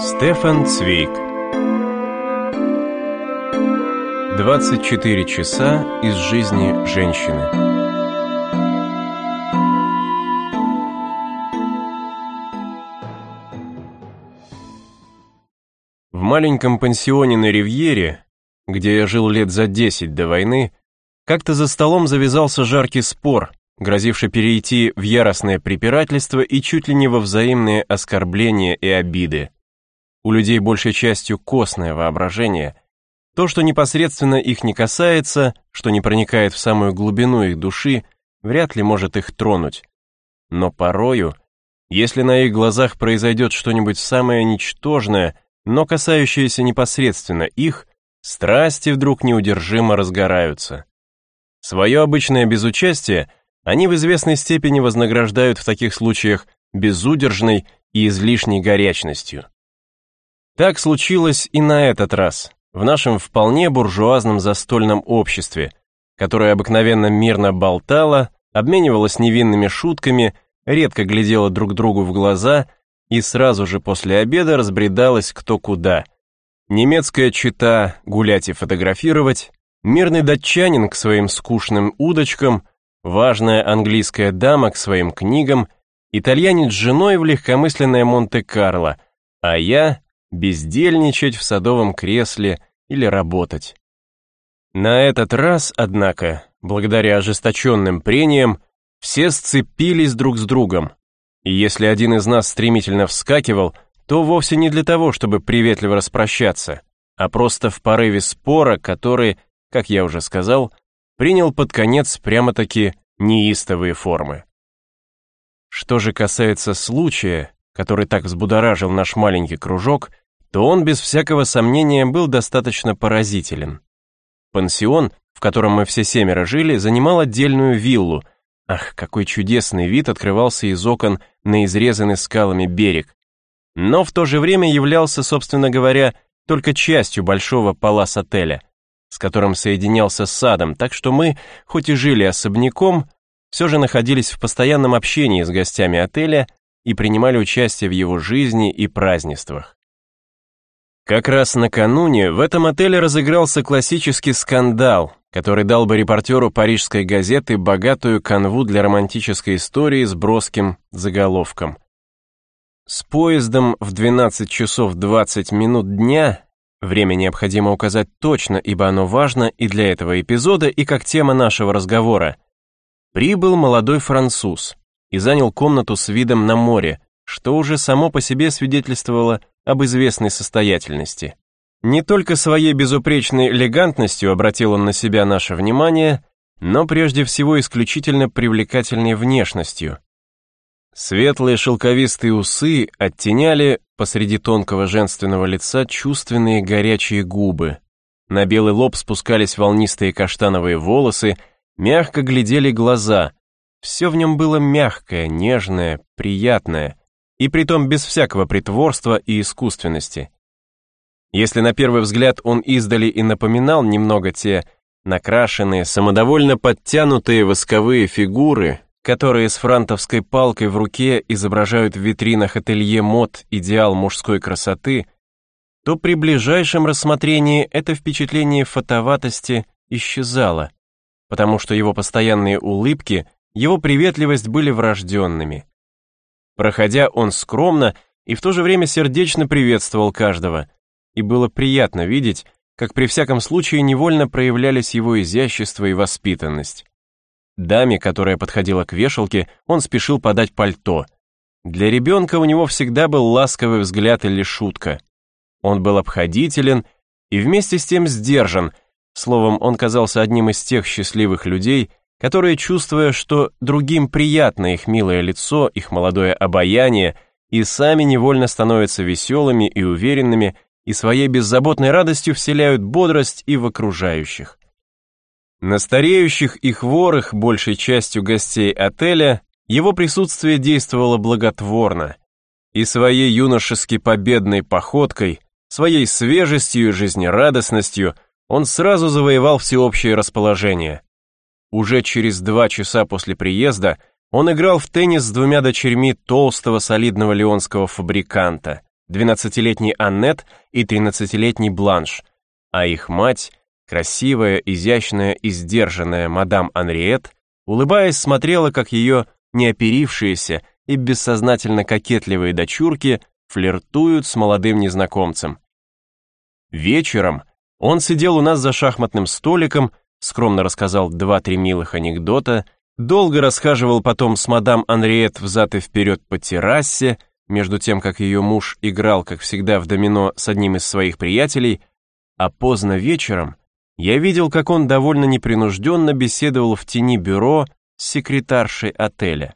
Стефан Цвейк 24 часа из жизни женщины В маленьком пансионе на Ривьере, где я жил лет за 10 до войны, как-то за столом завязался жаркий спор, грозивший перейти в яростное препирательство и чуть ли не во взаимные оскорбления и обиды. У людей большей частью костное воображение. То, что непосредственно их не касается, что не проникает в самую глубину их души, вряд ли может их тронуть. Но порою, если на их глазах произойдет что-нибудь самое ничтожное, но касающееся непосредственно их, страсти вдруг неудержимо разгораются. Свое обычное безучастие они в известной степени вознаграждают в таких случаях безудержной и излишней горячностью. Так случилось и на этот раз, в нашем вполне буржуазном застольном обществе, которое обыкновенно мирно болтало, обменивалось невинными шутками, редко глядело друг другу в глаза и сразу же после обеда разбредалось кто куда. Немецкая чита гулять и фотографировать, мирный датчанин к своим скучным удочкам – важная английская дама к своим книгам, итальянец с женой в легкомысленное Монте-Карло, а я бездельничать в садовом кресле или работать. На этот раз, однако, благодаря ожесточенным прениям, все сцепились друг с другом, и если один из нас стремительно вскакивал, то вовсе не для того, чтобы приветливо распрощаться, а просто в порыве спора, который, как я уже сказал, принял под конец прямо-таки неистовые формы. Что же касается случая, который так взбудоражил наш маленький кружок, то он без всякого сомнения был достаточно поразителен. Пансион, в котором мы все семеро жили, занимал отдельную виллу. Ах, какой чудесный вид открывался из окон на изрезанный скалами берег. Но в то же время являлся, собственно говоря, только частью большого палас-отеля с которым соединялся с садом, так что мы, хоть и жили особняком, все же находились в постоянном общении с гостями отеля и принимали участие в его жизни и празднествах. Как раз накануне в этом отеле разыгрался классический скандал, который дал бы репортеру парижской газеты богатую канву для романтической истории с броским заголовком. С поездом в 12 часов 20 минут дня Время необходимо указать точно, ибо оно важно и для этого эпизода, и как тема нашего разговора. Прибыл молодой француз и занял комнату с видом на море, что уже само по себе свидетельствовало об известной состоятельности. Не только своей безупречной элегантностью обратил он на себя наше внимание, но прежде всего исключительно привлекательной внешностью. Светлые шелковистые усы оттеняли посреди тонкого женственного лица чувственные горячие губы. На белый лоб спускались волнистые каштановые волосы, мягко глядели глаза. Все в нем было мягкое, нежное, приятное, и притом без всякого притворства и искусственности. Если на первый взгляд он издали и напоминал немного те накрашенные, самодовольно подтянутые восковые фигуры, которые с франтовской палкой в руке изображают в витринах ателье мод идеал мужской красоты, то при ближайшем рассмотрении это впечатление фотоватости исчезало, потому что его постоянные улыбки, его приветливость были врожденными. Проходя, он скромно и в то же время сердечно приветствовал каждого, и было приятно видеть, как при всяком случае невольно проявлялись его изящество и воспитанность. Даме, которая подходила к вешалке, он спешил подать пальто. Для ребенка у него всегда был ласковый взгляд или шутка. Он был обходителен и вместе с тем сдержан, словом, он казался одним из тех счастливых людей, которые, чувствуя, что другим приятно их милое лицо, их молодое обаяние, и сами невольно становятся веселыми и уверенными, и своей беззаботной радостью вселяют бодрость и в окружающих. На стареющих и хворых, большей частью гостей отеля, его присутствие действовало благотворно, и своей юношески победной походкой, своей свежестью и жизнерадостностью он сразу завоевал всеобщее расположение. Уже через два часа после приезда он играл в теннис с двумя дочерьми толстого солидного леонского фабриканта, 12-летний Аннет и 13-летний Бланш, а их мать, красивая, изящная и сдержанная мадам Анриет, улыбаясь, смотрела, как ее неоперившиеся и бессознательно кокетливые дочурки флиртуют с молодым незнакомцем. Вечером он сидел у нас за шахматным столиком, скромно рассказал два-три милых анекдота, долго расхаживал потом с мадам Анриет взад и вперед по террасе, между тем, как ее муж играл, как всегда, в домино с одним из своих приятелей, а поздно вечером я видел, как он довольно непринужденно беседовал в тени бюро с секретаршей отеля.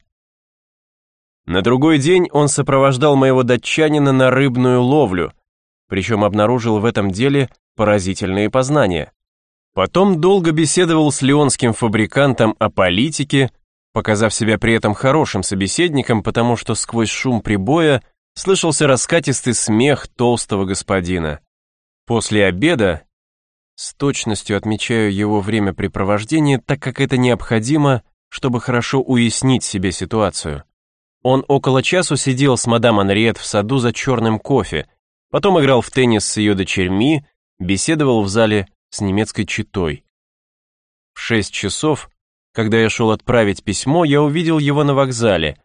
На другой день он сопровождал моего датчанина на рыбную ловлю, причем обнаружил в этом деле поразительные познания. Потом долго беседовал с леонским фабрикантом о политике, показав себя при этом хорошим собеседником, потому что сквозь шум прибоя слышался раскатистый смех толстого господина. После обеда, с точностью отмечаю его времяпрепровождение, так как это необходимо, чтобы хорошо уяснить себе ситуацию. Он около часу сидел с мадам Анриет в саду за черным кофе, потом играл в теннис с ее дочерьми, беседовал в зале с немецкой читой. В шесть часов, когда я шел отправить письмо, я увидел его на вокзале.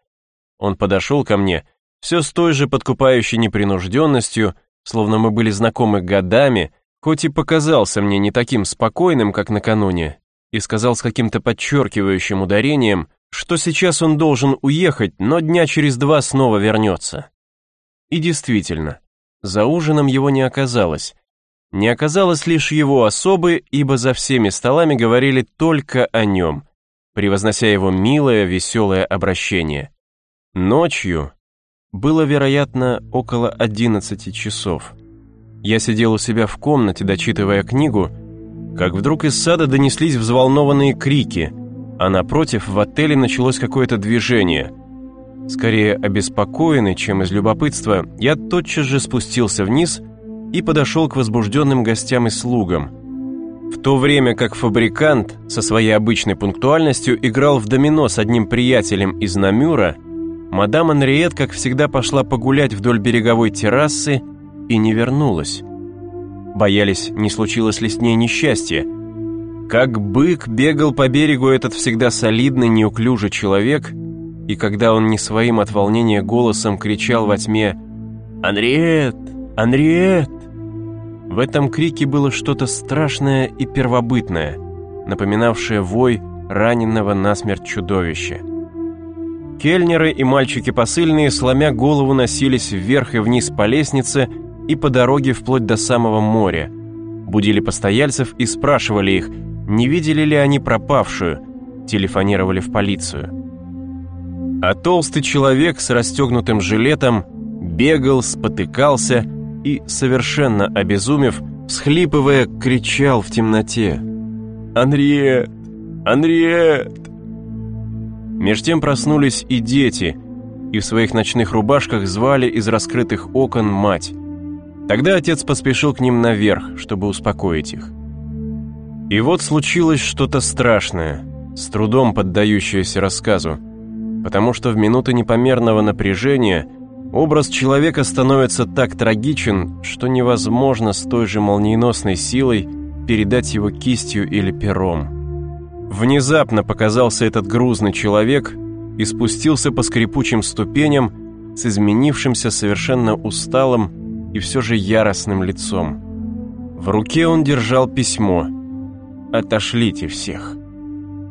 Он подошел ко мне, все с той же подкупающей непринужденностью, словно мы были знакомы годами, хоть и показался мне не таким спокойным, как накануне, и сказал с каким-то подчеркивающим ударением, что сейчас он должен уехать, но дня через два снова вернется. И действительно, за ужином его не оказалось. Не оказалось лишь его особы, ибо за всеми столами говорили только о нем, превознося его милое, веселое обращение. Ночью было, вероятно, около 11 часов. Я сидел у себя в комнате, дочитывая книгу, как вдруг из сада донеслись взволнованные крики – а напротив в отеле началось какое-то движение. Скорее обеспокоенный, чем из любопытства, я тотчас же спустился вниз и подошел к возбужденным гостям и слугам. В то время как фабрикант со своей обычной пунктуальностью играл в домино с одним приятелем из Намюра, мадам Анриет, как всегда, пошла погулять вдоль береговой террасы и не вернулась. Боялись, не случилось ли с ней несчастье, как бык бегал по берегу этот всегда солидный, неуклюжий человек, и когда он не своим от волнения голосом кричал во тьме «Анриет! Анриет!» В этом крике было что-то страшное и первобытное, напоминавшее вой раненого насмерть чудовища. Кельнеры и мальчики посыльные, сломя голову, носились вверх и вниз по лестнице и по дороге вплоть до самого моря, будили постояльцев и спрашивали их – не видели ли они пропавшую, телефонировали в полицию. А толстый человек с расстегнутым жилетом бегал, спотыкался и, совершенно обезумев, схлипывая, кричал в темноте. «Анриет! Анриет!» Меж тем проснулись и дети, и в своих ночных рубашках звали из раскрытых окон мать. Тогда отец поспешил к ним наверх, чтобы успокоить их. И вот случилось что-то страшное, с трудом поддающееся рассказу, потому что в минуты непомерного напряжения образ человека становится так трагичен, что невозможно с той же молниеносной силой передать его кистью или пером. Внезапно показался этот грузный человек и спустился по скрипучим ступеням с изменившимся совершенно усталым и все же яростным лицом. В руке он держал письмо – «Отошлите всех!»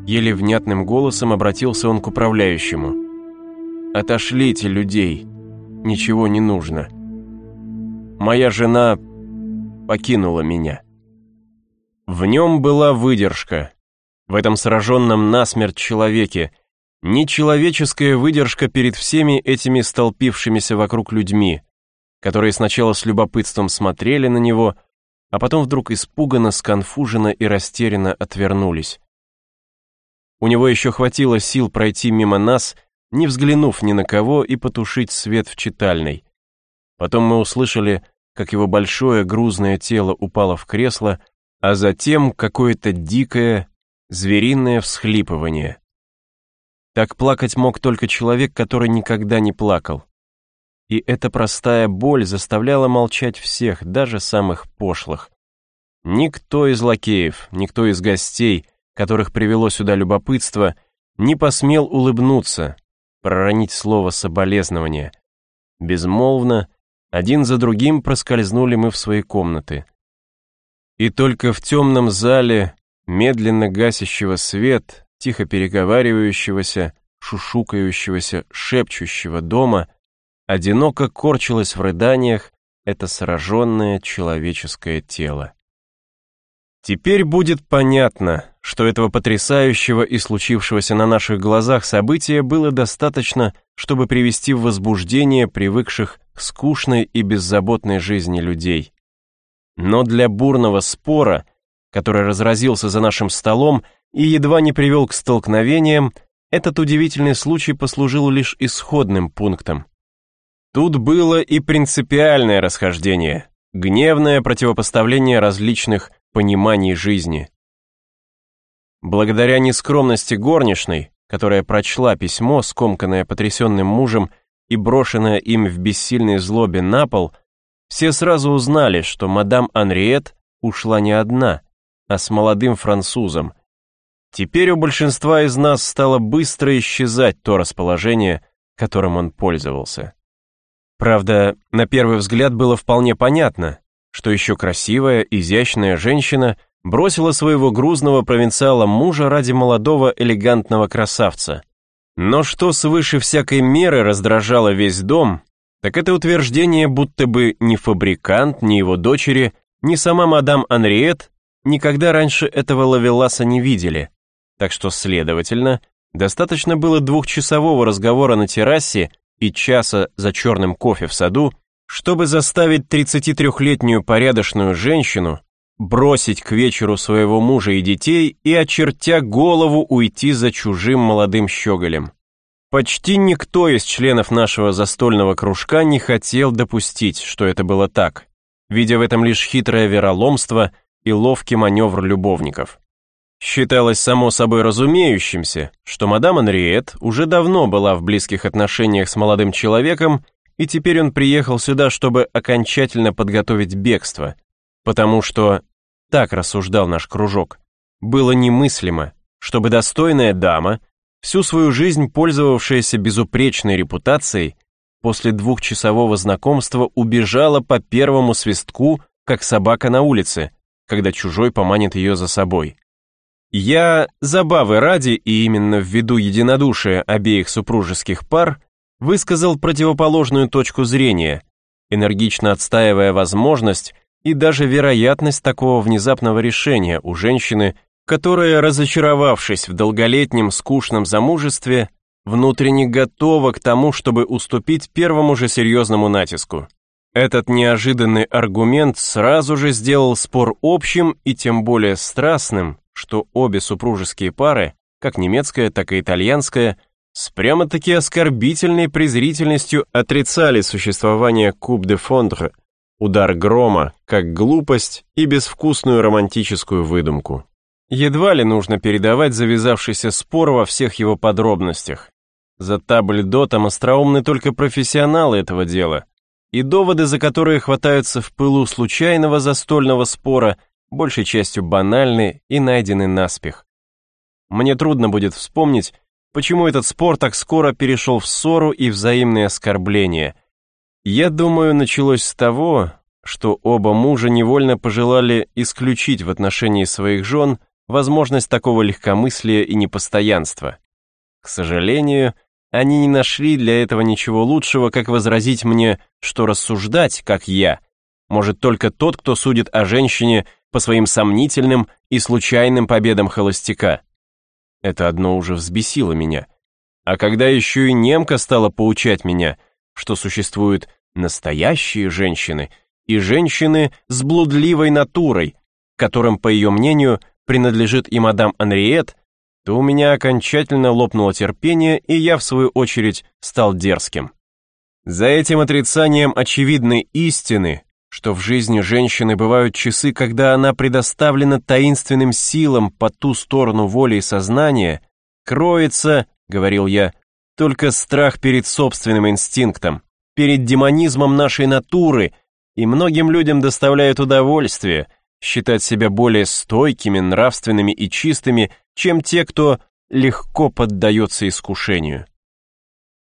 Еле внятным голосом обратился он к управляющему. «Отошлите людей! Ничего не нужно! Моя жена покинула меня!» В нем была выдержка. В этом сраженном насмерть человеке нечеловеческая выдержка перед всеми этими столпившимися вокруг людьми, которые сначала с любопытством смотрели на него, а потом вдруг испуганно, сконфуженно и растерянно отвернулись. У него еще хватило сил пройти мимо нас, не взглянув ни на кого и потушить свет в читальной. Потом мы услышали, как его большое грузное тело упало в кресло, а затем какое-то дикое, звериное всхлипывание. Так плакать мог только человек, который никогда не плакал. и эта простая боль заставляла молчать всех, даже самых пошлых. Никто из лакеев, никто из гостей, которых привело сюда любопытство, не посмел улыбнуться, проронить слово соболезнования. Безмолвно, один за другим проскользнули мы в свои комнаты. И только в темном зале, медленно гасящего свет, тихо переговаривающегося, шушукающегося, шепчущего дома, одиноко корчилось в рыданиях это сраженное человеческое тело. Теперь будет понятно, что этого потрясающего и случившегося на наших глазах события было достаточно, чтобы привести в возбуждение привыкших к скучной и беззаботной жизни людей. Но для бурного спора, который разразился за нашим столом и едва не привел к столкновениям, этот удивительный случай послужил лишь исходным пунктом. Тут было и принципиальное расхождение, гневное противопоставление различных пониманий жизни. Благодаря нескромности горничной, которая прочла письмо, скомканное потрясенным мужем и брошенное им в бессильной злобе на пол, все сразу узнали, что мадам Анриет ушла не одна, а с молодым французом. Теперь у большинства из нас стало быстро исчезать то расположение, которым он пользовался. Правда, на первый взгляд было вполне понятно, что еще красивая, изящная женщина бросила своего грузного провинциала мужа ради молодого элегантного красавца. Но что свыше всякой меры раздражало весь дом, так это утверждение, будто бы ни фабрикант, ни его дочери, ни сама мадам Анриет никогда раньше этого лавеласа не видели. Так что, следовательно, достаточно было двухчасового разговора на террасе и часа за черным кофе в саду, чтобы заставить 33-летнюю порядочную женщину бросить к вечеру своего мужа и детей и, очертя голову, уйти за чужим молодым щеголем. Почти никто из членов нашего застольного кружка не хотел допустить, что это было так, видя в этом лишь хитрое вероломство и ловкий маневр любовников. Считалось само собой разумеющимся, что мадам Анриет уже давно была в близких отношениях с молодым человеком, и теперь он приехал сюда, чтобы окончательно подготовить бегство, потому что, так рассуждал наш кружок, было немыслимо, чтобы достойная дама, всю свою жизнь пользовавшаяся безупречной репутацией, после двухчасового знакомства убежала по первому свистку, как собака на улице, когда чужой поманит ее за собой. Я, забавы ради и именно ввиду единодушия обеих супружеских пар, высказал противоположную точку зрения, энергично отстаивая возможность и даже вероятность такого внезапного решения у женщины, которая, разочаровавшись в долголетнем скучном замужестве, внутренне готова к тому, чтобы уступить первому же серьезному натиску. Этот неожиданный аргумент сразу же сделал спор общим и тем более страстным, что обе супружеские пары, как немецкая, так и итальянская, с прямо-таки оскорбительной презрительностью отрицали существование куб де фондре, удар грома, как глупость и безвкусную романтическую выдумку. Едва ли нужно передавать завязавшийся спор во всех его подробностях. За табльдотом остроумны только профессионалы этого дела, и доводы, за которые хватаются в пылу случайного застольного спора, большей частью банальны и найдены наспех. Мне трудно будет вспомнить, почему этот спор так скоро перешел в ссору и взаимные оскорбления. Я думаю, началось с того, что оба мужа невольно пожелали исключить в отношении своих жен возможность такого легкомыслия и непостоянства. К сожалению, они не нашли для этого ничего лучшего, как возразить мне, что рассуждать, как я, может только тот, кто судит о женщине по своим сомнительным и случайным победам холостяка. Это одно уже взбесило меня. А когда еще и немка стала поучать меня, что существуют настоящие женщины и женщины с блудливой натурой, которым, по ее мнению, принадлежит и мадам Анриет, то у меня окончательно лопнуло терпение, и я, в свою очередь, стал дерзким. За этим отрицанием очевидной истины что в жизни женщины бывают часы, когда она предоставлена таинственным силам по ту сторону воли и сознания, кроется, говорил я, только страх перед собственным инстинктом, перед демонизмом нашей натуры, и многим людям доставляет удовольствие считать себя более стойкими, нравственными и чистыми, чем те, кто легко поддается искушению.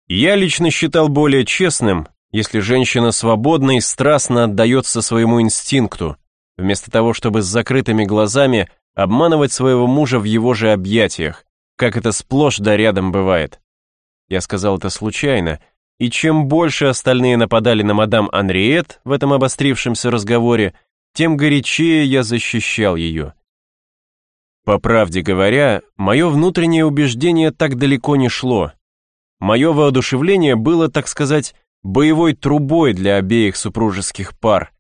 Я лично считал более честным, если женщина свободно и страстно отдается своему инстинкту, вместо того, чтобы с закрытыми глазами обманывать своего мужа в его же объятиях, как это сплошь да рядом бывает. Я сказал это случайно, и чем больше остальные нападали на мадам Анриет в этом обострившемся разговоре, тем горячее я защищал ее. По правде говоря, мое внутреннее убеждение так далеко не шло. Мое воодушевление было, так сказать, боевой трубой для обеих супружеских пар,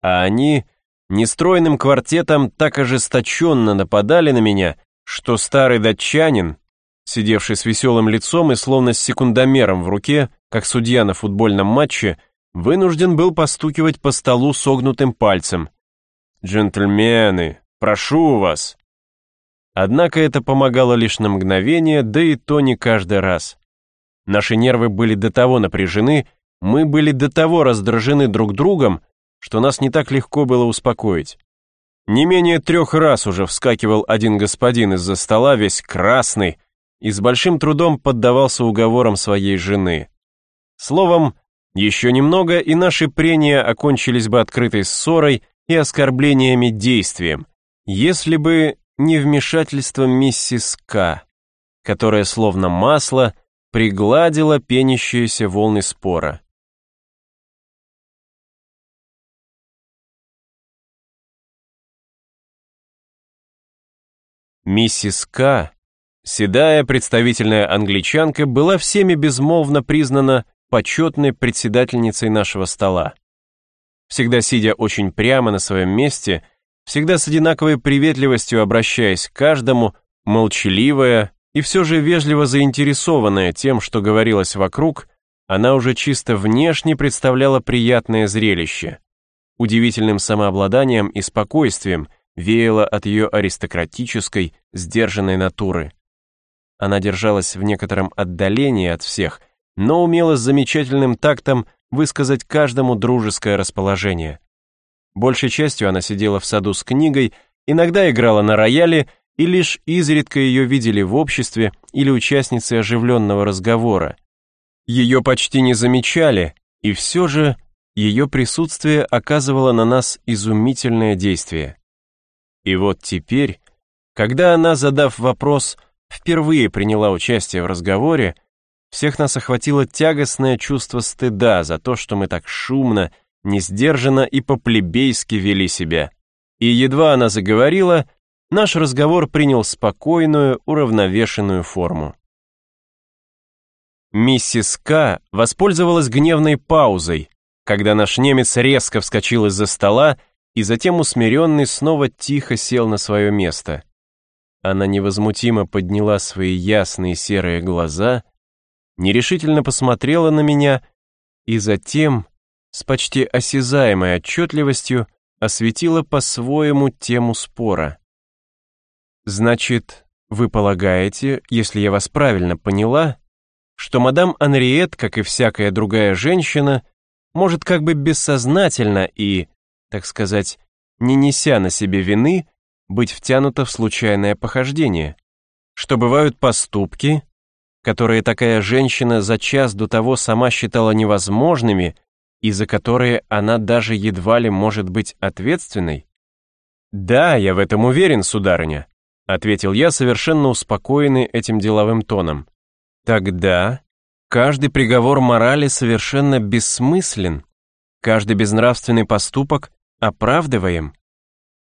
а они нестройным квартетом так ожесточенно нападали на меня, что старый датчанин, сидевший с веселым лицом и словно с секундомером в руке, как судья на футбольном матче, вынужден был постукивать по столу согнутым пальцем. «Джентльмены, прошу вас!» Однако это помогало лишь на мгновение, да и то не каждый раз. Наши нервы были до того напряжены, мы были до того раздражены друг другом, что нас не так легко было успокоить. Не менее трех раз уже вскакивал один господин из-за стола, весь красный, и с большим трудом поддавался уговорам своей жены. Словом, еще немного, и наши прения окончились бы открытой ссорой и оскорблениями действием, если бы не вмешательство миссис К, которая словно масло пригладила пенящиеся волны спора. Миссис К, седая представительная англичанка, была всеми безмолвно признана почетной председательницей нашего стола. Всегда сидя очень прямо на своем месте, всегда с одинаковой приветливостью обращаясь к каждому, молчаливая и все же вежливо заинтересованная тем, что говорилось вокруг, она уже чисто внешне представляла приятное зрелище. Удивительным самообладанием и спокойствием – веяло от ее аристократической, сдержанной натуры. Она держалась в некотором отдалении от всех, но умела с замечательным тактом высказать каждому дружеское расположение. Большей частью она сидела в саду с книгой, иногда играла на рояле, и лишь изредка ее видели в обществе или участницы оживленного разговора. Ее почти не замечали, и все же ее присутствие оказывало на нас изумительное действие. И вот теперь, когда она, задав вопрос, впервые приняла участие в разговоре, всех нас охватило тягостное чувство стыда за то, что мы так шумно, несдержанно и по-плебейски вели себя. И едва она заговорила, наш разговор принял спокойную, уравновешенную форму. Миссис К. воспользовалась гневной паузой, когда наш немец резко вскочил из-за стола и затем усмиренный снова тихо сел на свое место. Она невозмутимо подняла свои ясные серые глаза, нерешительно посмотрела на меня и затем, с почти осязаемой отчетливостью, осветила по-своему тему спора. «Значит, вы полагаете, если я вас правильно поняла, что мадам Анриет, как и всякая другая женщина, может как бы бессознательно и так сказать, не неся на себе вины, быть втянута в случайное похождение, что бывают поступки, которые такая женщина за час до того сама считала невозможными и за которые она даже едва ли может быть ответственной? «Да, я в этом уверен, сударыня», ответил я, совершенно успокоенный этим деловым тоном. «Тогда каждый приговор морали совершенно бессмыслен, каждый безнравственный поступок оправдываем.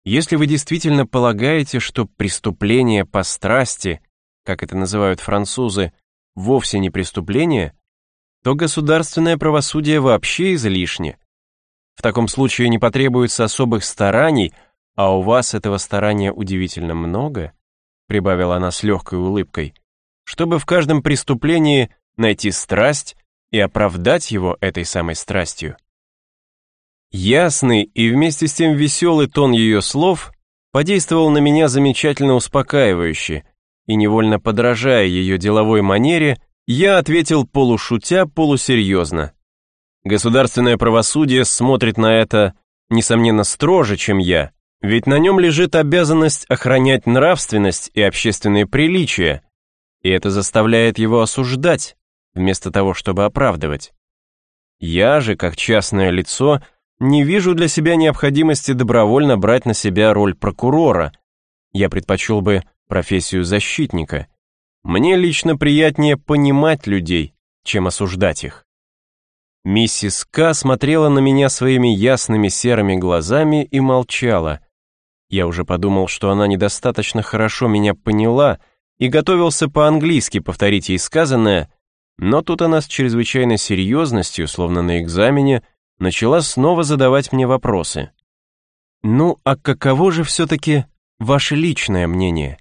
Если вы действительно полагаете, что преступление по страсти, как это называют французы, вовсе не преступление, то государственное правосудие вообще излишне. В таком случае не потребуется особых стараний, а у вас этого старания удивительно много, прибавила она с легкой улыбкой, чтобы в каждом преступлении найти страсть и оправдать его этой самой страстью. Ясный и вместе с тем веселый тон ее слов подействовал на меня замечательно успокаивающе, и невольно подражая ее деловой манере, я ответил полушутя, полусерьезно. Государственное правосудие смотрит на это, несомненно, строже, чем я, ведь на нем лежит обязанность охранять нравственность и общественные приличия, и это заставляет его осуждать, вместо того, чтобы оправдывать. Я же, как частное лицо, не вижу для себя необходимости добровольно брать на себя роль прокурора. Я предпочел бы профессию защитника. Мне лично приятнее понимать людей, чем осуждать их. Миссис К. смотрела на меня своими ясными серыми глазами и молчала. Я уже подумал, что она недостаточно хорошо меня поняла и готовился по-английски повторить ей сказанное, но тут она с чрезвычайной серьезностью, словно на экзамене, начала снова задавать мне вопросы. «Ну, а каково же все-таки ваше личное мнение?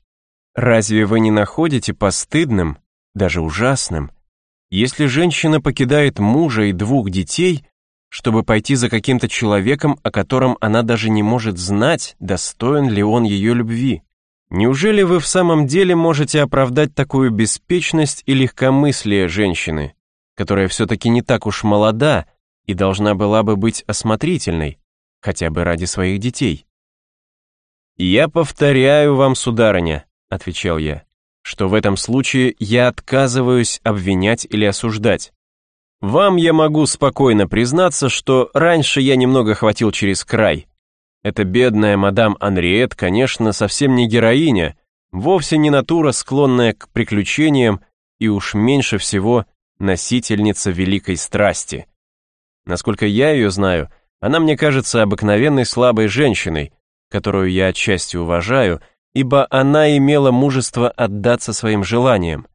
Разве вы не находите постыдным, даже ужасным, если женщина покидает мужа и двух детей, чтобы пойти за каким-то человеком, о котором она даже не может знать, достоин ли он ее любви. Неужели вы в самом деле можете оправдать такую беспечность и легкомыслие женщины, которая все-таки не так уж молода и должна была бы быть осмотрительной, хотя бы ради своих детей? «Я повторяю вам, сударыня», — отвечал я, что в этом случае я отказываюсь обвинять или осуждать. Вам я могу спокойно признаться, что раньше я немного хватил через край. Эта бедная мадам Анриет, конечно, совсем не героиня, вовсе не натура, склонная к приключениям и уж меньше всего носительница великой страсти. Насколько я ее знаю, она мне кажется обыкновенной слабой женщиной, которую я отчасти уважаю, ибо она имела мужество отдаться своим желаниям.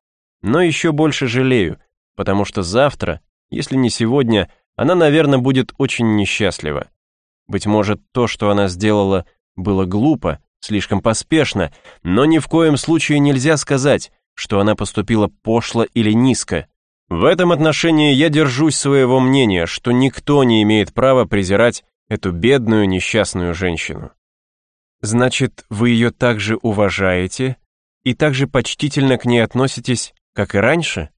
Но еще больше жалею, потому что завтра, если не сегодня, она, наверное, будет очень несчастлива. Быть может, то, что она сделала, было глупо, слишком поспешно, но ни в коем случае нельзя сказать, что она поступила пошло или низко. В этом отношении я держусь своего мнения, что никто не имеет права презирать эту бедную несчастную женщину. Значит, вы ее также уважаете и также почтительно к ней относитесь, как и раньше?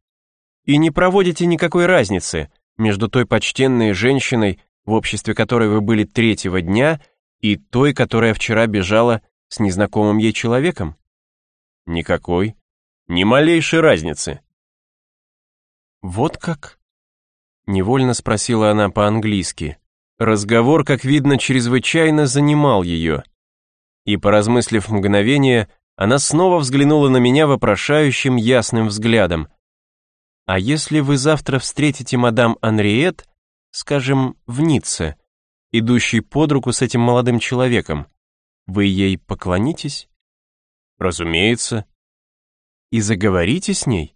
И не проводите никакой разницы между той почтенной женщиной, в обществе которой вы были третьего дня, и той, которая вчера бежала с незнакомым ей человеком? Никакой. Ни малейшей разницы. Вот как? Невольно спросила она по-английски. Разговор, как видно, чрезвычайно занимал ее и, поразмыслив мгновение, она снова взглянула на меня вопрошающим ясным взглядом. «А если вы завтра встретите мадам Анриет, скажем, в Ницце, идущей под руку с этим молодым человеком, вы ей поклонитесь?» «Разумеется». «И заговорите с ней?»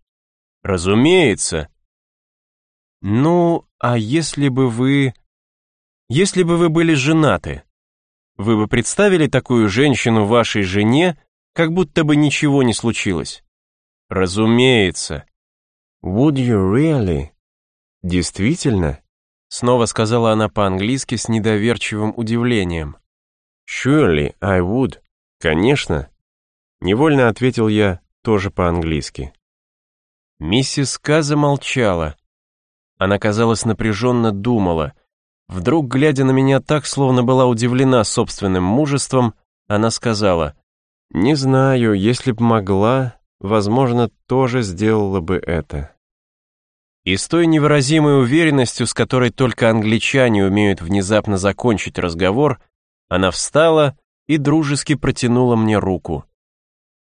«Разумеется». «Ну, а если бы вы... Если бы вы были женаты?» Вы бы представили такую женщину вашей жене, как будто бы ничего не случилось? Разумеется. Would you really? Действительно? Снова сказала она по-английски с недоверчивым удивлением. Surely I would. Конечно. Невольно ответил я тоже по-английски. Миссис К замолчала. Она, казалось, напряженно думала, Вдруг, глядя на меня так, словно была удивлена собственным мужеством, она сказала, «Не знаю, если б могла, возможно, тоже сделала бы это». И с той невыразимой уверенностью, с которой только англичане умеют внезапно закончить разговор, она встала и дружески протянула мне руку.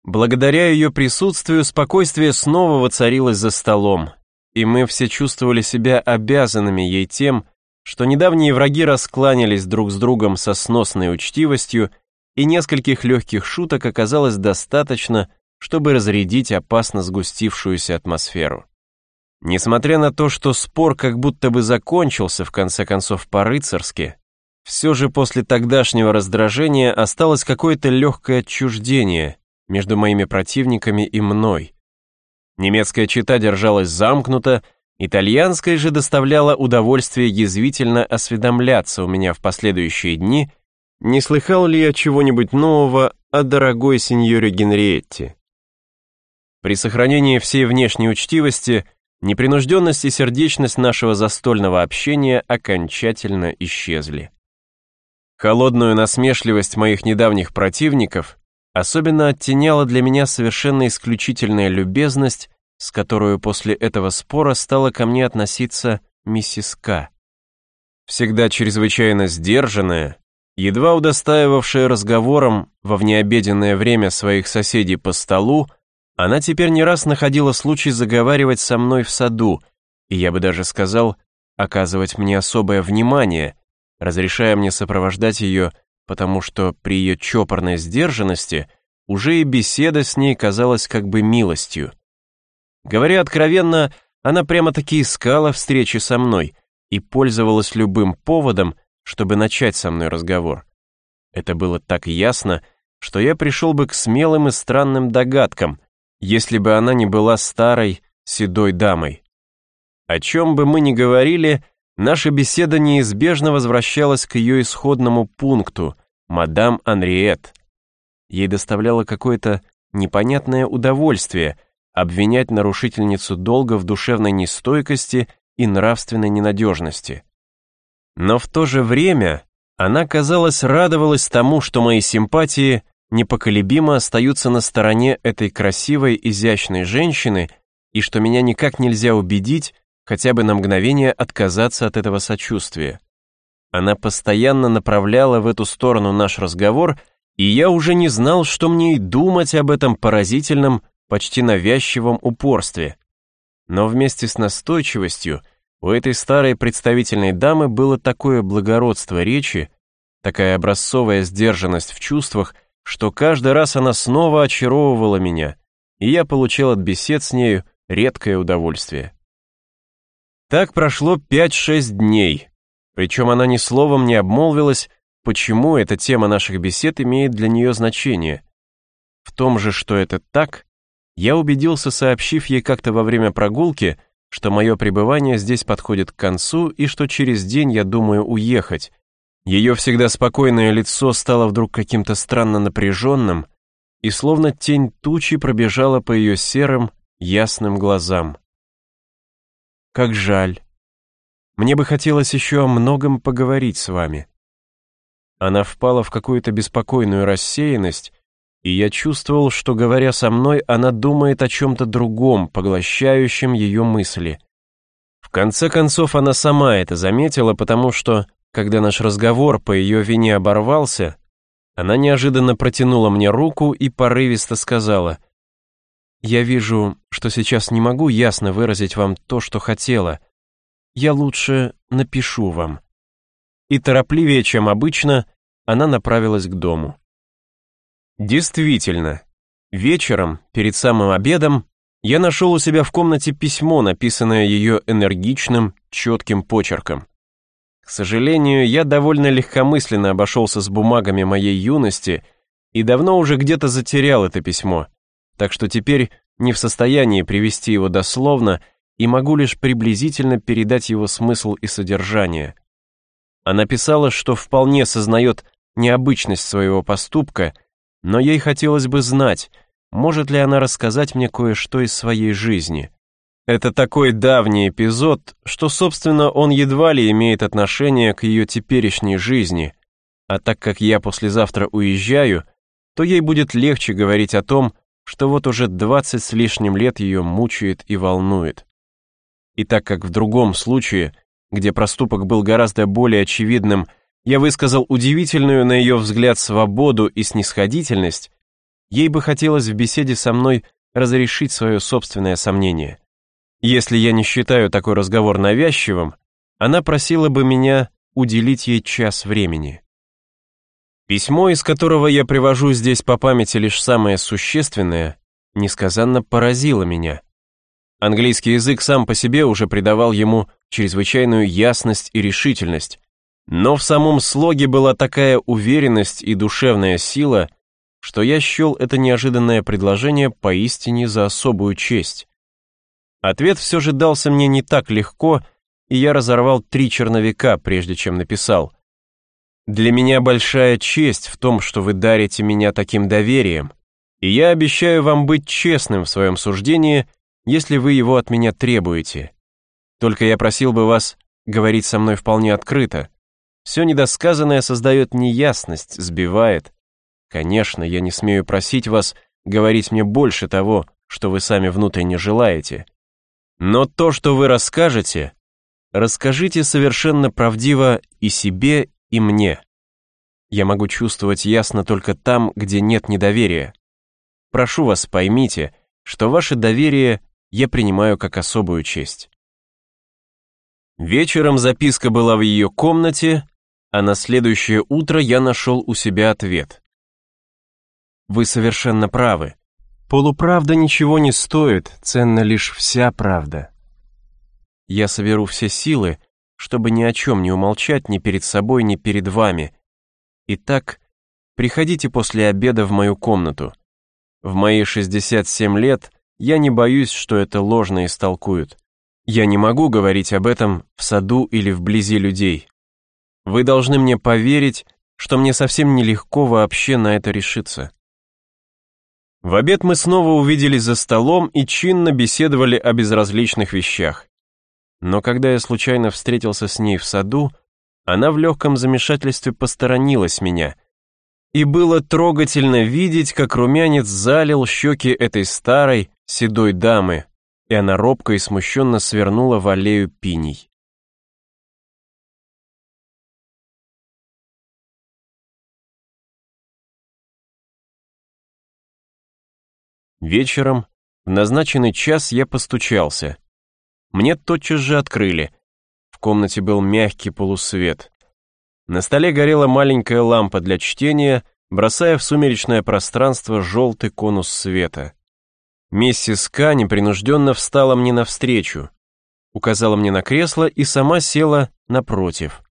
Благодаря ее присутствию спокойствие снова воцарилось за столом, и мы все чувствовали себя обязанными ей тем, что недавние враги раскланялись друг с другом со сносной учтивостью, и нескольких легких шуток оказалось достаточно, чтобы разрядить опасно сгустившуюся атмосферу. Несмотря на то, что спор как будто бы закончился в конце концов по-рыцарски, все же после тогдашнего раздражения осталось какое-то легкое отчуждение между моими противниками и мной. Немецкая чита держалась замкнуто, Итальянская же доставляла удовольствие язвительно осведомляться у меня в последующие дни, не слыхал ли я чего-нибудь нового о дорогой сеньоре Генриетте. При сохранении всей внешней учтивости непринужденность и сердечность нашего застольного общения окончательно исчезли. Холодную насмешливость моих недавних противников особенно оттеняла для меня совершенно исключительная любезность, с которой после этого спора стала ко мне относиться миссис К. Всегда чрезвычайно сдержанная, едва удостаивавшая разговором во внеобеденное время своих соседей по столу, она теперь не раз находила случай заговаривать со мной в саду, и я бы даже сказал, оказывать мне особое внимание, разрешая мне сопровождать ее, потому что при ее чопорной сдержанности уже и беседа с ней казалась как бы милостью. Говоря откровенно, она прямо-таки искала встречи со мной и пользовалась любым поводом, чтобы начать со мной разговор. Это было так ясно, что я пришел бы к смелым и странным догадкам, если бы она не была старой, седой дамой. О чем бы мы ни говорили, наша беседа неизбежно возвращалась к ее исходному пункту, мадам Анриет. Ей доставляло какое-то непонятное удовольствие обвинять нарушительницу долга в душевной нестойкости и нравственной ненадежности. Но в то же время она, казалось, радовалась тому, что мои симпатии непоколебимо остаются на стороне этой красивой, изящной женщины и что меня никак нельзя убедить хотя бы на мгновение отказаться от этого сочувствия. Она постоянно направляла в эту сторону наш разговор, и я уже не знал, что мне и думать об этом поразительном, почти навязчивом упорстве. Но вместе с настойчивостью у этой старой представительной дамы было такое благородство речи, такая образцовая сдержанность в чувствах, что каждый раз она снова очаровывала меня, и я получал от бесед с нею редкое удовольствие. Так прошло 5-6 дней, причем она ни словом не обмолвилась, почему эта тема наших бесед имеет для нее значение. В том же, что это так, я убедился, сообщив ей как-то во время прогулки, что мое пребывание здесь подходит к концу и что через день я думаю уехать, ее всегда спокойное лицо стало вдруг каким-то странно напряженным, и словно тень тучи пробежала по ее серым, ясным глазам. «Как жаль. Мне бы хотелось еще о многом поговорить с вами». Она впала в какую-то беспокойную рассеянность, и я чувствовал, что, говоря со мной, она думает о чем-то другом, поглощающем ее мысли. В конце концов, она сама это заметила, потому что когда наш разговор по ее вине оборвался, она неожиданно протянула мне руку и порывисто сказала, «Я вижу, что сейчас не могу ясно выразить вам то, что хотела. Я лучше напишу вам». И торопливее, чем обычно, она направилась к дому. Действительно, вечером, перед самым обедом, я нашел у себя в комнате письмо, написанное ее энергичным, четким почерком. К сожалению, я довольно легкомысленно обошелся с бумагами моей юности и давно уже где-то затерял это письмо, так что теперь не в состоянии привести его дословно и могу лишь приблизительно передать его смысл и содержание. Она писала, что вполне сознает необычность своего поступка, но ей хотелось бы знать, может ли она рассказать мне кое-что из своей жизни. Это такой давний эпизод, что, собственно, он едва ли имеет отношение к ее теперешней жизни, а так как я послезавтра уезжаю, то ей будет легче говорить о том, что вот уже 20 с лишним лет ее мучает и волнует. И так как в другом случае, где проступок был гораздо более очевидным, я высказал удивительную на ее взгляд свободу и снисходительность, ей бы хотелось в беседе со мной разрешить свое собственное сомнение. Если я не считаю такой разговор навязчивым, она просила бы меня уделить ей час времени. Письмо, из которого я привожу здесь по памяти лишь самое существенное, несказанно поразило меня. Английский язык сам по себе уже придавал ему чрезвычайную ясность и решительность, но в самом слоге была такая уверенность и душевная сила, что я счел это неожиданное предложение поистине за особую честь. Ответ все же дался мне не так легко, и я разорвал три черновика, прежде чем написал. «Для меня большая честь в том, что вы дарите меня таким доверием, и я обещаю вам быть честным в своем суждении если вы его от меня требуете. Только я просил бы вас говорить со мной вполне открыто. Все недосказанное создает неясность, сбивает. Конечно, я не смею просить вас говорить мне больше того, что вы сами внутренне желаете. Но то, что вы расскажете, расскажите совершенно правдиво и себе, и мне. Я могу чувствовать ясно только там, где нет недоверия. Прошу вас, поймите, что ваше доверие я принимаю как особую честь. Вечером записка была в ее комнате, а на следующее утро я нашел у себя ответ. Вы совершенно правы. Полуправда ничего не стоит, ценна лишь вся правда. Я соберу все силы, чтобы ни о чем не умолчать ни перед собой, ни перед вами. Итак, приходите после обеда в мою комнату. В мои 67 лет я не боюсь, что это ложно истолкуют. Я не могу говорить об этом в саду или вблизи людей. Вы должны мне поверить, что мне совсем нелегко вообще на это решиться. В обед мы снова увиделись за столом и чинно беседовали о безразличных вещах. Но когда я случайно встретился с ней в саду, она в легком замешательстве посторонилась меня. И было трогательно видеть, как румянец залил щеки этой старой, седой дамы, и она робко и смущенно свернула в аллею пиней. Вечером, в назначенный час, я постучался. Мне тотчас же открыли. В комнате был мягкий полусвет. На столе горела маленькая лампа для чтения, бросая в сумеречное пространство желтый конус света. Миссис К. непринужденно встала мне навстречу, указала мне на кресло и сама села напротив.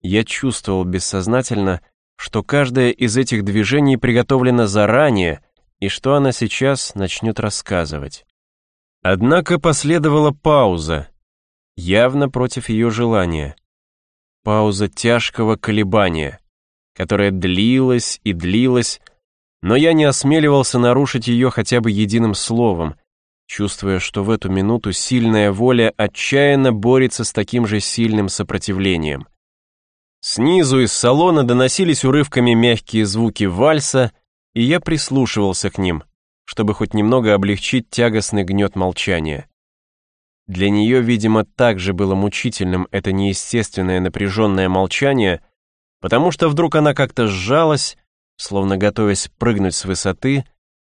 Я чувствовал бессознательно, что каждое из этих движений приготовлено заранее, и что она сейчас начнет рассказывать. Однако последовала пауза, явно против ее желания. Пауза тяжкого колебания, которая длилась и длилась, но я не осмеливался нарушить ее хотя бы единым словом, чувствуя, что в эту минуту сильная воля отчаянно борется с таким же сильным сопротивлением. Снизу из салона доносились урывками мягкие звуки вальса, и я прислушивался к ним, чтобы хоть немного облегчить тягостный гнет молчания. Для нее, видимо, также было мучительным это неестественное напряженное молчание, потому что вдруг она как-то сжалась, словно готовясь прыгнуть с высоты,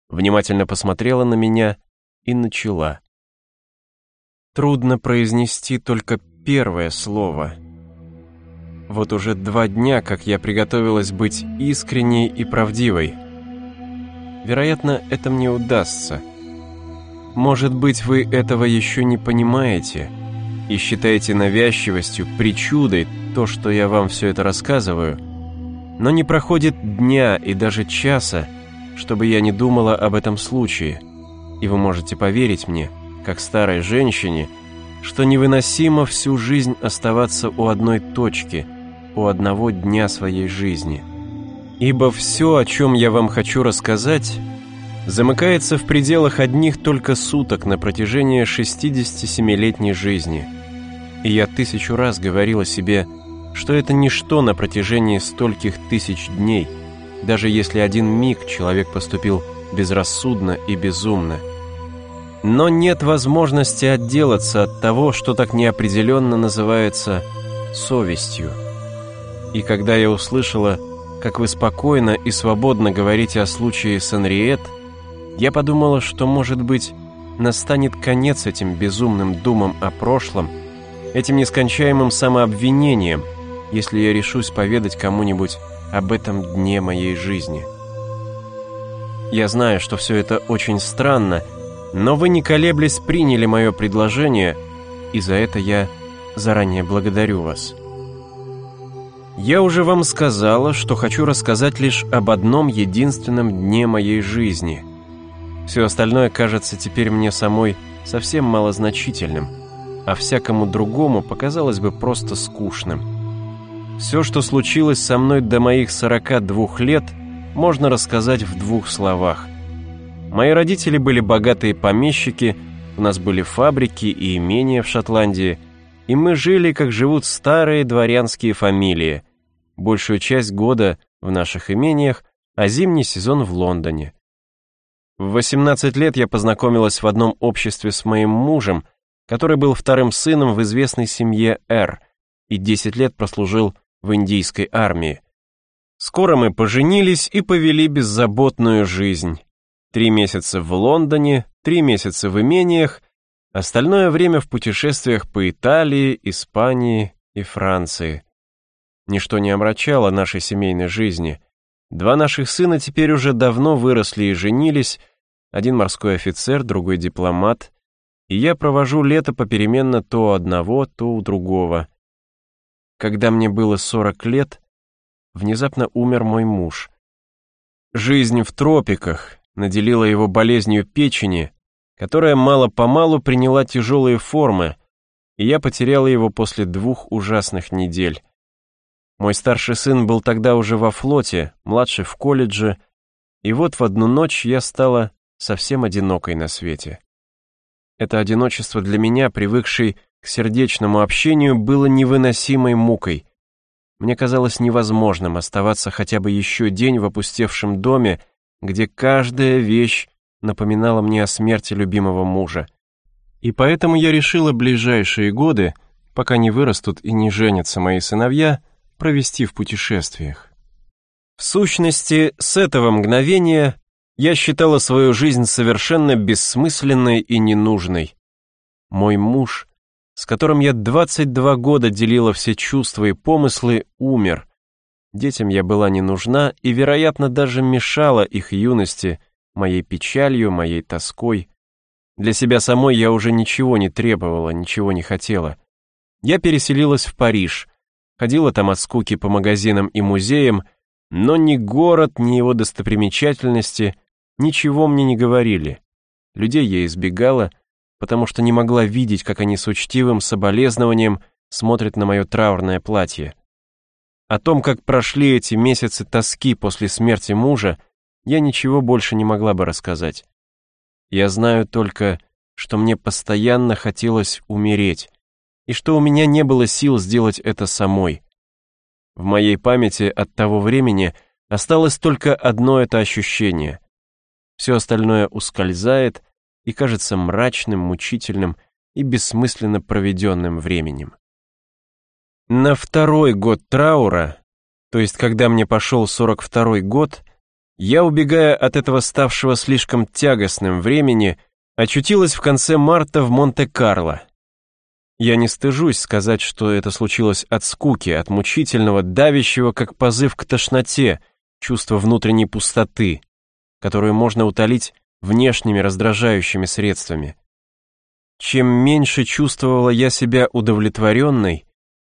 внимательно посмотрела на меня и начала. Трудно произнести только первое слово. Вот уже два дня, как я приготовилась быть искренней и правдивой. Вероятно, это мне удастся. Может быть, вы этого еще не понимаете и считаете навязчивостью, причудой то, что я вам все это рассказываю, но не проходит дня и даже часа, чтобы я не думала об этом случае, и вы можете поверить мне, как старой женщине, что невыносимо всю жизнь оставаться у одной точки, у одного дня своей жизни – ибо все, о чем я вам хочу рассказать, замыкается в пределах одних только суток на протяжении 67-летней жизни. И я тысячу раз говорила себе, что это ничто на протяжении стольких тысяч дней, даже если один миг человек поступил безрассудно и безумно. Но нет возможности отделаться от того, что так неопределенно называется совестью. И когда я услышала как вы спокойно и свободно говорите о случае с Энриет, я подумала, что, может быть, настанет конец этим безумным думам о прошлом, этим нескончаемым самообвинением, если я решусь поведать кому-нибудь об этом дне моей жизни. Я знаю, что все это очень странно, но вы не колеблясь приняли мое предложение, и за это я заранее благодарю вас. Я уже вам сказала, что хочу рассказать лишь об одном единственном дне моей жизни. Все остальное кажется теперь мне самой совсем малозначительным, а всякому другому показалось бы просто скучным. Все, что случилось со мной до моих 42 лет, можно рассказать в двух словах. Мои родители были богатые помещики, у нас были фабрики и имения в Шотландии, и мы жили, как живут старые дворянские фамилии, большую часть года в наших имениях, а зимний сезон в Лондоне. В 18 лет я познакомилась в одном обществе с моим мужем, который был вторым сыном в известной семье Р и 10 лет прослужил в индийской армии. Скоро мы поженились и повели беззаботную жизнь. Три месяца в Лондоне, три месяца в имениях, остальное время в путешествиях по Италии, Испании и Франции. Ничто не омрачало нашей семейной жизни. Два наших сына теперь уже давно выросли и женились, один морской офицер, другой дипломат, и я провожу лето попеременно то у одного, то у другого. Когда мне было 40 лет, внезапно умер мой муж. Жизнь в тропиках наделила его болезнью печени, которая мало-помалу приняла тяжелые формы, и я потеряла его после двух ужасных недель. Мой старший сын был тогда уже во флоте, младший в колледже, и вот в одну ночь я стала совсем одинокой на свете. Это одиночество для меня, привыкшей к сердечному общению, было невыносимой мукой. Мне казалось невозможным оставаться хотя бы еще день в опустевшем доме, где каждая вещь напоминала мне о смерти любимого мужа. И поэтому я решила ближайшие годы, пока не вырастут и не женятся мои сыновья, провести в путешествиях. В сущности, с этого мгновения я считала свою жизнь совершенно бессмысленной и ненужной. Мой муж, с которым я 22 года делила все чувства и помыслы, умер. Детям я была не нужна и, вероятно, даже мешала их юности, моей печалью, моей тоской. Для себя самой я уже ничего не требовала, ничего не хотела. Я переселилась в Париж, ходила там от скуки по магазинам и музеям, но ни город, ни его достопримечательности Ничего мне не говорили. Людей я избегала, потому что не могла видеть, как они с учтивым соболезнованием смотрят на мое траурное платье. О том, как прошли эти месяцы тоски после смерти мужа, я ничего больше не могла бы рассказать. Я знаю только, что мне постоянно хотелось умереть, и что у меня не было сил сделать это самой. В моей памяти от того времени осталось только одно это ощущение. Все остальное ускользает и кажется мрачным, мучительным и бессмысленно проведенным временем. На второй год траура, то есть когда мне пошел 42-й год, я, убегая от этого ставшего слишком тягостным времени, очутилась в конце марта в Монте-Карло. Я не стыжусь сказать, что это случилось от скуки, от мучительного, давящего, как позыв к тошноте, чувства внутренней пустоты, которую можно утолить внешними раздражающими средствами. Чем меньше чувствовала я себя удовлетворенной,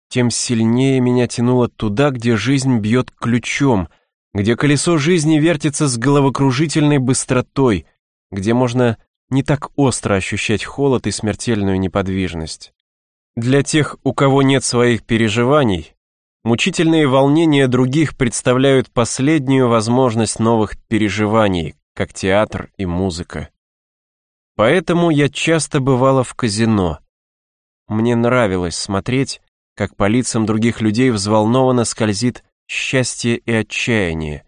тем сильнее меня тянуло туда, где жизнь бьет ключом, где колесо жизни вертится с головокружительной быстротой, где можно не так остро ощущать холод и смертельную неподвижность. Для тех, у кого нет своих переживаний, Мучительные волнения других представляют последнюю возможность новых переживаний, как театр и музыка. Поэтому я часто бывала в казино. Мне нравилось смотреть, как по лицам других людей взволнованно скользит счастье и отчаяние,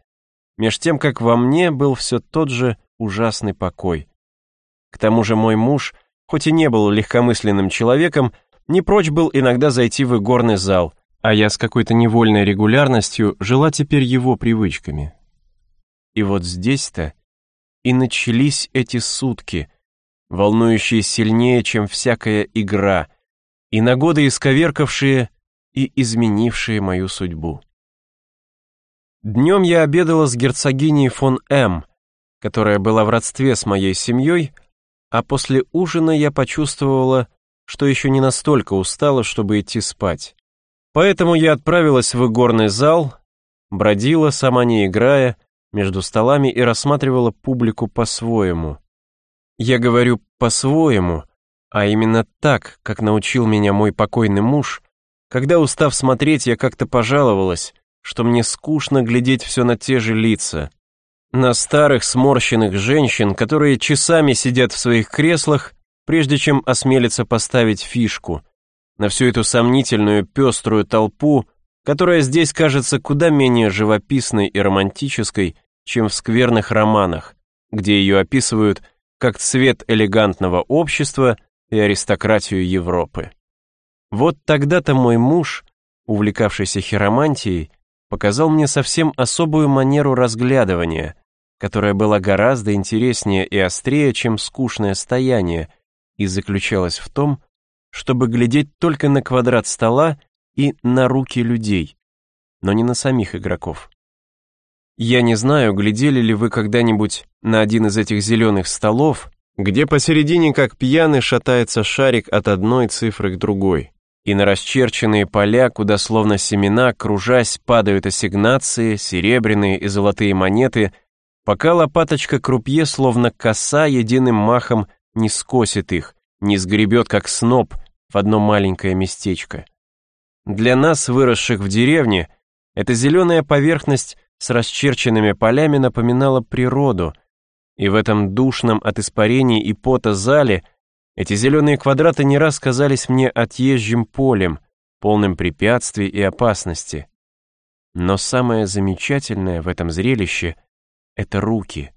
меж тем, как во мне был все тот же ужасный покой. К тому же мой муж, хоть и не был легкомысленным человеком, не прочь был иногда зайти в игорный зал — а я с какой-то невольной регулярностью жила теперь его привычками. И вот здесь-то и начались эти сутки, волнующие сильнее, чем всякая игра, и на годы исковеркавшие и изменившие мою судьбу. Днем я обедала с герцогиней фон М., которая была в родстве с моей семьей, а после ужина я почувствовала, что еще не настолько устала, чтобы идти спать. Поэтому я отправилась в игорный зал, бродила, сама не играя, между столами и рассматривала публику по-своему. Я говорю «по-своему», а именно так, как научил меня мой покойный муж, когда, устав смотреть, я как-то пожаловалась, что мне скучно глядеть все на те же лица, на старых сморщенных женщин, которые часами сидят в своих креслах прежде чем осмелиться поставить фишку, на всю эту сомнительную пеструю толпу, которая здесь кажется куда менее живописной и романтической, чем в скверных романах, где ее описывают как цвет элегантного общества и аристократию Европы. Вот тогда-то мой муж, увлекавшийся хиромантией, показал мне совсем особую манеру разглядывания, которая была гораздо интереснее и острее, чем скучное стояние, и заключалась в том, чтобы глядеть только на квадрат стола и на руки людей, но не на самих игроков. Я не знаю, глядели ли вы когда-нибудь на один из этих зеленых столов, где посередине, как пьяный, шатается шарик от одной цифры к другой, и на расчерченные поля, куда словно семена, кружась, падают ассигнации, серебряные и золотые монеты, пока лопаточка крупье, словно коса, единым махом не скосит их, не сгребет, как сноп, в одно маленькое местечко. Для нас, выросших в деревне, эта зеленая поверхность с расчерченными полями напоминала природу, и в этом душном от испарений и пота зале эти зеленые квадраты не раз казались мне отъезжим полем, полным препятствий и опасности. Но самое замечательное в этом зрелище — это руки.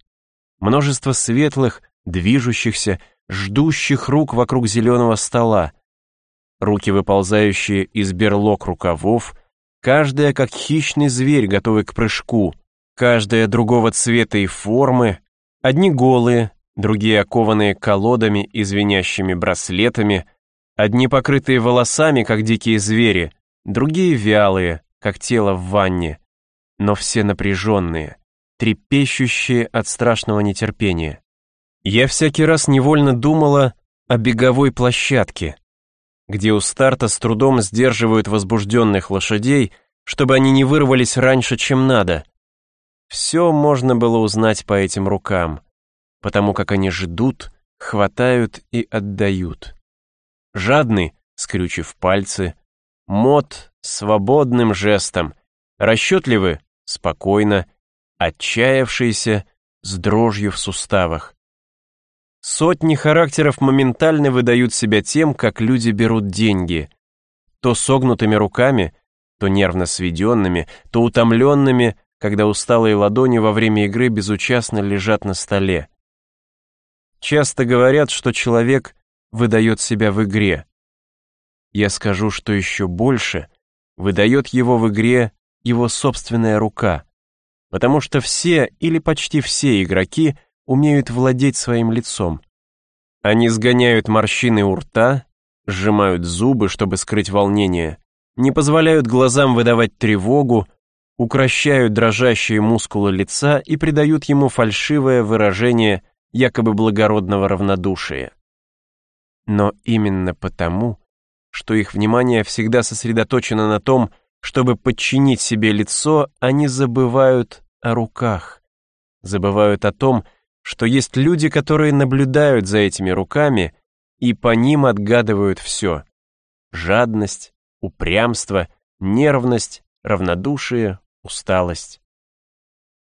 Множество светлых, движущихся, ждущих рук вокруг зеленого стола. Руки, выползающие из берлог рукавов — каждая как хищный зверь, готовый к прыжку, каждая другого цвета и формы, одни голые, другие окованные колодами и звенящими браслетами, одни покрытые волосами, как дикие звери, другие вялые, как тело в ванне, но все напряженные, трепещущие от страшного нетерпения. Я всякий раз невольно думала о беговой площадке, где у старта с трудом сдерживают возбужденных лошадей, чтобы они не вырвались раньше, чем надо. Все можно было узнать по этим рукам, потому как они ждут, хватают и отдают. Жадный, скрючив пальцы, мод свободным жестом, расчетливы, спокойно, отчаявшийся, с дрожью в суставах. Сотни характеров моментально выдают себя тем, как люди берут деньги. То согнутыми руками, то нервно сведенными, то утомленными, когда усталые ладони во время игры безучастно лежат на столе. Часто говорят, что человек выдает себя в игре. Я скажу, что еще больше выдает его в игре его собственная рука, потому что все или почти все игроки умеют владеть своим лицом. Они сгоняют морщины у рта, сжимают зубы, чтобы скрыть волнение, не позволяют глазам выдавать тревогу, укращают дрожащие мускулы лица и придают ему фальшивое выражение якобы благородного равнодушия. Но именно потому, что их внимание всегда сосредоточено на том, чтобы подчинить себе лицо, они забывают о руках, забывают о том, что есть люди, которые наблюдают за этими руками и по ним отгадывают все. Жадность, упрямство, нервность, равнодушие, усталость.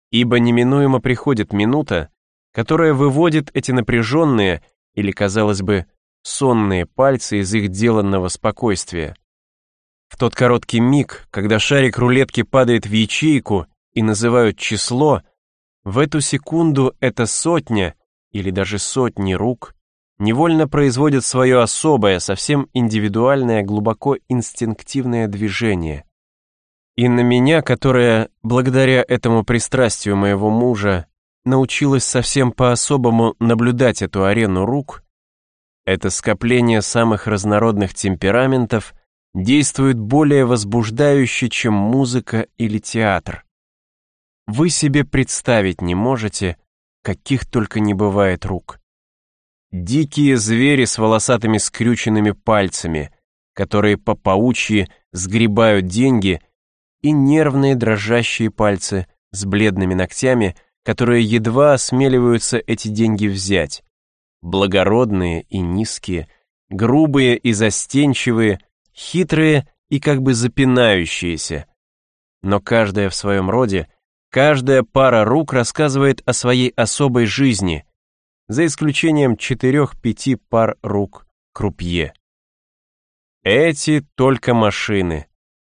Ибо неминуемо приходит минута, которая выводит эти напряженные или, казалось бы, сонные пальцы из их деланного спокойствия. В тот короткий миг, когда шарик рулетки падает в ячейку и называют число, в эту секунду эта сотня или даже сотни рук невольно производят свое особое, совсем индивидуальное, глубоко инстинктивное движение. И на меня, которая, благодаря этому пристрастию моего мужа, научилась совсем по-особому наблюдать эту арену рук, это скопление самых разнородных темпераментов действует более возбуждающе, чем музыка или театр. Вы себе представить не можете, каких только не бывает рук. Дикие звери с волосатыми скрюченными пальцами, которые по паучьи сгребают деньги, и нервные дрожащие пальцы с бледными ногтями, которые едва осмеливаются эти деньги взять. Благородные и низкие, грубые и застенчивые, хитрые и как бы запинающиеся. Но каждая в своем роде — Каждая пара рук рассказывает о своей особой жизни, за исключением четырех-пяти пар рук крупье. Эти только машины.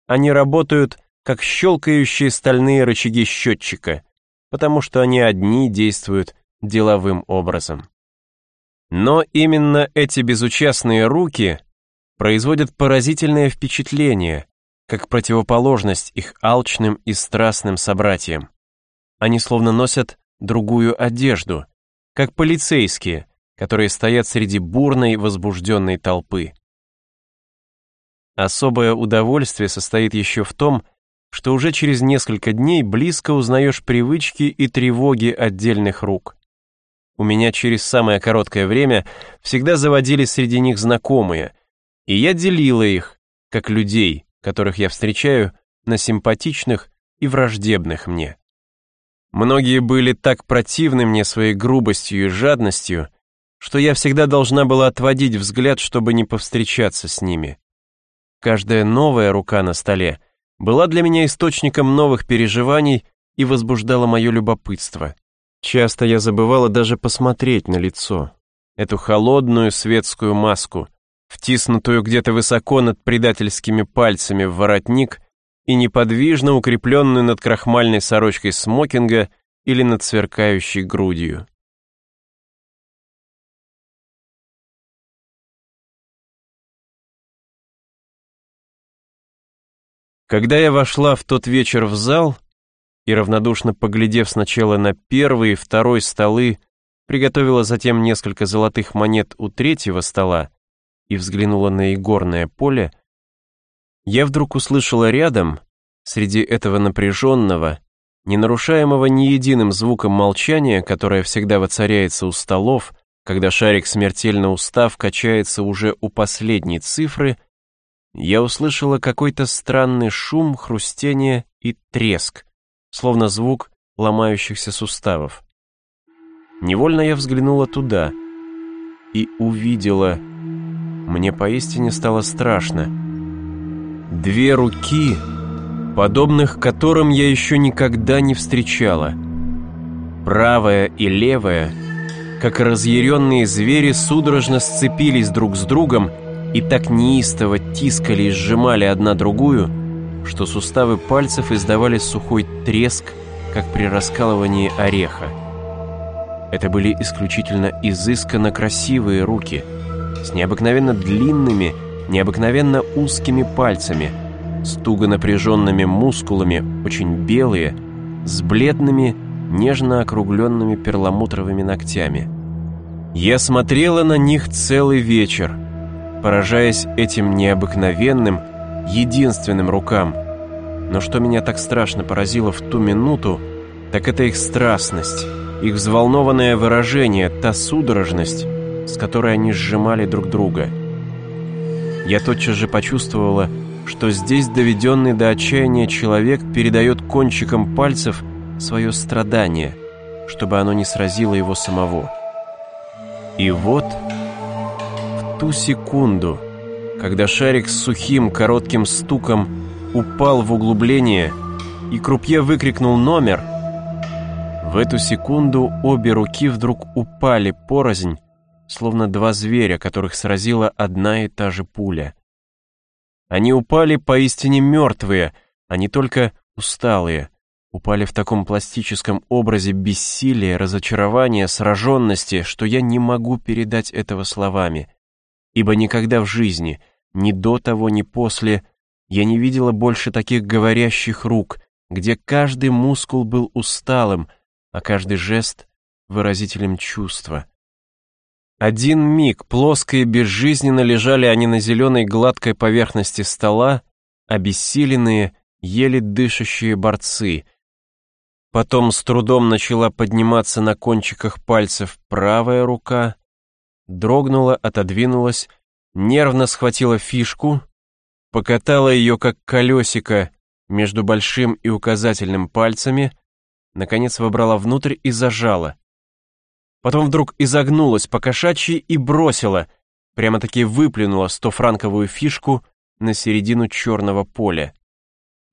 Они работают, как щелкающие стальные рычаги счетчика, потому что они одни действуют деловым образом. Но именно эти безучастные руки производят поразительное впечатление, как противоположность их алчным и страстным собратьям. Они словно носят другую одежду, как полицейские, которые стоят среди бурной возбужденной толпы. Особое удовольствие состоит еще в том, что уже через несколько дней близко узнаешь привычки и тревоги отдельных рук. У меня через самое короткое время всегда заводились среди них знакомые, и я делила их, как людей, которых я встречаю, на симпатичных и враждебных мне. Многие были так противны мне своей грубостью и жадностью, что я всегда должна была отводить взгляд, чтобы не повстречаться с ними. Каждая новая рука на столе была для меня источником новых переживаний и возбуждала мое любопытство. Часто я забывала даже посмотреть на лицо, эту холодную светскую маску, втиснутую где-то высоко над предательскими пальцами в воротник и неподвижно укрепленную над крахмальной сорочкой смокинга или над сверкающей грудью. Когда я вошла в тот вечер в зал и, равнодушно поглядев сначала на первый и второй столы, приготовила затем несколько золотых монет у третьего стола и взглянула на игорное поле, я вдруг услышала рядом, среди этого напряженного, не нарушаемого ни единым звуком молчания, которое всегда воцаряется у столов, когда шарик смертельно устав качается уже у последней цифры, я услышала какой-то странный шум, хрустение и треск, словно звук ломающихся суставов. Невольно я взглянула туда и увидела... Мне поистине стало страшно. Две руки, подобных которым я еще никогда не встречала. Правая и левая, как разъяренные звери, судорожно сцепились друг с другом и так неистово тискали и сжимали одна другую, что суставы пальцев издавали сухой треск, как при раскалывании ореха. Это были исключительно изысканно красивые руки, с необыкновенно длинными, необыкновенно узкими пальцами, с туго напряженными мускулами, очень белые, с бледными, нежно округленными перламутровыми ногтями. Я смотрела на них целый вечер, поражаясь этим необыкновенным, единственным рукам. Но что меня так страшно поразило в ту минуту, так это их страстность, их взволнованное выражение, та судорожность, с которой они сжимали друг друга. Я тотчас же почувствовала, что здесь доведенный до отчаяния человек передает кончиком пальцев свое страдание, чтобы оно не сразило его самого. И вот ту секунду, когда шарик с сухим коротким стуком упал в углубление и крупье выкрикнул номер, в эту секунду обе руки вдруг упали порознь, словно два зверя, которых сразила одна и та же пуля. Они упали поистине мертвые, а не только усталые, упали в таком пластическом образе бессилия, разочарования, сраженности, что я не могу передать этого словами ибо никогда в жизни, ни до того, ни после, я не видела больше таких говорящих рук, где каждый мускул был усталым, а каждый жест — выразителем чувства. Один миг плоско и безжизненно лежали они на зеленой гладкой поверхности стола, обессиленные, еле дышащие борцы. Потом с трудом начала подниматься на кончиках пальцев правая рука, дрогнула, отодвинулась, нервно схватила фишку, покатала ее как колесико между большим и указательным пальцами, наконец вобрала внутрь и зажала. Потом вдруг изогнулась по кошачьи и бросила, прямо-таки выплюнула стофранковую фишку на середину черного поля.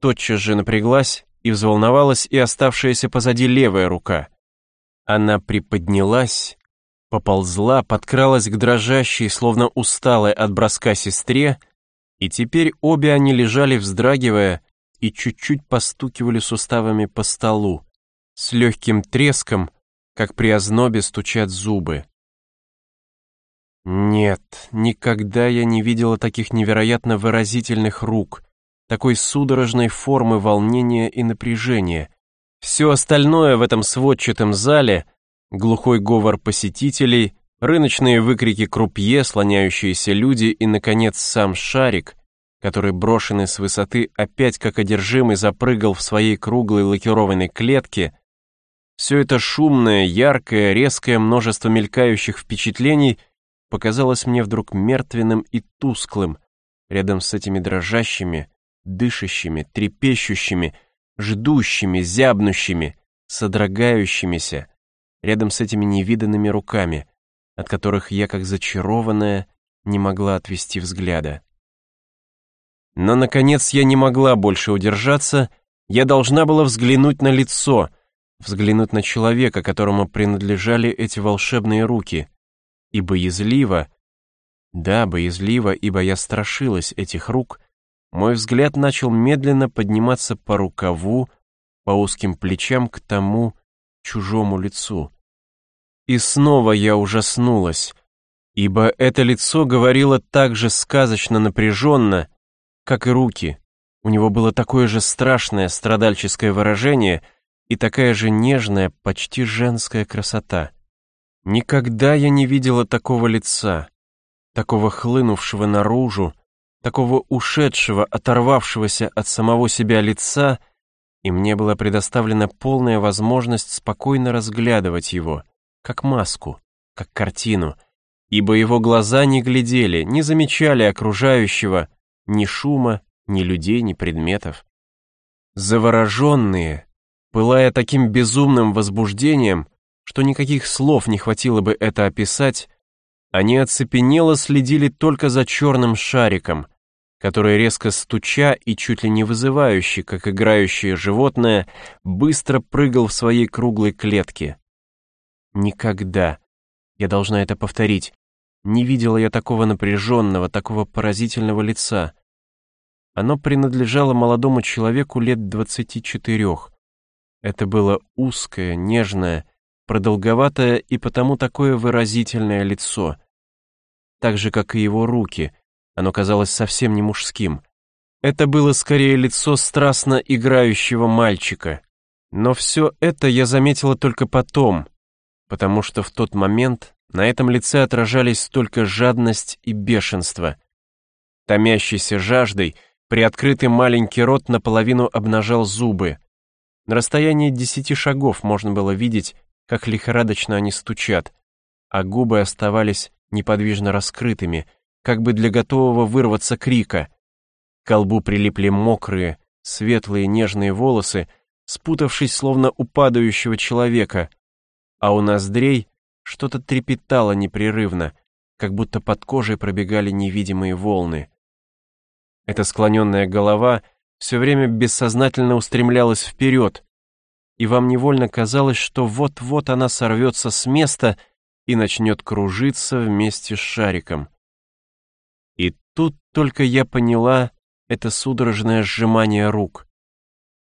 Тотчас же напряглась и взволновалась и оставшаяся позади левая рука. Она приподнялась, поползла, подкралась к дрожащей, словно усталой от броска сестре, и теперь обе они лежали, вздрагивая, и чуть-чуть постукивали суставами по столу, с легким треском, как при ознобе стучат зубы. Нет, никогда я не видела таких невероятно выразительных рук, такой судорожной формы волнения и напряжения. Все остальное в этом сводчатом зале, глухой говор посетителей, рыночные выкрики крупье, слоняющиеся люди и, наконец, сам шарик, который, брошенный с высоты, опять как одержимый запрыгал в своей круглой лакированной клетке, все это шумное, яркое, резкое множество мелькающих впечатлений показалось мне вдруг мертвенным и тусклым, рядом с этими дрожащими, дышащими, трепещущими, ждущими, зябнущими, содрогающимися, рядом с этими невиданными руками, от которых я, как зачарованная, не могла отвести взгляда. Но, наконец, я не могла больше удержаться, я должна была взглянуть на лицо, взглянуть на человека, которому принадлежали эти волшебные руки, и боязливо, да, боязливо, ибо я страшилась этих рук, мой взгляд начал медленно подниматься по рукаву, по узким плечам к тому чужому лицу. И снова я ужаснулась, ибо это лицо говорило так же сказочно напряженно, как и руки. У него было такое же страшное страдальческое выражение и такая же нежная, почти женская красота. Никогда я не видела такого лица, такого хлынувшего наружу, такого ушедшего, оторвавшегося от самого себя лица, и мне была предоставлена полная возможность спокойно разглядывать его, как маску, как картину, ибо его глаза не глядели, не замечали окружающего, ни шума, ни людей, ни предметов. Завороженные, пылая таким безумным возбуждением, что никаких слов не хватило бы это описать, они оцепенело следили только за черным шариком, который резко стуча и чуть ли не вызывающий, как играющее животное, быстро прыгал в своей круглой клетке. Никогда, я должна это повторить, не видела я такого напряженного, такого поразительного лица. Оно принадлежало молодому человеку лет двадцати четырех. Это было узкое, нежное, продолговатое и потому такое выразительное лицо. Так же, как и его руки, оно казалось совсем не мужским. Это было скорее лицо страстно играющего мальчика. Но все это я заметила только потом, потому что в тот момент на этом лице отражались только жадность и бешенство. Томящийся жаждой — Приоткрытый маленький рот наполовину обнажал зубы. На расстоянии десяти шагов можно было видеть, как лихорадочно они стучат, а губы оставались неподвижно раскрытыми, как бы для готового вырваться крика. К колбу прилипли мокрые, светлые нежные волосы, спутавшись словно у падающего человека, а у ноздрей что-то трепетало непрерывно, как будто под кожей пробегали невидимые волны. Эта склоненная голова все время бессознательно устремлялась вперед, и вам невольно казалось, что вот-вот она сорвется с места и начнет кружиться вместе с шариком. Только я поняла это судорожное сжимание рук.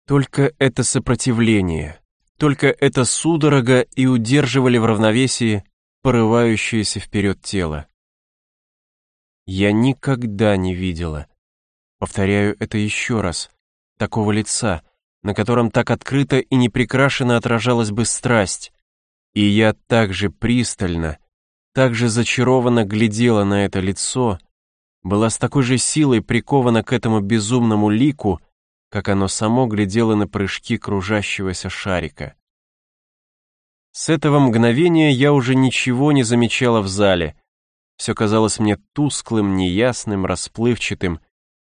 Только это сопротивление, только это судорога и удерживали в равновесии порывающееся вперед тело. Я никогда не видела, Повторяю это еще раз. Такого лица, на котором так открыто и непрекрашенно отражалась бы страсть. И я так же пристально, так же зачарованно глядела на это лицо, была с такой же силой прикована к этому безумному лику, как оно само глядело на прыжки кружащегося шарика. С этого мгновения я уже ничего не замечала в зале. Все казалось мне тусклым, неясным, расплывчатым,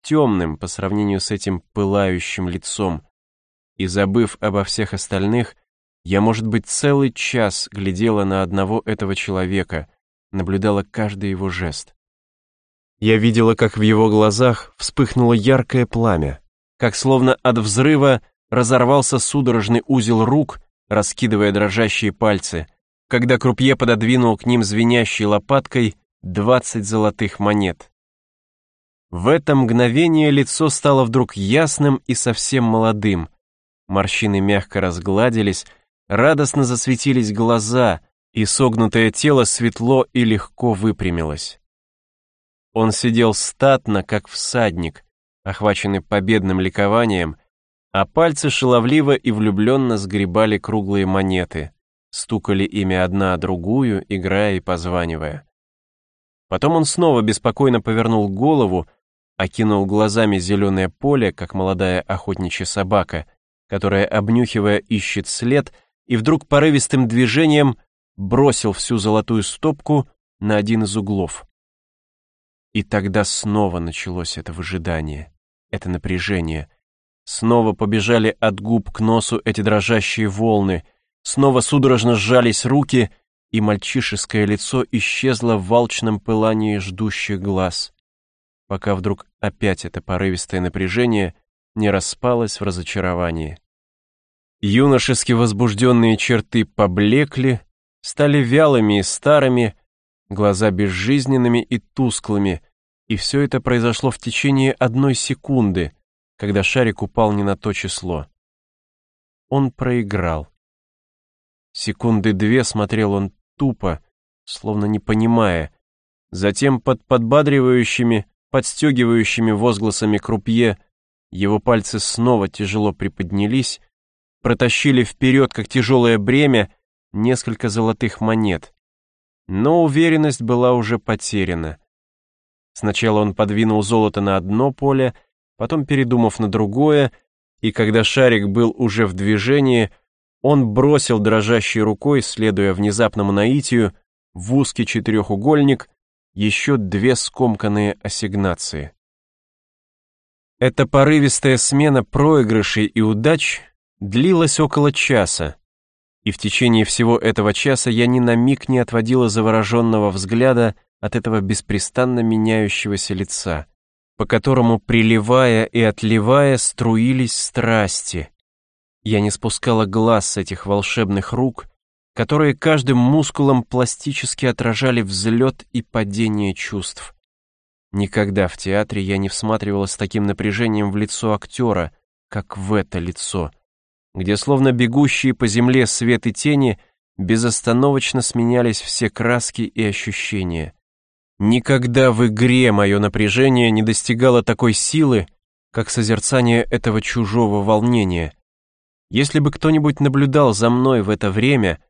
темным по сравнению с этим пылающим лицом, и, забыв обо всех остальных, я, может быть, целый час глядела на одного этого человека, наблюдала каждый его жест. Я видела, как в его глазах вспыхнуло яркое пламя, как словно от взрыва разорвался судорожный узел рук, раскидывая дрожащие пальцы, когда крупье пододвинул к ним звенящей лопаткой двадцать золотых монет. В это мгновение лицо стало вдруг ясным и совсем молодым. Морщины мягко разгладились, радостно засветились глаза, и согнутое тело светло и легко выпрямилось. Он сидел статно, как всадник, охваченный победным ликованием, а пальцы шаловливо и влюбленно сгребали круглые монеты, стукали ими одна о другую, играя и позванивая. Потом он снова беспокойно повернул голову, окинул глазами зеленое поле, как молодая охотничья собака, которая, обнюхивая, ищет след, и вдруг порывистым движением бросил всю золотую стопку на один из углов. И тогда снова началось это выжидание, это напряжение. Снова побежали от губ к носу эти дрожащие волны, снова судорожно сжались руки, и мальчишеское лицо исчезло в волчном пылании ждущих глаз, пока вдруг опять это порывистое напряжение не распалось в разочаровании. Юношески возбужденные черты поблекли, стали вялыми и старыми, глаза безжизненными и тусклыми, и все это произошло в течение одной секунды, когда шарик упал не на то число. Он проиграл. Секунды две смотрел он тупо, словно не понимая. Затем под подбадривающими, подстегивающими возгласами крупье его пальцы снова тяжело приподнялись, протащили вперед, как тяжелое бремя, несколько золотых монет. Но уверенность была уже потеряна. Сначала он подвинул золото на одно поле, потом, передумав на другое, и когда шарик был уже в движении, он бросил дрожащей рукой, следуя внезапному наитию, в узкий четырехугольник еще две скомканные ассигнации. Эта порывистая смена проигрышей и удач длилась около часа, и в течение всего этого часа я ни на миг не отводила завороженного взгляда от этого беспрестанно меняющегося лица, по которому, приливая и отливая, струились страсти. Я не спускала глаз с этих волшебных рук, которые каждым мускулом пластически отражали взлет и падение чувств. Никогда в театре я не всматривалась с таким напряжением в лицо актера, как в это лицо — где словно бегущие по земле свет и тени безостановочно сменялись все краски и ощущения. Никогда в игре мое напряжение не достигало такой силы, как созерцание этого чужого волнения. Если бы кто-нибудь наблюдал за мной в это время,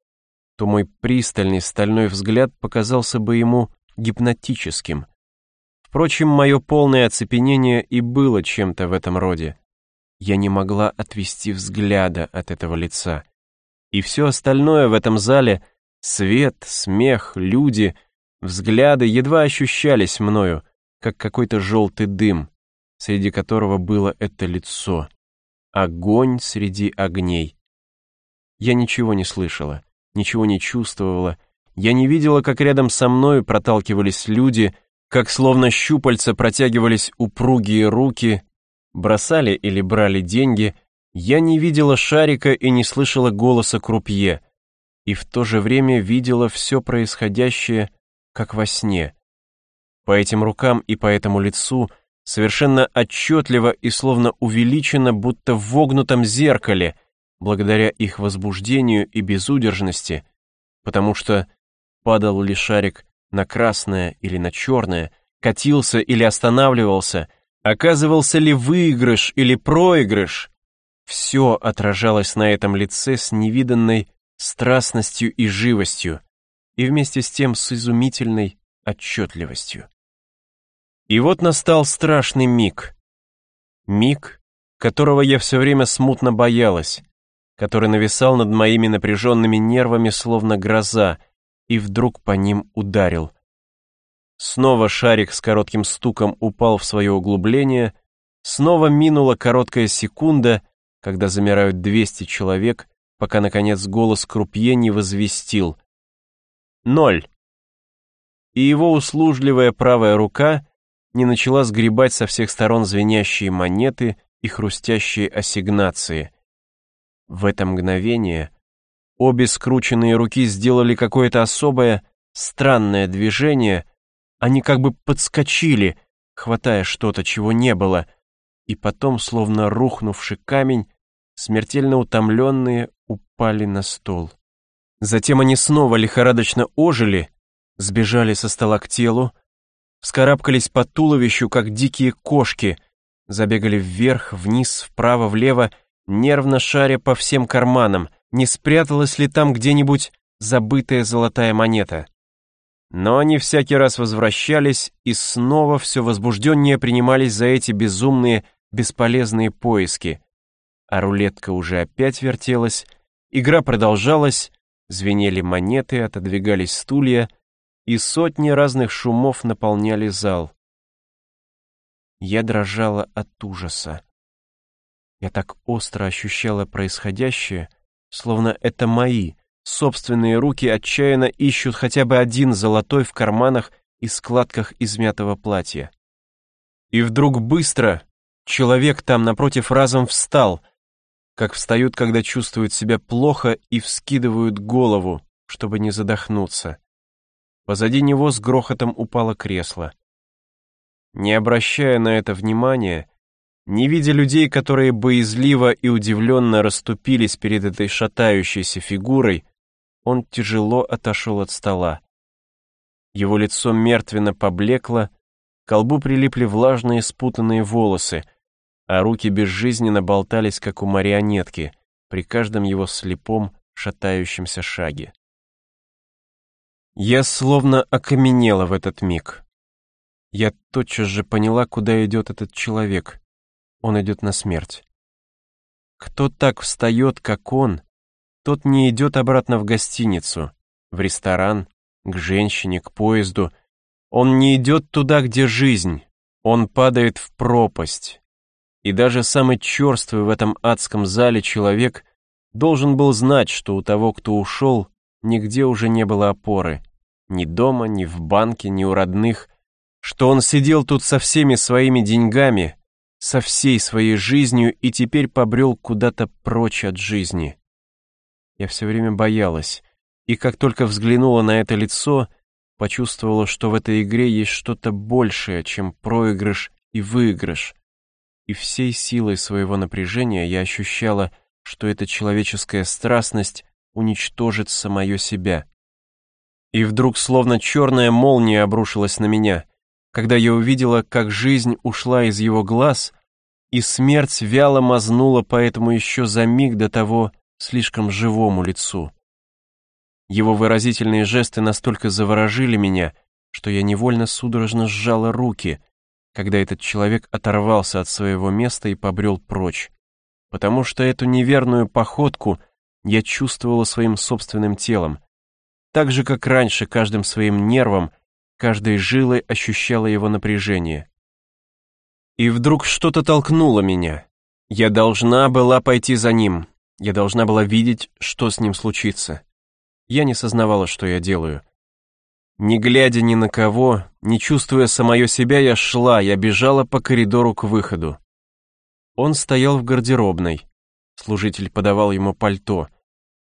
то мой пристальный стальной взгляд показался бы ему гипнотическим. Впрочем, мое полное оцепенение и было чем-то в этом роде. Я не могла отвести взгляда от этого лица. И все остальное в этом зале — свет, смех, люди, взгляды едва ощущались мною, как какой-то желтый дым, среди которого было это лицо. Огонь среди огней. Я ничего не слышала, ничего не чувствовала, я не видела, как рядом со мной проталкивались люди, как словно щупальца протягивались упругие руки, бросали или брали деньги, я не видела шарика и не слышала голоса крупье, и в то же время видела все происходящее, как во сне. По этим рукам и по этому лицу совершенно отчетливо и словно увеличено, будто в вогнутом зеркале, благодаря их возбуждению и безудержности, потому что падал ли шарик на красное или на черное, катился или останавливался — Оказывался ли выигрыш или проигрыш, все отражалось на этом лице с невиданной страстностью и живостью, и вместе с тем с изумительной отчетливостью. И вот настал страшный миг. Миг, которого я все время смутно боялась, который нависал над моими напряженными нервами словно гроза, и вдруг по ним ударил — Снова шарик с коротким стуком упал в свое углубление, снова минула короткая секунда, когда замирают 200 человек, пока, наконец, голос крупье не возвестил. Ноль. И его услужливая правая рука не начала сгребать со всех сторон звенящие монеты и хрустящие ассигнации. В это мгновение Обе скрученные руки сделали какое-то особое, странное движение. Они как бы подскочили, хватая что-то, чего не было, и потом, словно рухнувший камень, смертельно утомленные упали на стол. Затем они снова лихорадочно ожили, сбежали со стола к телу, вскарабкались по туловищу, как дикие кошки, забегали вверх, вниз, вправо, влево, нервно шаря по всем карманам, не спряталась ли там где-нибудь забытая золотая монета. Но они всякий раз возвращались и снова все возбужденнее принимались за эти безумные, бесполезные поиски. А рулетка уже опять вертелась, игра продолжалась, звенели монеты, отодвигались стулья, и сотни разных шумов наполняли зал. Я дрожала от ужаса. Я так остро ощущала происходящее, словно это мои, собственные руки отчаянно ищут хотя бы один золотой в карманах и складках измятого платья. И вдруг быстро человек там напротив разом встал, как встают, когда чувствуют себя плохо и вскидывают голову, чтобы не задохнуться. Позади него с грохотом упало кресло. Не обращая на это внимания, не видя людей, которые боязливо и удивленно расступились перед этой шатающейся фигурой, он тяжело отошел от стола. Его лицо мертвенно поблекло, к колбу прилипли влажные спутанные волосы, а руки безжизненно болтались, как у марионетки, при каждом его слепом, шатающемся шаге. Я словно окаменела в этот миг. Я тотчас же поняла, куда идет этот человек. Он идет на смерть. Кто так встает, как он, тот не идет обратно в гостиницу, в ресторан, к женщине, к поезду. Он не идет туда, где жизнь. Он падает в пропасть. И даже самый черствый в этом адском зале человек должен был знать, что у того, кто ушел, нигде уже не было опоры. Ни дома, ни в банке, ни у родных. Что он сидел тут со всеми своими деньгами, со всей своей жизнью и теперь побрел куда-то прочь от жизни. Я все время боялась, и как только взглянула на это лицо, почувствовала, что в этой игре есть что-то большее, чем проигрыш и выигрыш. И всей силой своего напряжения я ощущала, что эта человеческая страстность уничтожит самое себя. И вдруг словно черная молния обрушилась на меня, когда я увидела, как жизнь ушла из его глаз, и смерть вяло мазнула по этому еще за миг до того слишком живому лицу. Его выразительные жесты настолько заворожили меня, что я невольно судорожно сжала руки, когда этот человек оторвался от своего места и побрел прочь, потому что эту неверную походку я чувствовала своим собственным телом, так же, как раньше каждым своим нервом, каждой жилой ощущала его напряжение. И вдруг что-то толкнуло меня. Я должна была пойти за ним, я должна была видеть, что с ним случится. Я не сознавала, что я делаю. Не глядя ни на кого, не чувствуя самое себя, я шла, я бежала по коридору к выходу. Он стоял в гардеробной. Служитель подавал ему пальто.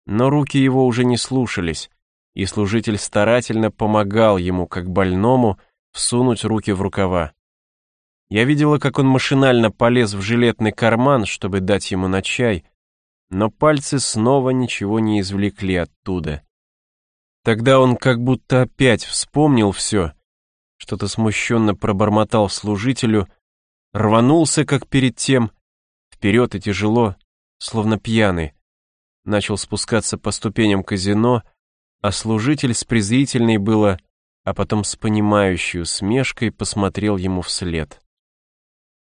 Но руки его уже не слушались, и служитель старательно помогал ему, как больному, всунуть руки в рукава. Я видела, как он машинально полез в жилетный карман, чтобы дать ему на чай, но пальцы снова ничего не извлекли оттуда. Тогда он как будто опять вспомнил все, что-то смущенно пробормотал служителю, рванулся, как перед тем, вперед и тяжело, словно пьяный, начал спускаться по ступеням казино, а служитель с презрительной было, а потом с понимающей усмешкой посмотрел ему вслед.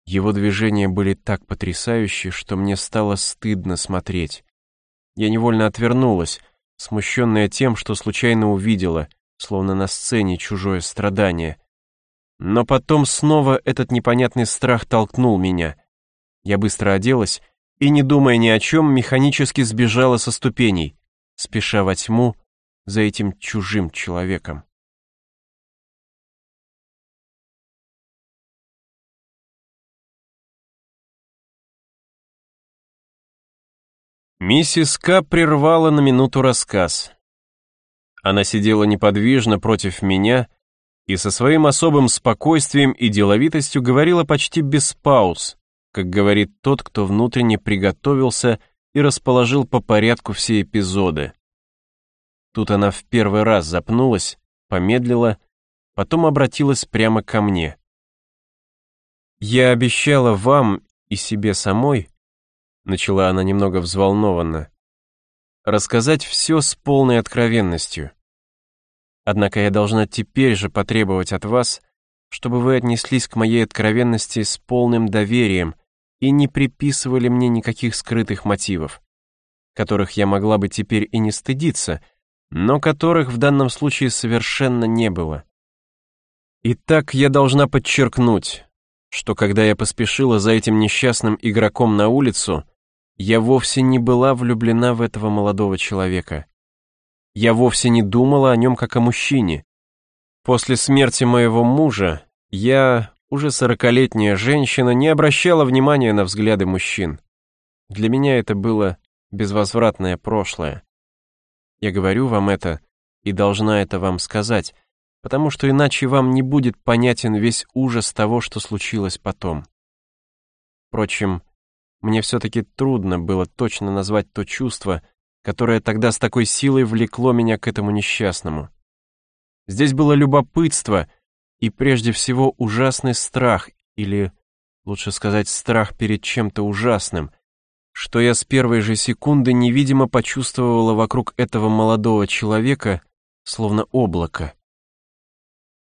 Его движения были так потрясающие, что мне стало стыдно смотреть. Я невольно отвернулась, смущенная тем, что случайно увидела, словно на сцене чужое страдание. Но потом снова этот непонятный страх толкнул меня. Я быстро оделась и, не думая ни о чем, механически сбежала со ступеней, спеша во тьму за этим чужим человеком. Миссис К. прервала на минуту рассказ. Она сидела неподвижно против меня и со своим особым спокойствием и деловитостью говорила почти без пауз, как говорит тот, кто внутренне приготовился и расположил по порядку все эпизоды. Тут она в первый раз запнулась, помедлила, потом обратилась прямо ко мне. «Я обещала вам и себе самой начала она немного взволнованно, рассказать все с полной откровенностью. Однако я должна теперь же потребовать от вас, чтобы вы отнеслись к моей откровенности с полным доверием и не приписывали мне никаких скрытых мотивов, которых я могла бы теперь и не стыдиться, но которых в данном случае совершенно не было. Итак, я должна подчеркнуть, что когда я поспешила за этим несчастным игроком на улицу, я вовсе не была влюблена в этого молодого человека. Я вовсе не думала о нем как о мужчине. После смерти моего мужа я, уже сорокалетняя женщина, не обращала внимания на взгляды мужчин. Для меня это было безвозвратное прошлое. Я говорю вам это и должна это вам сказать, потому что иначе вам не будет понятен весь ужас того, что случилось потом. Впрочем, мне все-таки трудно было точно назвать то чувство, которое тогда с такой силой влекло меня к этому несчастному. Здесь было любопытство и прежде всего ужасный страх, или, лучше сказать, страх перед чем-то ужасным, что я с первой же секунды невидимо почувствовала вокруг этого молодого человека, словно облако.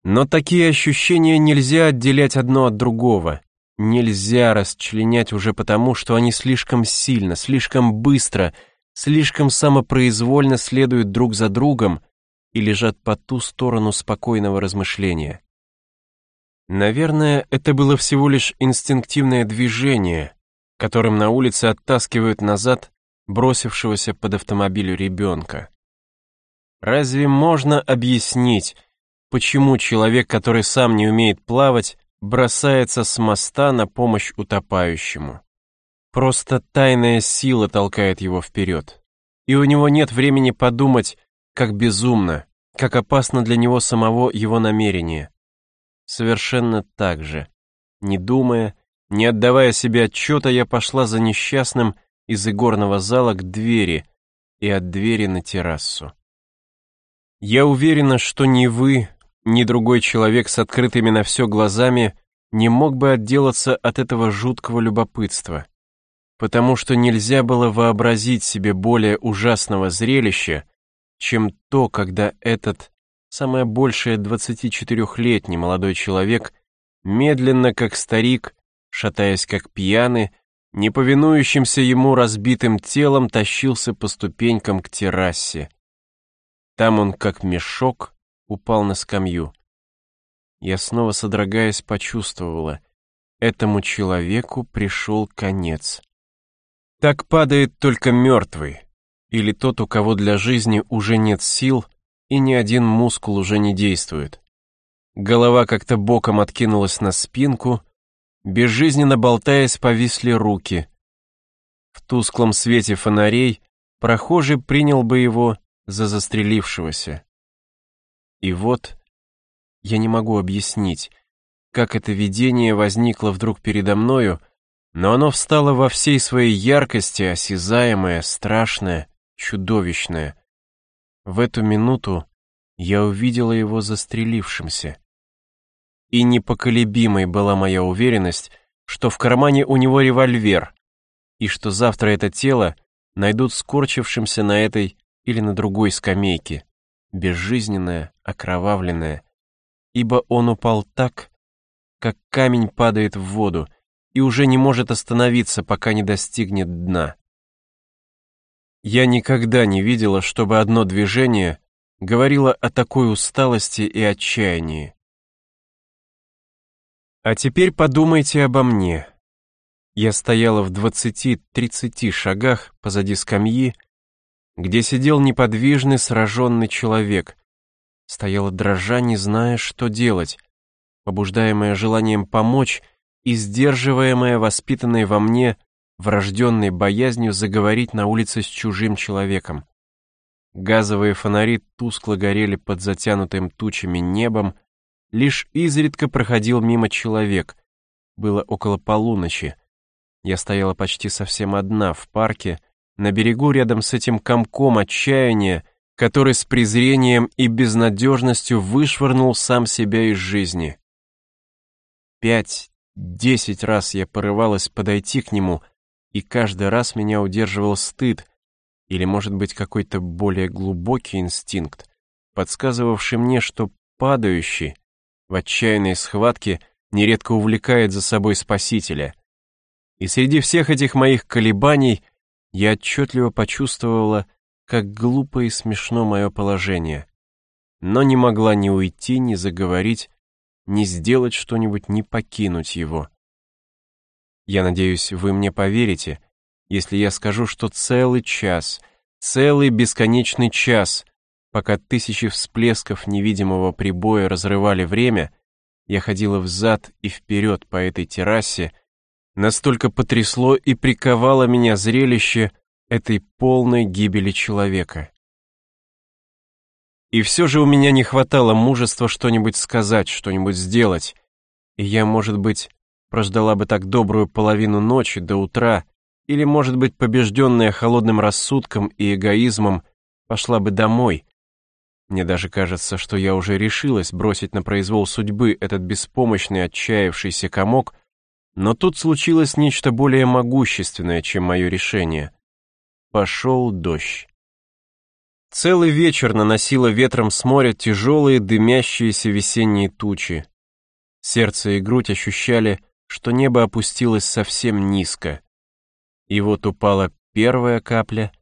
Но такие ощущения нельзя отделять одно от другого. Нельзя расчленять уже потому, что они слишком сильно, слишком быстро, слишком самопроизвольно следуют друг за другом и лежат по ту сторону спокойного размышления. Наверное, это было всего лишь инстинктивное движение, которым на улице оттаскивают назад бросившегося под автомобиль ребенка. Разве можно объяснить, почему человек, который сам не умеет плавать, бросается с моста на помощь утопающему. Просто тайная сила толкает его вперед. И у него нет времени подумать, как безумно, как опасно для него самого его намерение. Совершенно так же. Не думая, не отдавая себе отчета, я пошла за несчастным из игорного зала к двери и от двери на террасу. Я уверена, что ни вы, ни другой человек с открытыми на все глазами не мог бы отделаться от этого жуткого любопытства, потому что нельзя было вообразить себе более ужасного зрелища, чем то, когда этот, самое большее 24-летний молодой человек, медленно, как старик, шатаясь как пьяный, неповинующимся ему разбитым телом тащился по ступенькам к террасе. Там он, как мешок, упал на скамью. Я снова содрогаясь почувствовала, этому человеку пришел конец. Так падает только мертвый, или тот, у кого для жизни уже нет сил, и ни один мускул уже не действует. Голова как-то боком откинулась на спинку, безжизненно болтаясь повисли руки. В тусклом свете фонарей прохожий принял бы его за застрелившегося. И вот, я не могу объяснить, как это видение возникло вдруг передо мною, но оно встало во всей своей яркости, осязаемое, страшное, чудовищное. В эту минуту я увидела его застрелившимся. И непоколебимой была моя уверенность, что в кармане у него револьвер, и что завтра это тело найдут скорчившимся на этой или на другой скамейке безжизненное, окровавленное, ибо он упал так, как камень падает в воду и уже не может остановиться, пока не достигнет дна. Я никогда не видела, чтобы одно движение говорило о такой усталости и отчаянии. А теперь подумайте обо мне. Я стояла в двадцати-тридцати шагах позади скамьи, где сидел неподвижный сраженный человек. Стояла дрожа, не зная, что делать, побуждаемая желанием помочь и сдерживаемая воспитанной во мне врожденной боязнью заговорить на улице с чужим человеком. Газовые фонари тускло горели под затянутым тучами небом, лишь изредка проходил мимо человек. Было около полуночи. Я стояла почти совсем одна в парке, на берегу рядом с этим комком отчаяния, который с презрением и безнадежностью вышвырнул сам себя из жизни. Пять, десять раз я порывалась подойти к нему, и каждый раз меня удерживал стыд, или, может быть, какой-то более глубокий инстинкт, подсказывавший мне, что падающий в отчаянной схватке нередко увлекает за собой спасителя. И среди всех этих моих колебаний я отчетливо почувствовала, как глупо и смешно мое положение, но не могла ни уйти, ни заговорить, ни сделать что-нибудь, ни покинуть его. Я надеюсь, вы мне поверите, если я скажу, что целый час, целый бесконечный час, пока тысячи всплесков невидимого прибоя разрывали время, я ходила взад и вперед по этой террасе, настолько потрясло и приковало меня зрелище этой полной гибели человека. И все же у меня не хватало мужества что-нибудь сказать, что-нибудь сделать, и я, может быть, прождала бы так добрую половину ночи до утра, или, может быть, побежденная холодным рассудком и эгоизмом, пошла бы домой. Мне даже кажется, что я уже решилась бросить на произвол судьбы этот беспомощный отчаявшийся комок, но тут случилось нечто более могущественное, чем мое решение. Пошел дождь. Целый вечер наносило ветром с моря тяжелые дымящиеся весенние тучи. Сердце и грудь ощущали, что небо опустилось совсем низко. И вот упала первая капля,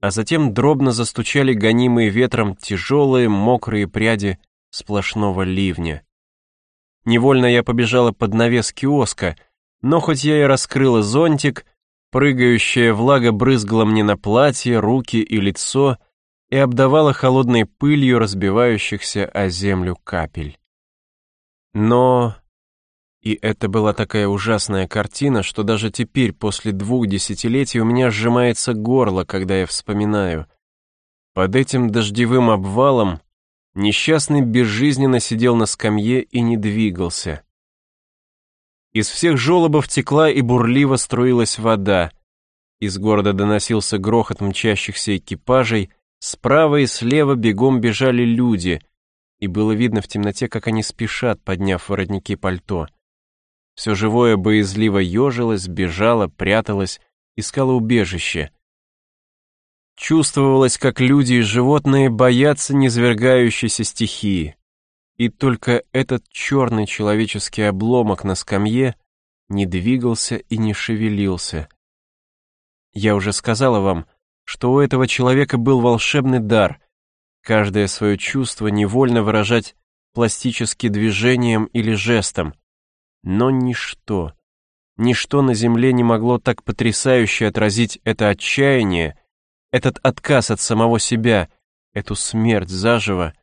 а затем дробно застучали гонимые ветром тяжелые мокрые пряди сплошного ливня. Невольно я побежала под навес киоска, но хоть я и раскрыла зонтик, прыгающая влага брызгала мне на платье, руки и лицо и обдавала холодной пылью разбивающихся о землю капель. Но и это была такая ужасная картина, что даже теперь, после двух десятилетий, у меня сжимается горло, когда я вспоминаю. Под этим дождевым обвалом несчастный безжизненно сидел на скамье и не двигался. Из всех желобов текла и бурливо струилась вода. Из города доносился грохот мчащихся экипажей, справа и слева бегом бежали люди, и было видно в темноте, как они спешат, подняв воротники пальто. Все живое боязливо ежилось, бежало, пряталось, искало убежище. Чувствовалось, как люди и животные боятся низвергающейся стихии. И только этот черный человеческий обломок на скамье не двигался и не шевелился. Я уже сказала вам, что у этого человека был волшебный дар, каждое свое чувство невольно выражать пластически движением или жестом, но ничто, ничто на земле не могло так потрясающе отразить это отчаяние, этот отказ от самого себя, эту смерть заживо,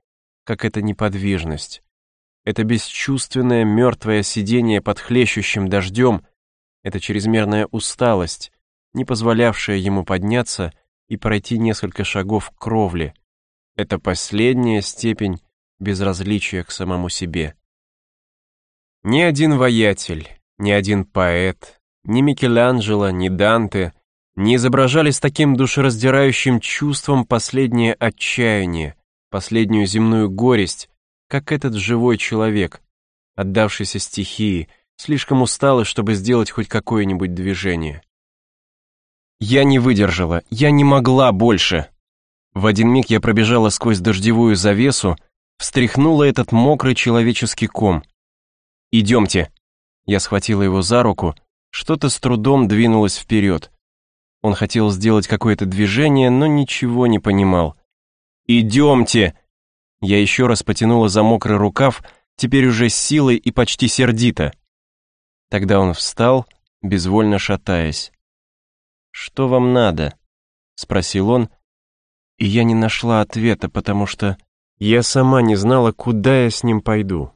как эта неподвижность. Это бесчувственное мертвое сидение под хлещущим дождем, это чрезмерная усталость, не позволявшая ему подняться и пройти несколько шагов к кровле. Это последняя степень безразличия к самому себе. Ни один воятель, ни один поэт, ни Микеланджело, ни Данте не изображали с таким душераздирающим чувством последнее отчаяние, последнюю земную горесть, как этот живой человек, отдавшийся стихии, слишком усталый, чтобы сделать хоть какое-нибудь движение. Я не выдержала, я не могла больше. В один миг я пробежала сквозь дождевую завесу, встряхнула этот мокрый человеческий ком, «Идемте». Я схватила его за руку, что-то с трудом двинулось вперед. Он хотел сделать какое-то движение, но ничего не понимал. «Идемте!» Я еще раз потянула за мокрый рукав, теперь уже с силой и почти сердито. Тогда он встал, безвольно шатаясь. «Что вам надо?» — спросил он, и я не нашла ответа, потому что я сама не знала, куда я с ним пойду.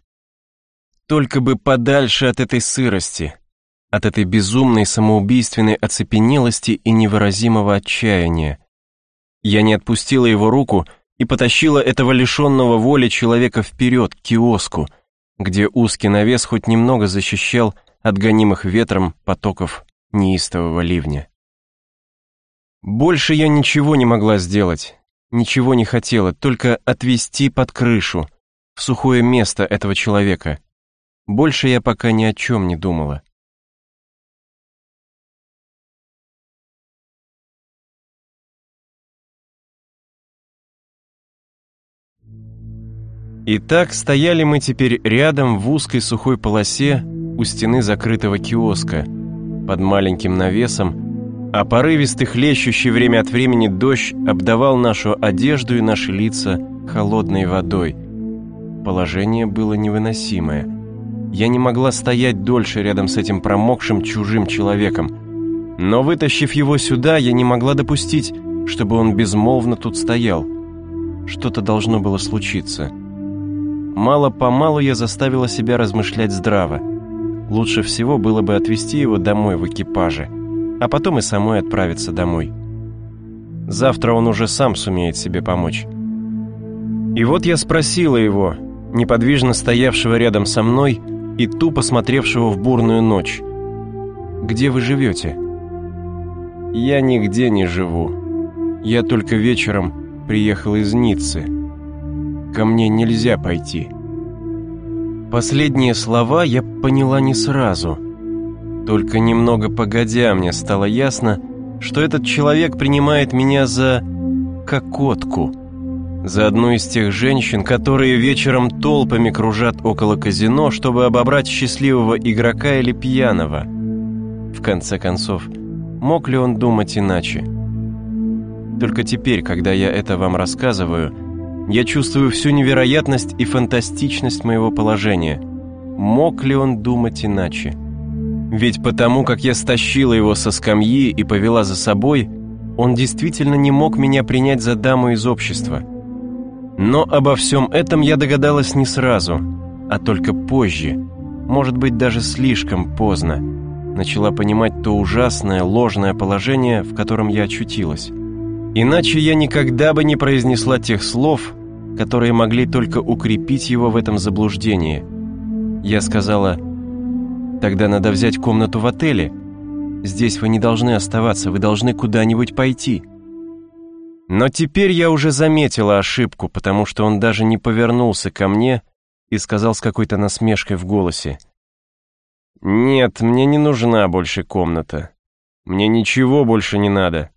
Только бы подальше от этой сырости. от этой безумной самоубийственной оцепенелости и невыразимого отчаяния. Я не отпустила его руку и потащила этого лишенного воли человека вперед, к киоску, где узкий навес хоть немного защищал от гонимых ветром потоков неистового ливня. Больше я ничего не могла сделать, ничего не хотела, только отвести под крышу, в сухое место этого человека. Больше я пока ни о чем не думала. Итак, стояли мы теперь рядом в узкой сухой полосе у стены закрытого киоска, под маленьким навесом, а порывистый хлещущий время от времени дождь обдавал нашу одежду и наши лица холодной водой. Положение было невыносимое. Я не могла стоять дольше рядом с этим промокшим чужим человеком. Но вытащив его сюда, я не могла допустить, чтобы он безмолвно тут стоял. Что-то должно было случиться. Мало-помалу я заставила себя размышлять здраво. Лучше всего было бы отвезти его домой в экипаже, а потом и самой отправиться домой. Завтра он уже сам сумеет себе помочь. И вот я спросила его, неподвижно стоявшего рядом со мной и тупо смотревшего в бурную ночь, «Где вы живете?» «Я нигде не живу. Я только вечером приехал из Ниццы. Ко мне нельзя пойти». Последние слова я поняла не сразу. Только немного погодя мне стало ясно, что этот человек принимает меня за кокотку, за одну из тех женщин, которые вечером толпами кружат около казино, чтобы обобрать счастливого игрока или пьяного. В конце концов, мог ли он думать иначе? Только теперь, когда я это вам рассказываю, я чувствую всю невероятность и фантастичность моего положения. Мог ли он думать иначе? Ведь потому, как я стащила его со скамьи и повела за собой, он действительно не мог меня принять за даму из общества. Но обо всем этом я догадалась не сразу, а только позже, может быть, даже слишком поздно, начала понимать то ужасное, ложное положение, в котором я очутилась. Иначе я никогда бы не произнесла тех слов, которые могли только укрепить его в этом заблуждении. Я сказала, «Тогда надо взять комнату в отеле. Здесь вы не должны оставаться, вы должны куда-нибудь пойти». Но теперь я уже заметила ошибку, потому что он даже не повернулся ко мне и сказал с какой-то насмешкой в голосе, «Нет, мне не нужна больше комната. Мне ничего больше не надо.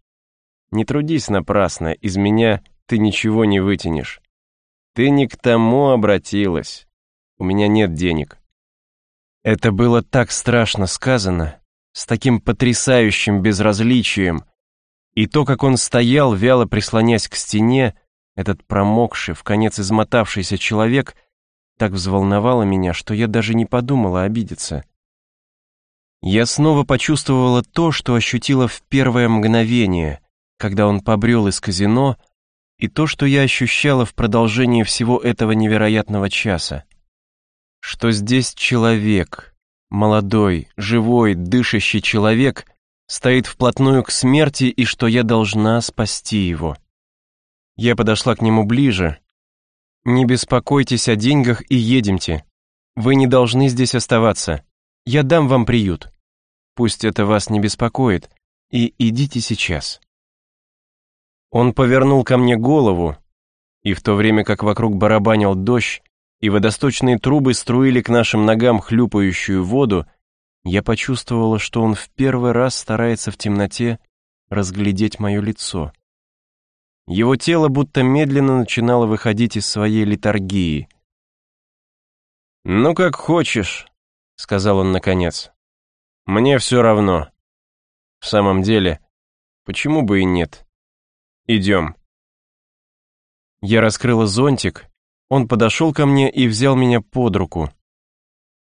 Не трудись напрасно, из меня ты ничего не вытянешь. Ты не к тому обратилась. У меня нет денег. Это было так страшно сказано, с таким потрясающим безразличием. И то, как он стоял, вяло прислонясь к стене, этот промокший, в конец измотавшийся человек, так взволновало меня, что я даже не подумала обидеться. Я снова почувствовала то, что ощутила в первое мгновение — когда он побрел из казино, и то, что я ощущала в продолжении всего этого невероятного часа. Что здесь человек, молодой, живой, дышащий человек, стоит вплотную к смерти и что я должна спасти его. Я подошла к нему ближе. «Не беспокойтесь о деньгах и едемте. Вы не должны здесь оставаться. Я дам вам приют. Пусть это вас не беспокоит, и идите сейчас». Он повернул ко мне голову, и в то время как вокруг барабанил дождь, и водосточные трубы струили к нашим ногам хлюпающую воду, я почувствовала, что он в первый раз старается в темноте разглядеть мое лицо. Его тело будто медленно начинало выходить из своей литургии. «Ну, как хочешь», — сказал он наконец. «Мне все равно. В самом деле, почему бы и нет?» Идем». Я раскрыла зонтик, он подошел ко мне и взял меня под руку.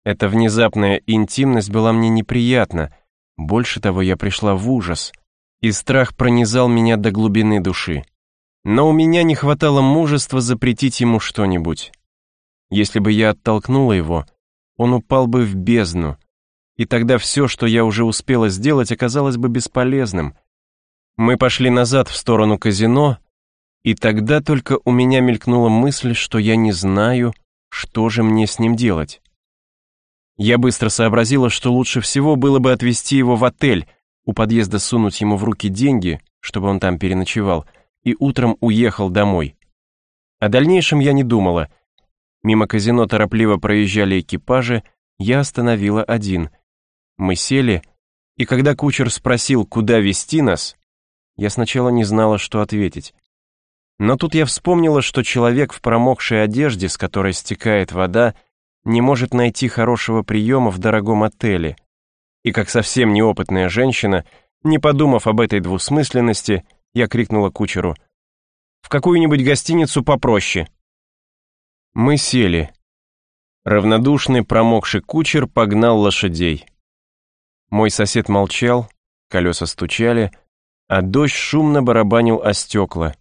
Эта внезапная интимность была мне неприятна, больше того, я пришла в ужас, и страх пронизал меня до глубины души. Но у меня не хватало мужества запретить ему что-нибудь. Если бы я оттолкнула его, он упал бы в бездну, и тогда все, что я уже успела сделать, оказалось бы бесполезным. Мы пошли назад в сторону казино, и тогда только у меня мелькнула мысль, что я не знаю, что же мне с ним делать. Я быстро сообразила, что лучше всего было бы отвезти его в отель, у подъезда сунуть ему в руки деньги, чтобы он там переночевал, и утром уехал домой. О дальнейшем я не думала. Мимо казино торопливо проезжали экипажи, я остановила один. Мы сели, и когда кучер спросил, куда вести нас, я сначала не знала, что ответить. Но тут я вспомнила, что человек в промокшей одежде, с которой стекает вода, не может найти хорошего приема в дорогом отеле. И как совсем неопытная женщина, не подумав об этой двусмысленности, я крикнула кучеру «В какую-нибудь гостиницу попроще». Мы сели. Равнодушный промокший кучер погнал лошадей. Мой сосед молчал, колеса стучали, а дождь шумно барабанил о стекла.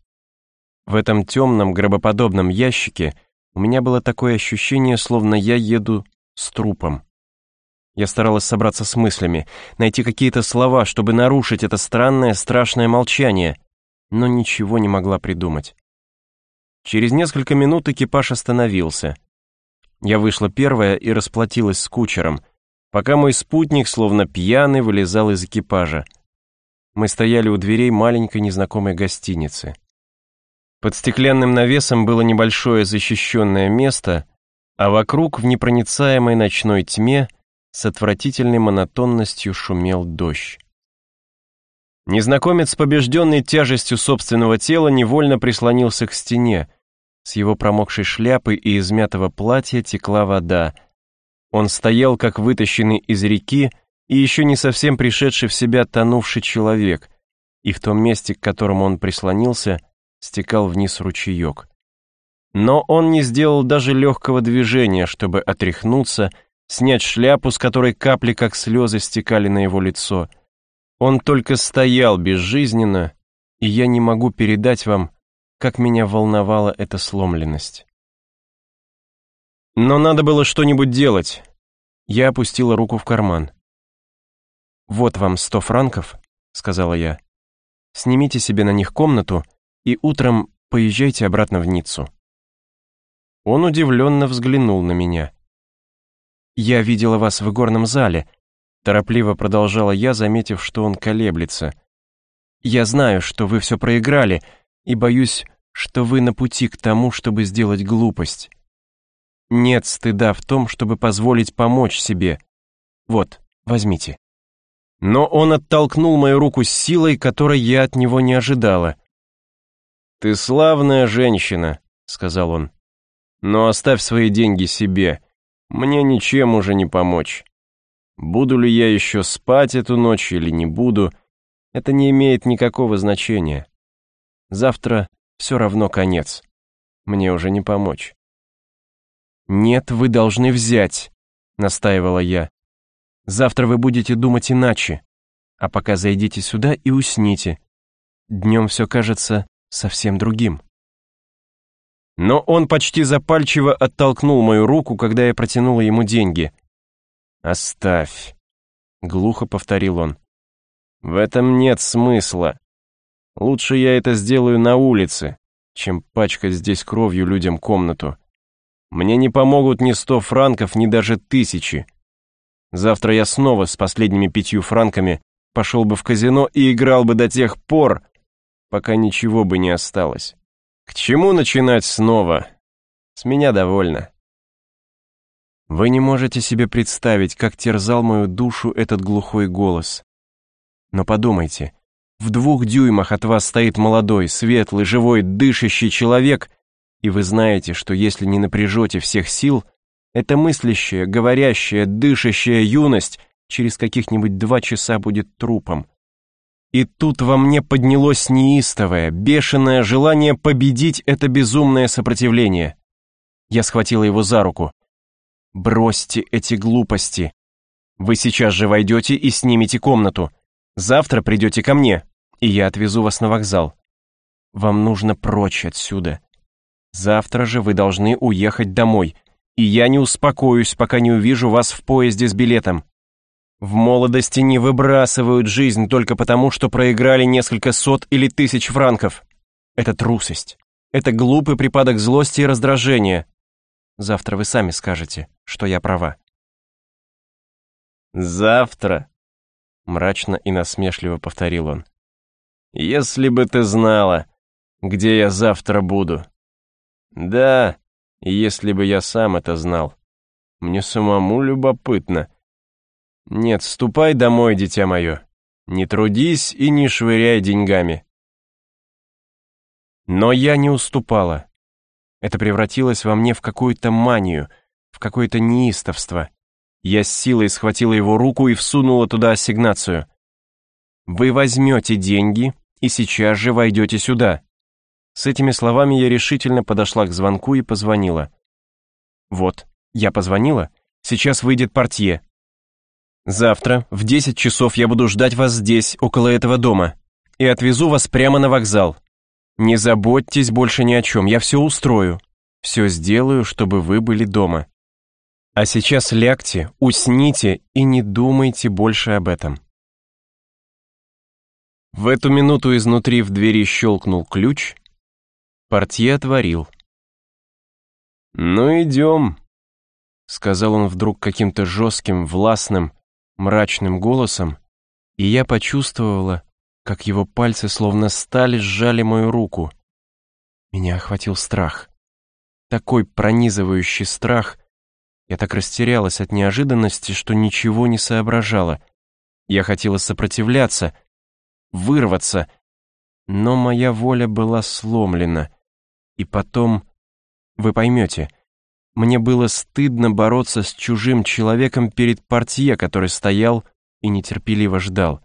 В этом темном гробоподобном ящике у меня было такое ощущение, словно я еду с трупом. Я старалась собраться с мыслями, найти какие-то слова, чтобы нарушить это странное, страшное молчание, но ничего не могла придумать. Через несколько минут экипаж остановился. Я вышла первая и расплатилась с кучером, пока мой спутник, словно пьяный, вылезал из экипажа. Мы стояли у дверей маленькой незнакомой гостиницы. Под стеклянным навесом было небольшое защищенное место, а вокруг в непроницаемой ночной тьме с отвратительной монотонностью шумел дождь. Незнакомец, побежденный тяжестью собственного тела, невольно прислонился к стене. С его промокшей шляпы и измятого платья текла вода. Он стоял, как вытащенный из реки, и еще не совсем пришедший в себя тонувший человек, и в том месте, к которому он прислонился, стекал вниз ручеек. Но он не сделал даже легкого движения, чтобы отряхнуться, снять шляпу, с которой капли, как слезы, стекали на его лицо — он только стоял безжизненно, и я не могу передать вам, как меня волновала эта сломленность. Но надо было что-нибудь делать. Я опустила руку в карман. «Вот вам сто франков», — сказала я. «Снимите себе на них комнату и утром поезжайте обратно в Ниццу». Он удивленно взглянул на меня. «Я видела вас в игорном зале», Торопливо продолжала я, заметив, что он колеблется. «Я знаю, что вы все проиграли, и боюсь, что вы на пути к тому, чтобы сделать глупость. Нет стыда в том, чтобы позволить помочь себе. Вот, возьмите». Но он оттолкнул мою руку с силой, которой я от него не ожидала. «Ты славная женщина», — сказал он. «Но оставь свои деньги себе. Мне ничем уже не помочь». Буду ли я еще спать эту ночь или не буду, это не имеет никакого значения. Завтра все равно конец. Мне уже не помочь. «Нет, вы должны взять», — настаивала я. «Завтра вы будете думать иначе. А пока зайдите сюда и усните. Днем все кажется совсем другим». Но он почти запальчиво оттолкнул мою руку, когда я протянула ему деньги. «Оставь», — глухо повторил он. «В этом нет смысла. Лучше я это сделаю на улице, чем пачкать здесь кровью людям комнату. Мне не помогут ни сто франков, ни даже тысячи. Завтра я снова с последними пятью франками пошел бы в казино и играл бы до тех пор, пока ничего бы не осталось. К чему начинать снова? С меня довольно. Вы не можете себе представить, как терзал мою душу этот глухой голос. Но подумайте, в двух дюймах от вас стоит молодой, светлый, живой, дышащий человек, и вы знаете, что если не напряжете всех сил, эта мыслящая, говорящая, дышащая юность через каких-нибудь два часа будет трупом. И тут во мне поднялось неистовое, бешеное желание победить это безумное сопротивление. Я схватила его за руку. Бросьте эти глупости. Вы сейчас же войдете и снимете комнату. Завтра придете ко мне, и я отвезу вас на вокзал. Вам нужно прочь отсюда. Завтра же вы должны уехать домой, и я не успокоюсь, пока не увижу вас в поезде с билетом. В молодости не выбрасывают жизнь только потому, что проиграли несколько сот или тысяч франков. Это трусость. Это глупый припадок злости и раздражения. Завтра вы сами скажете, что я права. «Завтра», — мрачно и насмешливо повторил он. «Если бы ты знала, где я завтра буду». «Да, если бы я сам это знал. Мне самому любопытно. Нет, ступай домой, дитя мое. Не трудись и не швыряй деньгами». Но я не уступала. Это превратилось во мне в какую-то манию, в какое-то неистовство. Я с силой схватила его руку и всунула туда ассигнацию. «Вы возьмете деньги и сейчас же войдете сюда». С этими словами я решительно подошла к звонку и позвонила. «Вот, я позвонила, сейчас выйдет портье. Завтра в 10 часов я буду ждать вас здесь, около этого дома, и отвезу вас прямо на вокзал. Не заботьтесь больше ни о чем, я все устрою. Все сделаю, чтобы вы были дома. А сейчас лягте, усните и не думайте больше об этом. В эту минуту изнутри в двери щелкнул ключ. Портье отворил. «Ну, идем», — сказал он вдруг каким-то жестким, властным, мрачным голосом, и я почувствовала, как его пальцы словно стали сжали мою руку. Меня охватил страх. Такой пронизывающий страх, я так растерялась от неожиданности, что ничего не соображала. Я хотела сопротивляться, вырваться, но моя воля была сломлена. И потом, вы поймете, мне было стыдно бороться с чужим человеком перед портье, который стоял и нетерпеливо ждал.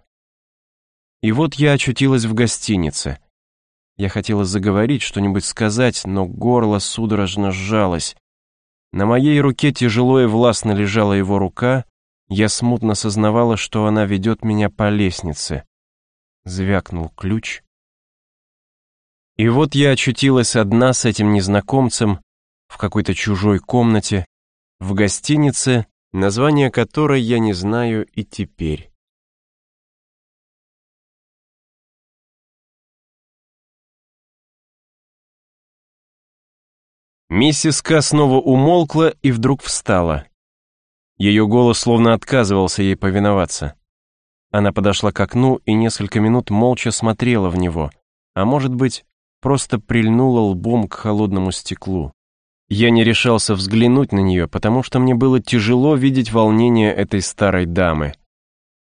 И вот я очутилась в гостинице. Я хотела заговорить, что-нибудь сказать, но горло судорожно сжалось. На моей руке тяжело и властно лежала его рука, я смутно сознавала, что она ведет меня по лестнице. Звякнул ключ. И вот я очутилась одна с этим незнакомцем в какой-то чужой комнате, в гостинице, название которой я не знаю и теперь. Миссис К. снова умолкла и вдруг встала. Ее голос словно отказывался ей повиноваться. Она подошла к окну и несколько минут молча смотрела в него, а может быть, просто прильнула лбом к холодному стеклу. Я не решался взглянуть на нее, потому что мне было тяжело видеть волнение этой старой дамы.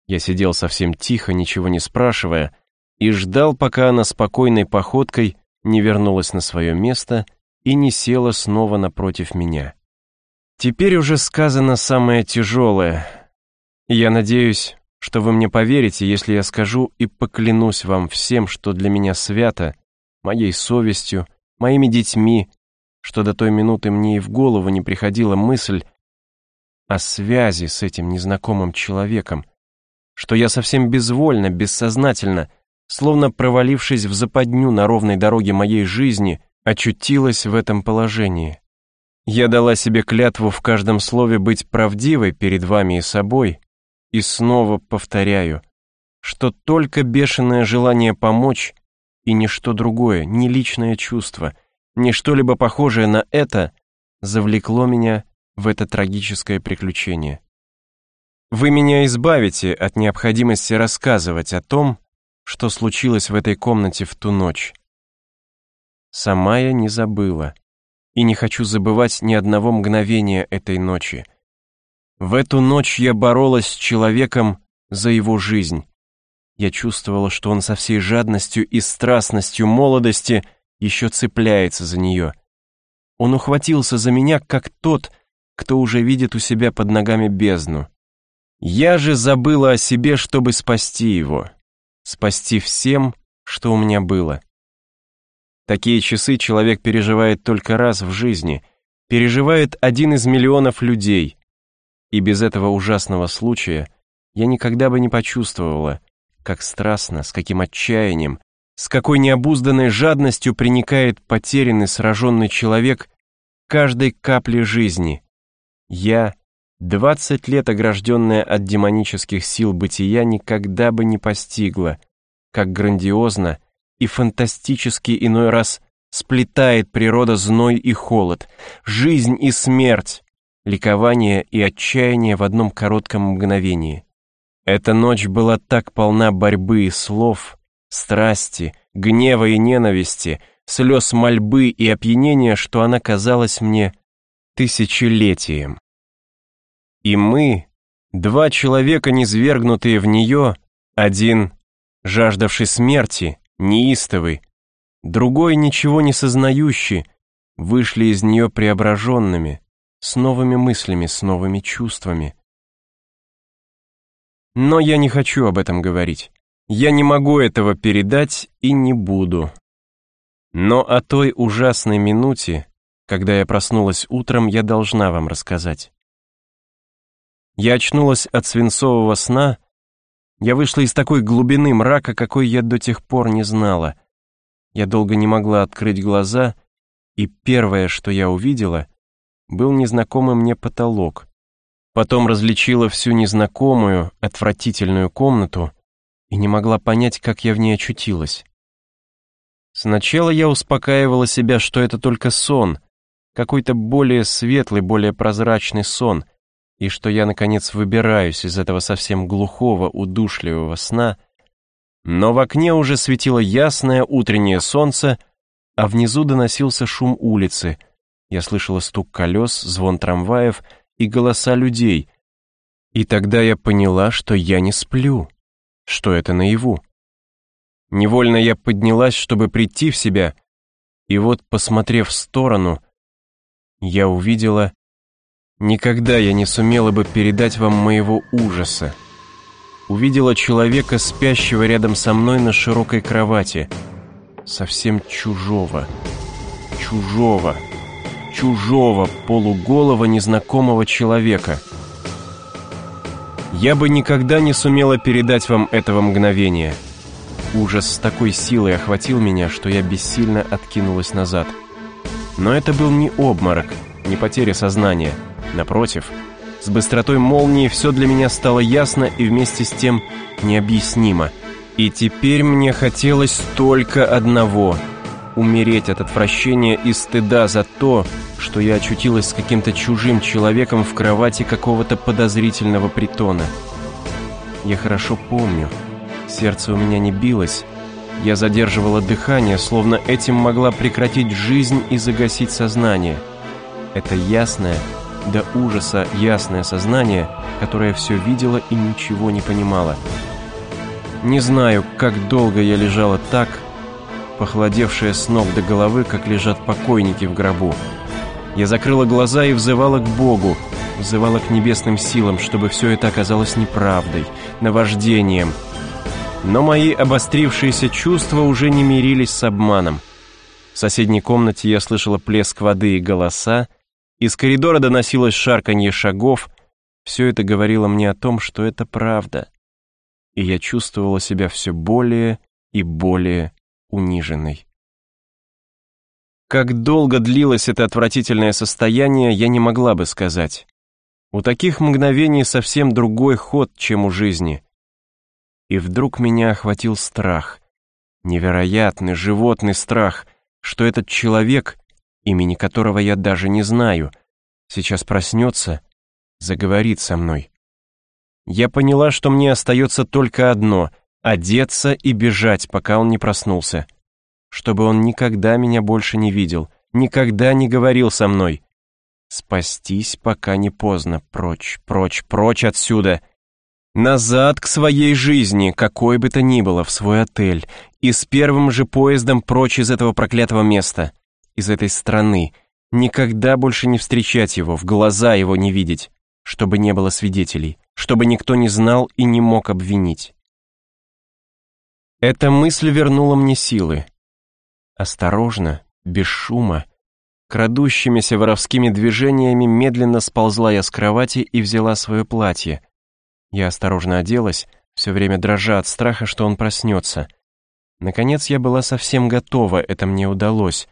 Я сидел совсем тихо, ничего не спрашивая, и ждал, пока она спокойной походкой не вернулась на свое место — и не села снова напротив меня. Теперь уже сказано самое тяжелое. Я надеюсь, что вы мне поверите, если я скажу и поклянусь вам всем, что для меня свято, моей совестью, моими детьми, что до той минуты мне и в голову не приходила мысль о связи с этим незнакомым человеком, что я совсем безвольно, бессознательно, словно провалившись в западню на ровной дороге моей жизни, очутилась в этом положении. Я дала себе клятву в каждом слове быть правдивой перед вами и собой, и снова повторяю, что только бешеное желание помочь и ничто другое, ни личное чувство, ни что-либо похожее на это завлекло меня в это трагическое приключение. Вы меня избавите от необходимости рассказывать о том, что случилось в этой комнате в ту ночь. Сама я не забыла. И не хочу забывать ни одного мгновения этой ночи. В эту ночь я боролась с человеком за его жизнь. Я чувствовала, что он со всей жадностью и страстностью молодости еще цепляется за нее. Он ухватился за меня, как тот, кто уже видит у себя под ногами бездну. Я же забыла о себе, чтобы спасти его. Спасти всем, что у меня было. Такие часы человек переживает только раз в жизни, переживает один из миллионов людей. И без этого ужасного случая я никогда бы не почувствовала, как страстно, с каким отчаянием, с какой необузданной жадностью приникает потерянный, сраженный человек каждой капли жизни. Я Двадцать лет, огражденное от демонических сил бытия, никогда бы не постигло, как грандиозно и фантастически иной раз сплетает природа зной и холод, жизнь и смерть, ликование и отчаяние в одном коротком мгновении. Эта ночь была так полна борьбы и слов, страсти, гнева и ненависти, слез мольбы и опьянения, что она казалась мне тысячелетием. И мы, два человека, низвергнутые в нее, один, жаждавший смерти, неистовый, другой, ничего не сознающий, вышли из нее преображенными, с новыми мыслями, с новыми чувствами. Но я не хочу об этом говорить. Я не могу этого передать и не буду. Но о той ужасной минуте, когда я проснулась утром, я должна вам рассказать. Я очнулась от свинцового сна, я вышла из такой глубины мрака, какой я до тех пор не знала. Я долго не могла открыть глаза, и первое, что я увидела, был незнакомый мне потолок. Потом различила всю незнакомую, отвратительную комнату и не могла понять, как я в ней очутилась. Сначала я успокаивала себя, что это только сон, какой-то более светлый, более прозрачный сон — и что я, наконец, выбираюсь из этого совсем глухого, удушливого сна, но в окне уже светило ясное утреннее солнце, а внизу доносился шум улицы. Я слышала стук колес, звон трамваев и голоса людей. И тогда я поняла, что я не сплю, что это наяву. Невольно я поднялась, чтобы прийти в себя, и вот, посмотрев в сторону, я увидела Никогда я не сумела бы передать вам моего ужаса. Увидела человека, спящего рядом со мной на широкой кровати. Совсем чужого. Чужого. Чужого, полуголого, незнакомого человека. Я бы никогда не сумела передать вам этого мгновения. Ужас с такой силой охватил меня, что я бессильно откинулась назад. Но это был не обморок, не потеря сознания — Напротив, с быстротой молнии все для меня стало ясно и вместе с тем необъяснимо. И теперь мне хотелось только одного — умереть от отвращения и стыда за то, что я очутилась с каким-то чужим человеком в кровати какого-то подозрительного притона. Я хорошо помню, сердце у меня не билось, я задерживала дыхание, словно этим могла прекратить жизнь и загасить сознание. Это ясное, до ужаса ясное сознание, которое все видело и ничего не понимало. Не знаю, как долго я лежала так, похолодевшая с ног до головы, как лежат покойники в гробу. Я закрыла глаза и взывала к Богу, взывала к небесным силам, чтобы все это оказалось неправдой, наваждением. Но мои обострившиеся чувства уже не мирились с обманом. В соседней комнате я слышала плеск воды и голоса, из коридора доносилось шарканье шагов. Все это говорило мне о том, что это правда. И я чувствовала себя все более и более униженной. Как долго длилось это отвратительное состояние, я не могла бы сказать. У таких мгновений совсем другой ход, чем у жизни. И вдруг меня охватил страх. Невероятный животный страх, что этот человек имени которого я даже не знаю, сейчас проснется, заговорит со мной. Я поняла, что мне остается только одно — одеться и бежать, пока он не проснулся. Чтобы он никогда меня больше не видел, никогда не говорил со мной. Спастись, пока не поздно, прочь, прочь, прочь отсюда. Назад к своей жизни, какой бы то ни было, в свой отель, и с первым же поездом прочь из этого проклятого места из этой страны, никогда больше не встречать его, в глаза его не видеть, чтобы не было свидетелей, чтобы никто не знал и не мог обвинить. Эта мысль вернула мне силы. Осторожно, без шума, крадущимися воровскими движениями медленно сползла я с кровати и взяла свое платье. Я осторожно оделась, все время дрожа от страха, что он проснется. Наконец я была совсем готова, это мне удалось.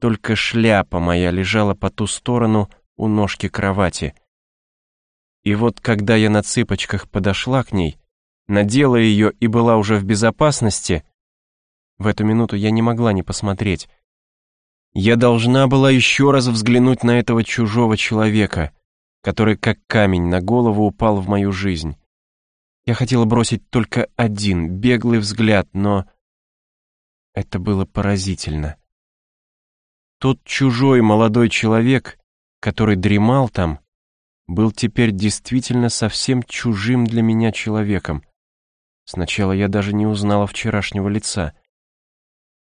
Только шляпа моя лежала по ту сторону у ножки кровати. И вот когда я на цыпочках подошла к ней, надела ее и была уже в безопасности, в эту минуту я не могла не посмотреть. Я должна была еще раз взглянуть на этого чужого человека, который как камень на голову упал в мою жизнь. Я хотела бросить только один беглый взгляд, но это было поразительно. Тот чужой молодой человек, который дремал там, был теперь действительно совсем чужим для меня человеком. Сначала я даже не узнала вчерашнего лица.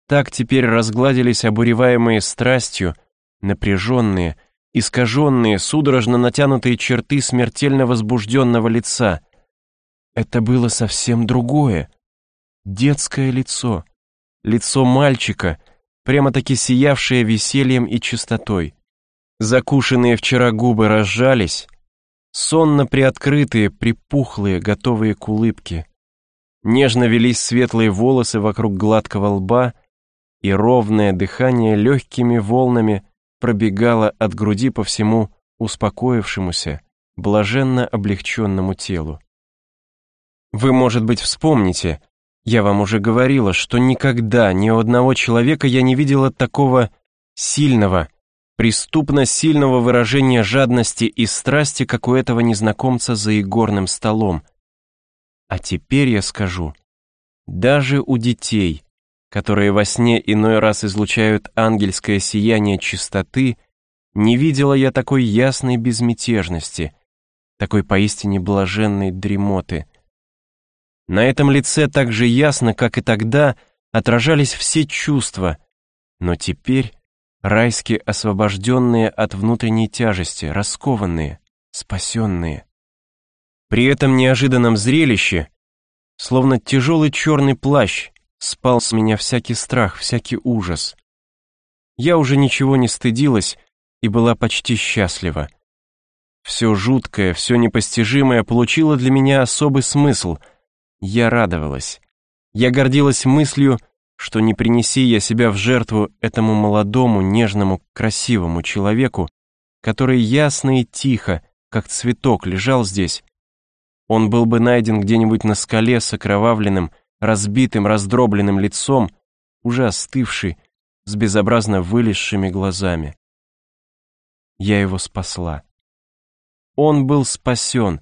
Так теперь разгладились обуреваемые страстью, напряженные, искаженные, судорожно натянутые черты смертельно возбужденного лица. Это было совсем другое. Детское лицо. Лицо мальчика, прямо-таки сиявшее весельем и чистотой. Закушенные вчера губы разжались, сонно приоткрытые, припухлые, готовые к улыбке. Нежно велись светлые волосы вокруг гладкого лба, и ровное дыхание легкими волнами пробегало от груди по всему успокоившемуся, блаженно облегченному телу. Вы, может быть, вспомните, я вам уже говорила, что никогда ни у одного человека я не видела такого сильного, преступно сильного выражения жадности и страсти, как у этого незнакомца за игорным столом. А теперь я скажу, даже у детей, которые во сне иной раз излучают ангельское сияние чистоты, не видела я такой ясной безмятежности, такой поистине блаженной дремоты. На этом лице так же ясно, как и тогда, отражались все чувства, но теперь райски освобожденные от внутренней тяжести, раскованные, спасенные. При этом неожиданном зрелище, словно тяжелый черный плащ, спал с меня всякий страх, всякий ужас. Я уже ничего не стыдилась и была почти счастлива. Все жуткое, все непостижимое получило для меня особый смысл. Я радовалась. Я гордилась мыслью, что не принеси я себя в жертву этому молодому, нежному, красивому человеку, который ясно и тихо, как цветок, лежал здесь, он был бы найден где-нибудь на скале с окровавленным, разбитым, раздробленным лицом, уже остывший, с безобразно вылезшими глазами. Я его спасла. Он был спасен.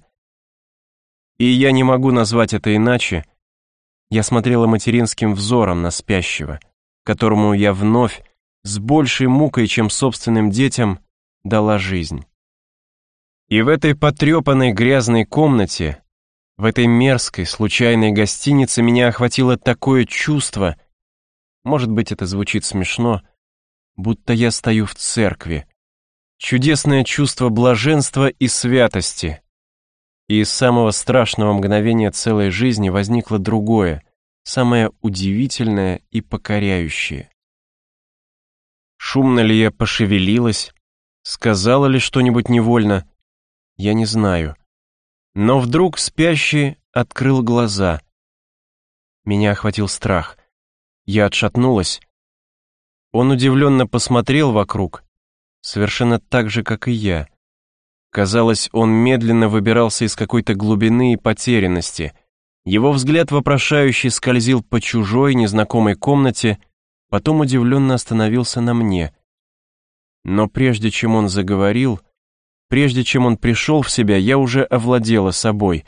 И я не могу назвать это иначе, я смотрела материнским взором на спящего, которому я вновь, с большей мукой, чем собственным детям, дала жизнь. И в этой потрепанной грязной комнате, в этой мерзкой, случайной гостинице меня охватило такое чувство, может быть, это звучит смешно, будто я стою в церкви, чудесное чувство блаженства и святости, и из самого страшного мгновения целой жизни возникло другое, самое удивительное и покоряющее. Шумно ли я пошевелилась, сказала ли что-нибудь невольно, я не знаю. Но вдруг спящий открыл глаза. Меня охватил страх. Я отшатнулась. Он удивленно посмотрел вокруг, совершенно так же, как и я. Казалось, он медленно выбирался из какой-то глубины и потерянности. Его взгляд вопрошающий скользил по чужой, незнакомой комнате, потом удивленно остановился на мне. Но прежде чем он заговорил, прежде чем он пришел в себя, я уже овладела собой.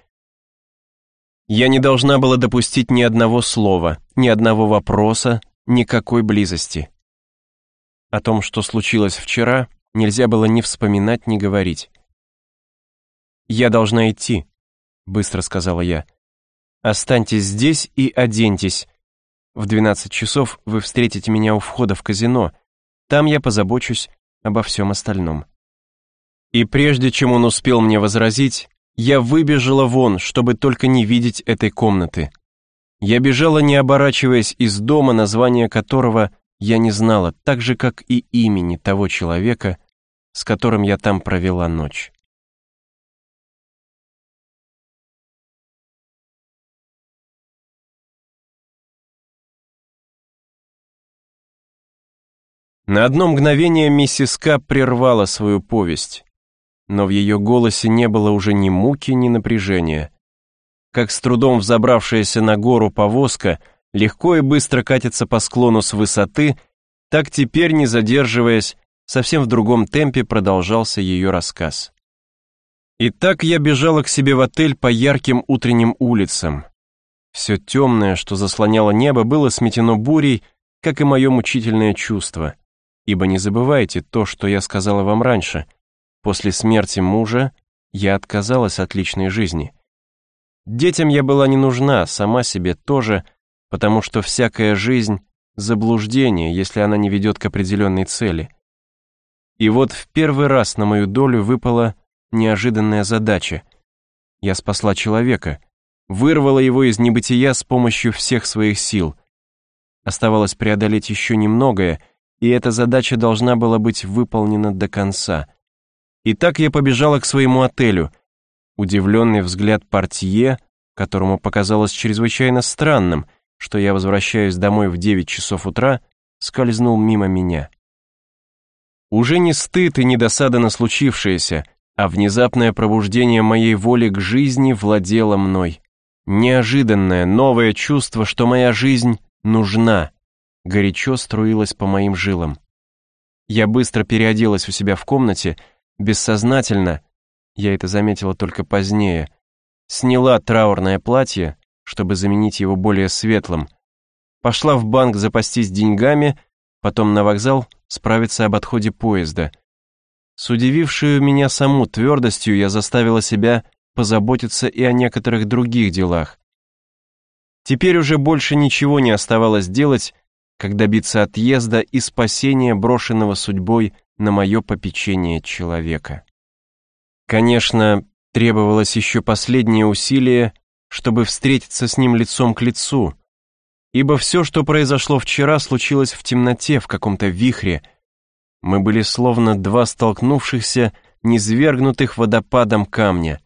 Я не должна была допустить ни одного слова, ни одного вопроса, никакой близости. О том, что случилось вчера, нельзя было ни вспоминать, ни говорить. «Я должна идти», — быстро сказала я. «Останьтесь здесь и оденьтесь. В двенадцать часов вы встретите меня у входа в казино. Там я позабочусь обо всем остальном». И прежде чем он успел мне возразить, я выбежала вон, чтобы только не видеть этой комнаты. Я бежала, не оборачиваясь из дома, название которого я не знала, так же, как и имени того человека, с которым я там провела ночь. На одно мгновение миссис К прервала свою повесть. Но в ее голосе не было уже ни муки, ни напряжения. Как с трудом взобравшаяся на гору повозка легко и быстро катится по склону с высоты, так теперь, не задерживаясь, совсем в другом темпе продолжался ее рассказ. И так я бежала к себе в отель по ярким утренним улицам. Все темное, что заслоняло небо, было сметено бурей, как и мое мучительное чувство. Ибо не забывайте то, что я сказала вам раньше. После смерти мужа я отказалась от личной жизни. Детям я была не нужна, сама себе тоже, потому что всякая жизнь — заблуждение, если она не ведет к определенной цели. И вот в первый раз на мою долю выпала неожиданная задача. Я спасла человека, вырвала его из небытия с помощью всех своих сил. Оставалось преодолеть еще немногое, и эта задача должна была быть выполнена до конца. И так я побежала к своему отелю. Удивленный взгляд портье, которому показалось чрезвычайно странным, что я возвращаюсь домой в 9 часов утра, скользнул мимо меня. Уже не стыд и не досада на случившееся, а внезапное пробуждение моей воли к жизни владело мной. Неожиданное, новое чувство, что моя жизнь нужна, горячо струилось по моим жилам. Я быстро переоделась у себя в комнате, бессознательно, я это заметила только позднее, сняла траурное платье, чтобы заменить его более светлым, пошла в банк запастись деньгами, потом на вокзал справиться об отходе поезда. С удивившую меня саму твердостью я заставила себя позаботиться и о некоторых других делах. Теперь уже больше ничего не оставалось делать, как добиться отъезда и спасения брошенного судьбой на мое попечение человека. Конечно, требовалось еще последнее усилие, чтобы встретиться с ним лицом к лицу, ибо все, что произошло вчера, случилось в темноте, в каком-то вихре. Мы были словно два столкнувшихся, низвергнутых водопадом камня.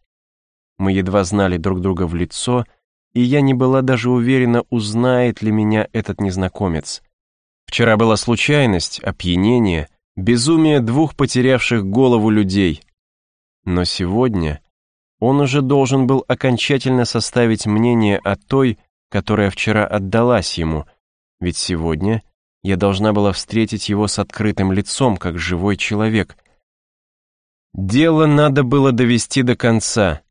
Мы едва знали друг друга в лицо, и я не была даже уверена, узнает ли меня этот незнакомец. Вчера была случайность, опьянение — безумие двух потерявших голову людей. Но сегодня он уже должен был окончательно составить мнение о той, которая вчера отдалась ему, ведь сегодня я должна была встретить его с открытым лицом, как живой человек. Дело надо было довести до конца,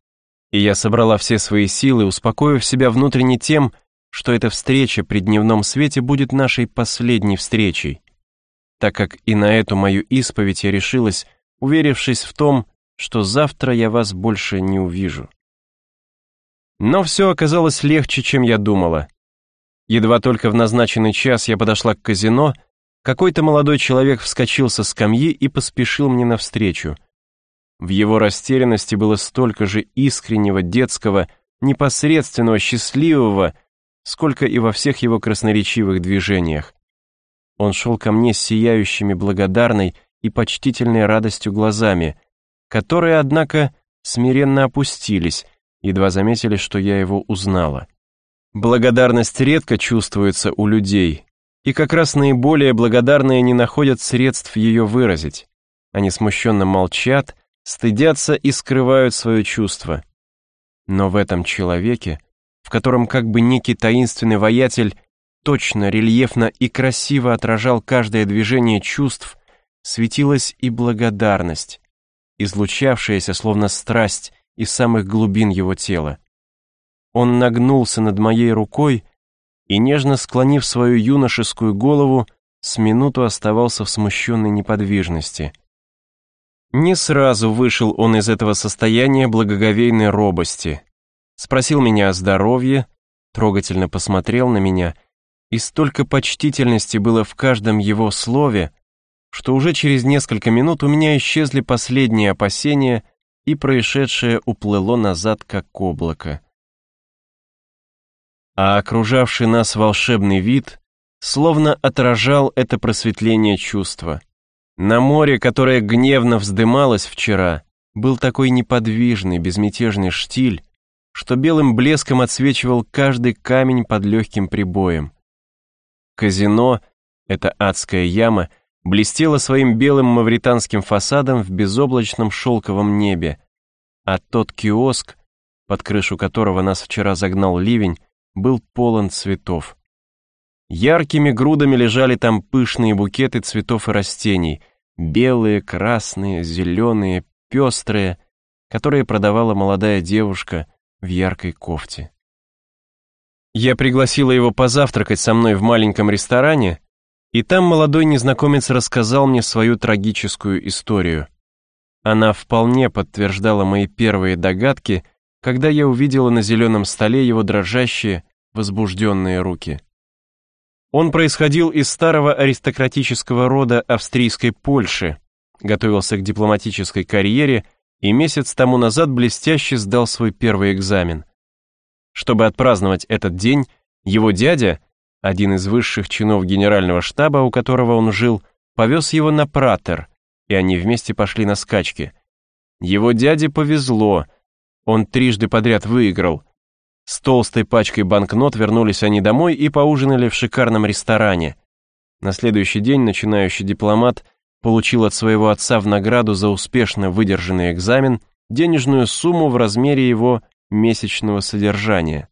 и я собрала все свои силы, успокоив себя внутренне тем, что эта встреча при дневном свете будет нашей последней встречей так как и на эту мою исповедь я решилась, уверившись в том, что завтра я вас больше не увижу. Но все оказалось легче, чем я думала. Едва только в назначенный час я подошла к казино, какой-то молодой человек вскочил со скамьи и поспешил мне навстречу. В его растерянности было столько же искреннего, детского, непосредственного, счастливого, сколько и во всех его красноречивых движениях. Он шел ко мне с сияющими благодарной и почтительной радостью глазами, которые, однако, смиренно опустились, едва заметили, что я его узнала. Благодарность редко чувствуется у людей, и как раз наиболее благодарные не находят средств ее выразить. Они смущенно молчат, стыдятся и скрывают свое чувство. Но в этом человеке, в котором как бы некий таинственный воятель точно, рельефно и красиво отражал каждое движение чувств, светилась и благодарность, излучавшаяся словно страсть из самых глубин его тела. Он нагнулся над моей рукой и, нежно склонив свою юношескую голову, с минуту оставался в смущенной неподвижности. Не сразу вышел он из этого состояния благоговейной робости. Спросил меня о здоровье, трогательно посмотрел на меня — и столько почтительности было в каждом его слове, что уже через несколько минут у меня исчезли последние опасения, и происшедшее уплыло назад, как облако. А окружавший нас волшебный вид словно отражал это просветление чувства. На море, которое гневно вздымалось вчера, был такой неподвижный, безмятежный штиль, что белым блеском отсвечивал каждый камень под легким прибоем. Казино, эта адская яма, блестела своим белым мавританским фасадом в безоблачном шелковом небе, а тот киоск, под крышу которого нас вчера загнал ливень, был полон цветов. Яркими грудами лежали там пышные букеты цветов и растений, белые, красные, зеленые, пестрые, которые продавала молодая девушка в яркой кофте. Я пригласила его позавтракать со мной в маленьком ресторане, и там молодой незнакомец рассказал мне свою трагическую историю. Она вполне подтверждала мои первые догадки, когда я увидела на зеленом столе его дрожащие, возбужденные руки. Он происходил из старого аристократического рода австрийской Польши, готовился к дипломатической карьере и месяц тому назад блестяще сдал свой первый экзамен. Чтобы отпраздновать этот день, его дядя, один из высших чинов генерального штаба, у которого он жил, повез его на Пратер, и они вместе пошли на скачки. Его дяде повезло, он трижды подряд выиграл. С толстой пачкой банкнот вернулись они домой и поужинали в шикарном ресторане. На следующий день начинающий дипломат получил от своего отца в награду за успешно выдержанный экзамен денежную сумму в размере его месячного содержания.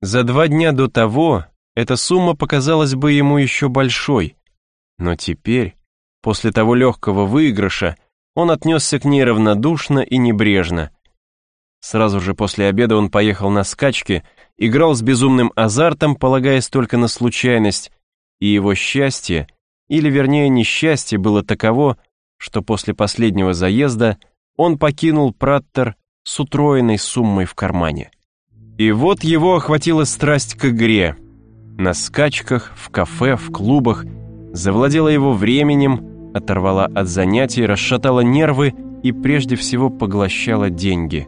За два дня до того эта сумма показалась бы ему еще большой, но теперь, после того легкого выигрыша, он отнесся к ней равнодушно и небрежно. Сразу же после обеда он поехал на скачки, играл с безумным азартом, полагаясь только на случайность, и его счастье, или вернее несчастье, было таково, что после последнего заезда он покинул Праттер с утроенной суммой в кармане. И вот его охватила страсть к игре. На скачках, в кафе, в клубах, завладела его временем, оторвала от занятий, расшатала нервы и прежде всего поглощала деньги.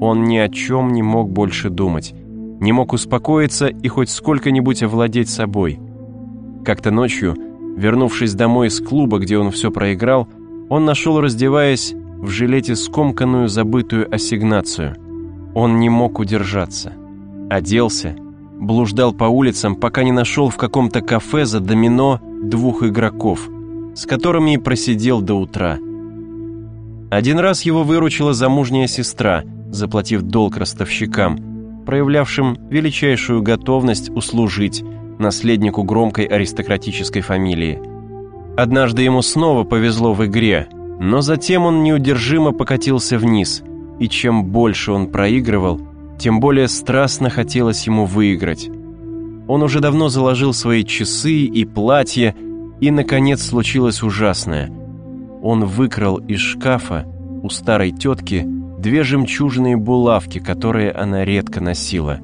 Он ни о чем не мог больше думать, не мог успокоиться и хоть сколько-нибудь овладеть собой. Как-то ночью, вернувшись домой из клуба, где он все проиграл, он нашел, раздеваясь, в жилете скомканную забытую ассигнацию. Он не мог удержаться. Оделся, блуждал по улицам, пока не нашел в каком-то кафе за домино двух игроков, с которыми и просидел до утра. Один раз его выручила замужняя сестра, заплатив долг ростовщикам, проявлявшим величайшую готовность услужить наследнику громкой аристократической фамилии. Однажды ему снова повезло в игре – но затем он неудержимо покатился вниз, и чем больше он проигрывал, тем более страстно хотелось ему выиграть. Он уже давно заложил свои часы и платье, и, наконец, случилось ужасное. Он выкрал из шкафа у старой тетки две жемчужные булавки, которые она редко носила.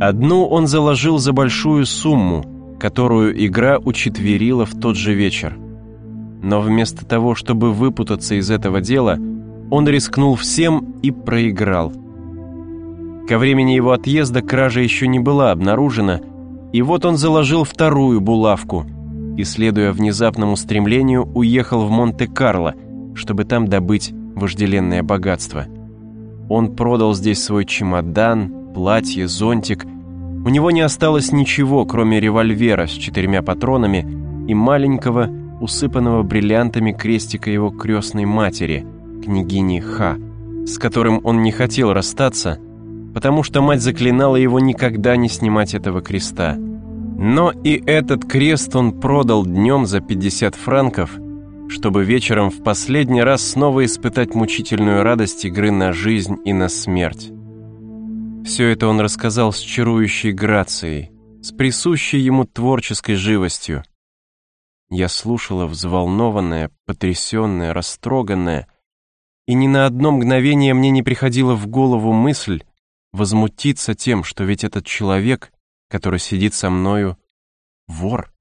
Одну он заложил за большую сумму, которую игра учетверила в тот же вечер. Но вместо того, чтобы выпутаться из этого дела, он рискнул всем и проиграл. Ко времени его отъезда кража еще не была обнаружена, и вот он заложил вторую булавку и, следуя внезапному стремлению, уехал в Монте-Карло, чтобы там добыть вожделенное богатство. Он продал здесь свой чемодан, платье, зонтик. У него не осталось ничего, кроме револьвера с четырьмя патронами и маленького, усыпанного бриллиантами крестика его крестной матери, княгини Ха, с которым он не хотел расстаться, потому что мать заклинала его никогда не снимать этого креста. Но и этот крест он продал днем за 50 франков, чтобы вечером в последний раз снова испытать мучительную радость игры на жизнь и на смерть. Все это он рассказал с чарующей грацией, с присущей ему творческой живостью. Я слушала взволнованная, потрясенная, растроганная, и ни на одно мгновение мне не приходила в голову мысль возмутиться тем, что ведь этот человек, который сидит со мною, вор.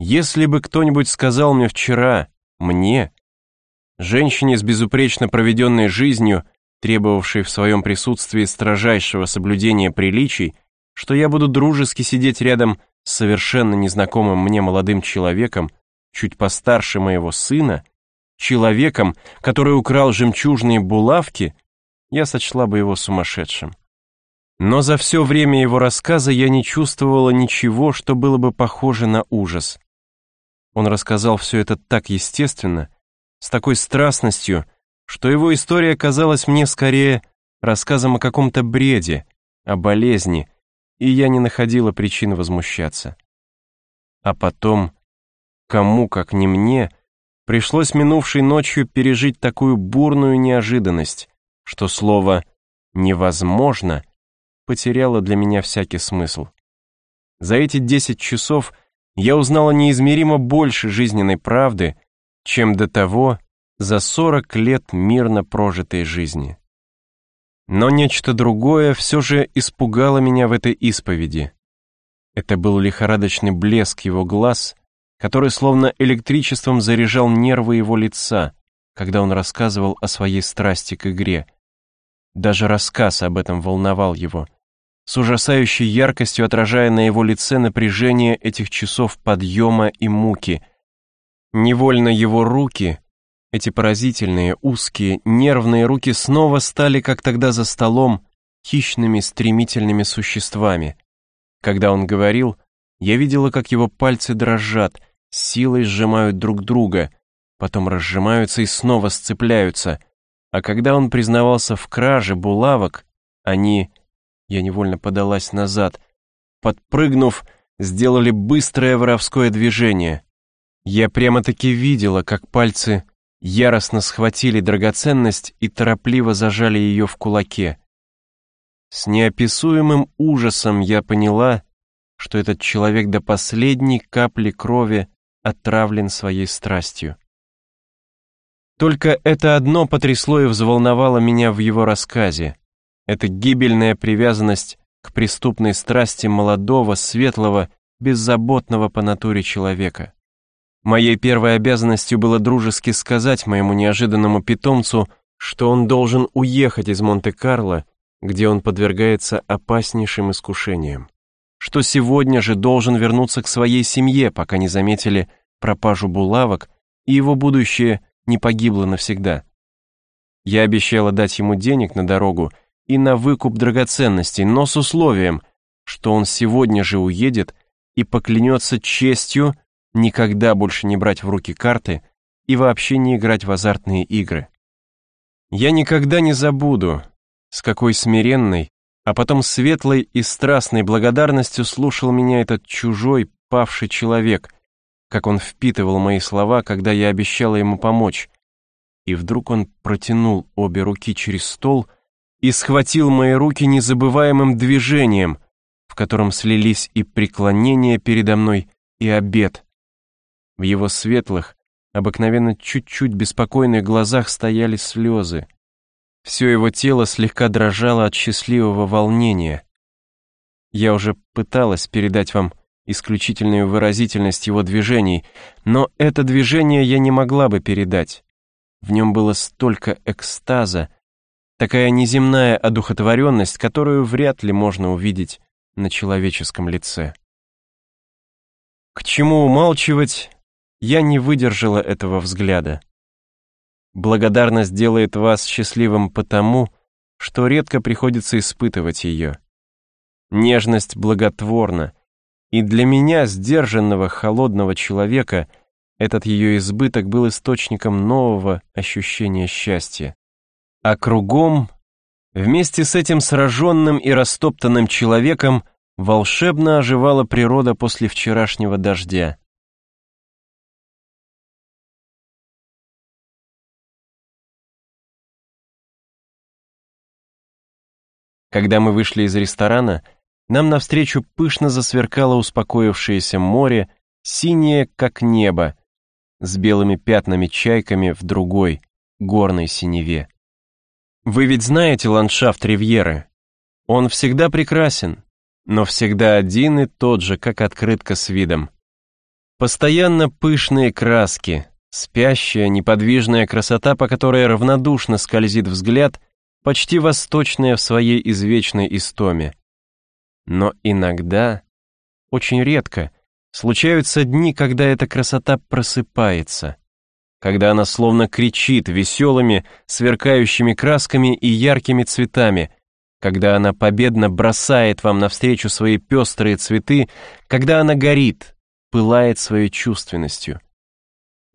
Если бы кто-нибудь сказал мне вчера, мне, женщине с безупречно проведенной жизнью, требовавшей в своем присутствии строжайшего соблюдения приличий, что я буду дружески сидеть рядом с совершенно незнакомым мне молодым человеком, чуть постарше моего сына, человеком, который украл жемчужные булавки, я сочла бы его сумасшедшим. Но за все время его рассказа я не чувствовала ничего, что было бы похоже на ужас. Он рассказал все это так естественно, с такой страстностью, что его история казалась мне скорее рассказом о каком-то бреде, о болезни, и я не находила причин возмущаться. А потом, кому, как не мне, пришлось минувшей ночью пережить такую бурную неожиданность, что слово «невозможно» потеряло для меня всякий смысл. За эти десять часов я узнала неизмеримо больше жизненной правды, чем до того за сорок лет мирно прожитой жизни. Но нечто другое все же испугало меня в этой исповеди. Это был лихорадочный блеск его глаз, который словно электричеством заряжал нервы его лица, когда он рассказывал о своей страсти к игре. Даже рассказ об этом волновал его, с ужасающей яркостью отражая на его лице напряжение этих часов подъема и муки. Невольно его руки, эти поразительные, узкие, нервные руки снова стали, как тогда за столом, хищными, стремительными существами. Когда он говорил, я видела, как его пальцы дрожат, силой сжимают друг друга, потом разжимаются и снова сцепляются, а когда он признавался в краже булавок, они я невольно подалась назад. Подпрыгнув, сделали быстрое воровское движение. Я прямо-таки видела, как пальцы яростно схватили драгоценность и торопливо зажали ее в кулаке. С неописуемым ужасом я поняла, что этот человек до последней капли крови отравлен своей страстью. Только это одно потрясло и взволновало меня в его рассказе. Это гибельная привязанность к преступной страсти молодого, светлого, беззаботного по натуре человека. Моей первой обязанностью было дружески сказать моему неожиданному питомцу, что он должен уехать из Монте-Карло, где он подвергается опаснейшим искушениям, что сегодня же должен вернуться к своей семье, пока не заметили пропажу булавок, и его будущее не погибло навсегда. Я обещала дать ему денег на дорогу и на выкуп драгоценностей, но с условием, что он сегодня же уедет и поклянется честью никогда больше не брать в руки карты и вообще не играть в азартные игры. Я никогда не забуду, с какой смиренной, а потом светлой и страстной благодарностью слушал меня этот чужой, павший человек, как он впитывал мои слова, когда я обещала ему помочь. И вдруг он протянул обе руки через стол и схватил мои руки незабываемым движением, в котором слились и преклонение передо мной, и обед. В его светлых, обыкновенно чуть-чуть беспокойных глазах стояли слезы. Все его тело слегка дрожало от счастливого волнения. Я уже пыталась передать вам исключительную выразительность его движений, но это движение я не могла бы передать. В нем было столько экстаза, Такая неземная одухотворенность, которую вряд ли можно увидеть на человеческом лице. К чему умалчивать, я не выдержала этого взгляда. Благодарность делает вас счастливым потому, что редко приходится испытывать ее. Нежность благотворна, и для меня, сдержанного, холодного человека, этот ее избыток был источником нового ощущения счастья. А кругом, вместе с этим сраженным и растоптанным человеком, волшебно оживала природа после вчерашнего дождя. Когда мы вышли из ресторана, нам навстречу пышно засверкало успокоившееся море, синее, как небо, с белыми пятнами-чайками в другой, горной синеве. Вы ведь знаете ландшафт Ривьеры. Он всегда прекрасен, но всегда один и тот же, как открытка с видом. Постоянно пышные краски, спящая, неподвижная красота, по которой равнодушно скользит взгляд, почти восточная в своей извечной истоме. Но иногда, очень редко, случаются дни, когда эта красота просыпается когда она словно кричит веселыми, сверкающими красками и яркими цветами, когда она победно бросает вам навстречу свои пестрые цветы, когда она горит, пылает своей чувственностью.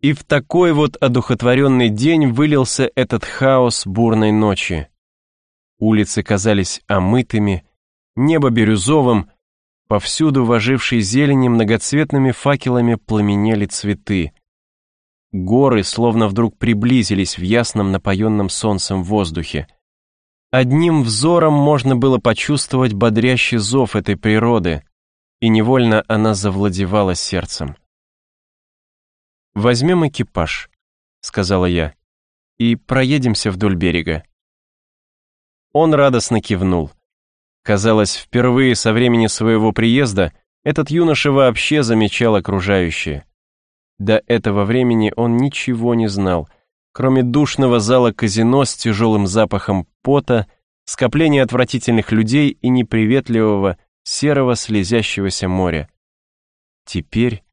И в такой вот одухотворенный день вылился этот хаос бурной ночи. Улицы казались омытыми, небо бирюзовым, повсюду вожившей зелени многоцветными факелами пламенели цветы. Горы словно вдруг приблизились в ясном напоенном солнцем воздухе. Одним взором можно было почувствовать бодрящий зов этой природы, и невольно она завладевала сердцем. «Возьмем экипаж», — сказала я, — «и проедемся вдоль берега». Он радостно кивнул. Казалось, впервые со времени своего приезда этот юноша вообще замечал окружающее. До этого времени он ничего не знал, кроме душного зала казино с тяжелым запахом пота, скопления отвратительных людей и неприветливого серого слезящегося моря. Теперь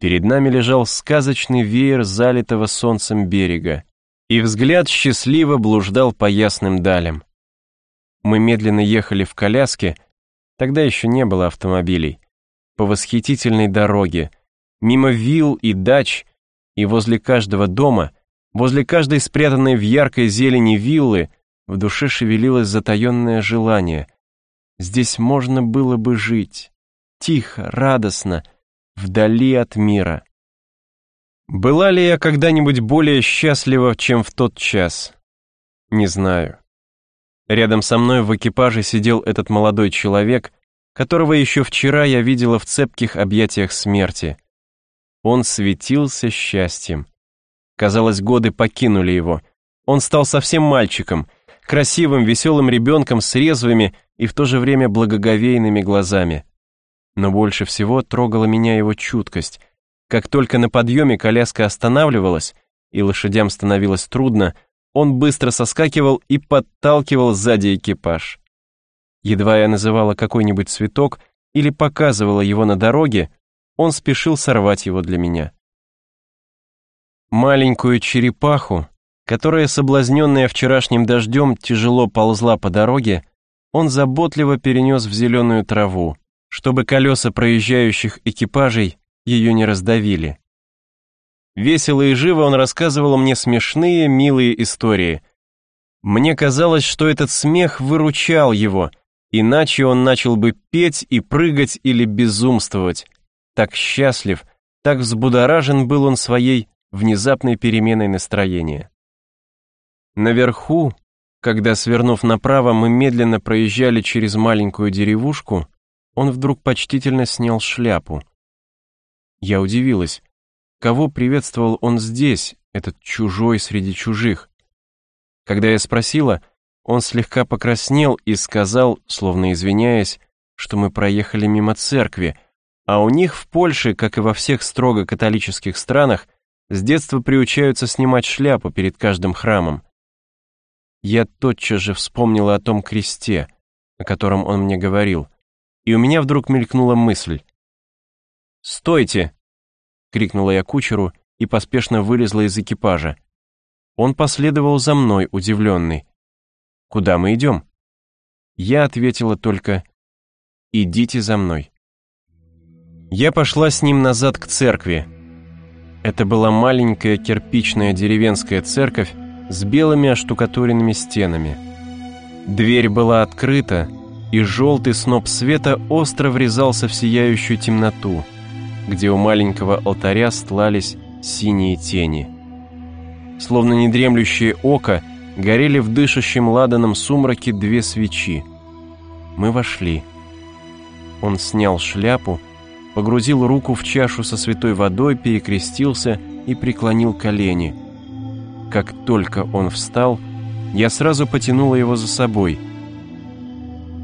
перед нами лежал сказочный веер залитого солнцем берега, и взгляд счастливо блуждал по ясным далям. Мы медленно ехали в коляске, тогда еще не было автомобилей, по восхитительной дороге, мимо вилл и дач, и возле каждого дома, возле каждой спрятанной в яркой зелени виллы, в душе шевелилось затаенное желание. Здесь можно было бы жить, тихо, радостно, вдали от мира. Была ли я когда-нибудь более счастлива, чем в тот час? Не знаю. Рядом со мной в экипаже сидел этот молодой человек, которого еще вчера я видела в цепких объятиях смерти. Он светился счастьем. Казалось, годы покинули его. Он стал совсем мальчиком, красивым, веселым ребенком с резвыми и в то же время благоговейными глазами. Но больше всего трогала меня его чуткость. Как только на подъеме коляска останавливалась, и лошадям становилось трудно, он быстро соскакивал и подталкивал сзади экипаж. Едва я называла какой-нибудь цветок или показывала его на дороге, он спешил сорвать его для меня. Маленькую черепаху, которая, соблазненная вчерашним дождем, тяжело ползла по дороге, он заботливо перенес в зеленую траву, чтобы колеса проезжающих экипажей ее не раздавили. Весело и живо он рассказывал мне смешные, милые истории. Мне казалось, что этот смех выручал его, иначе он начал бы петь и прыгать или безумствовать. Так счастлив, так взбудоражен был он своей внезапной переменой настроения. Наверху, когда, свернув направо, мы медленно проезжали через маленькую деревушку, он вдруг почтительно снял шляпу. Я удивилась. Кого приветствовал он здесь, этот чужой среди чужих? Когда я спросила, он слегка покраснел и сказал, словно извиняясь, что мы проехали мимо церкви, а у них в Польше, как и во всех строго католических странах, с детства приучаются снимать шляпу перед каждым храмом. Я тотчас же вспомнила о том кресте, о котором он мне говорил, и у меня вдруг мелькнула мысль. «Стойте!» Крикнула я кучеру и поспешно вылезла из экипажа. Он последовал за мной, удивленный. «Куда мы идем?» Я ответила только «Идите за мной». Я пошла с ним назад к церкви. Это была маленькая кирпичная деревенская церковь с белыми оштукатуренными стенами. Дверь была открыта, и желтый сноп света остро врезался в сияющую темноту где у маленького алтаря стлались синие тени. Словно недремлющее око, горели в дышащем ладаном сумраке две свечи. Мы вошли. Он снял шляпу, погрузил руку в чашу со святой водой, перекрестился и преклонил колени. Как только он встал, я сразу потянула его за собой.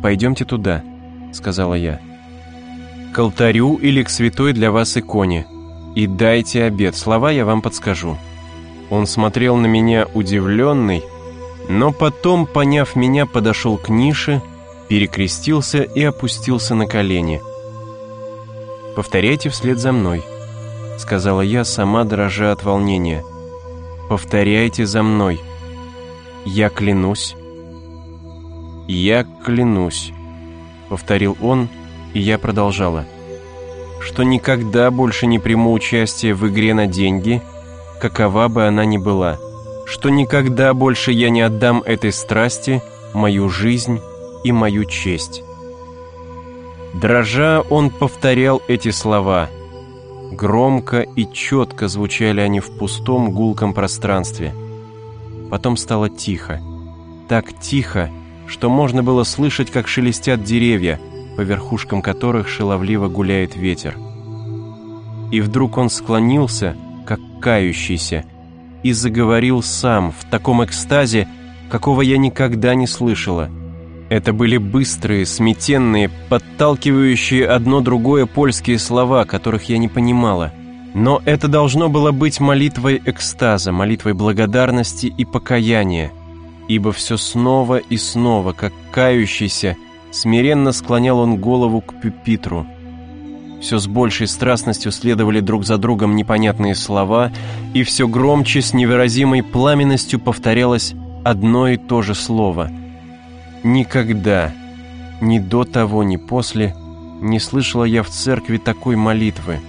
«Пойдемте туда», — сказала я к алтарю или к святой для вас иконе, и дайте обед, слова я вам подскажу». Он смотрел на меня удивленный, но потом, поняв меня, подошел к нише, перекрестился и опустился на колени. «Повторяйте вслед за мной», — сказала я, сама дрожа от волнения. «Повторяйте за мной. Я клянусь». «Я клянусь», — повторил он, — и я продолжала. что никогда больше не приму участие в игре на деньги, какова бы она ни была, что никогда больше я не отдам этой страсти мою жизнь и мою честь. Дрожа, он повторял эти слова. Громко и четко звучали они в пустом гулком пространстве. Потом стало тихо. Так тихо, что можно было слышать, как шелестят деревья, по верхушкам которых шаловливо гуляет ветер. И вдруг он склонился, как кающийся, и заговорил сам в таком экстазе, какого я никогда не слышала – это были быстрые, сметенные, подталкивающие одно другое польские слова, которых я не понимала. Но это должно было быть молитвой экстаза, молитвой благодарности и покаяния, ибо все снова и снова, как кающийся, смиренно склонял он голову к пюпитру. Все с большей страстностью следовали друг за другом непонятные слова, и все громче с невыразимой пламенностью повторялось одно и то же слово — Никогда, ни до того, ни после, не слышала я в церкви такой молитвы.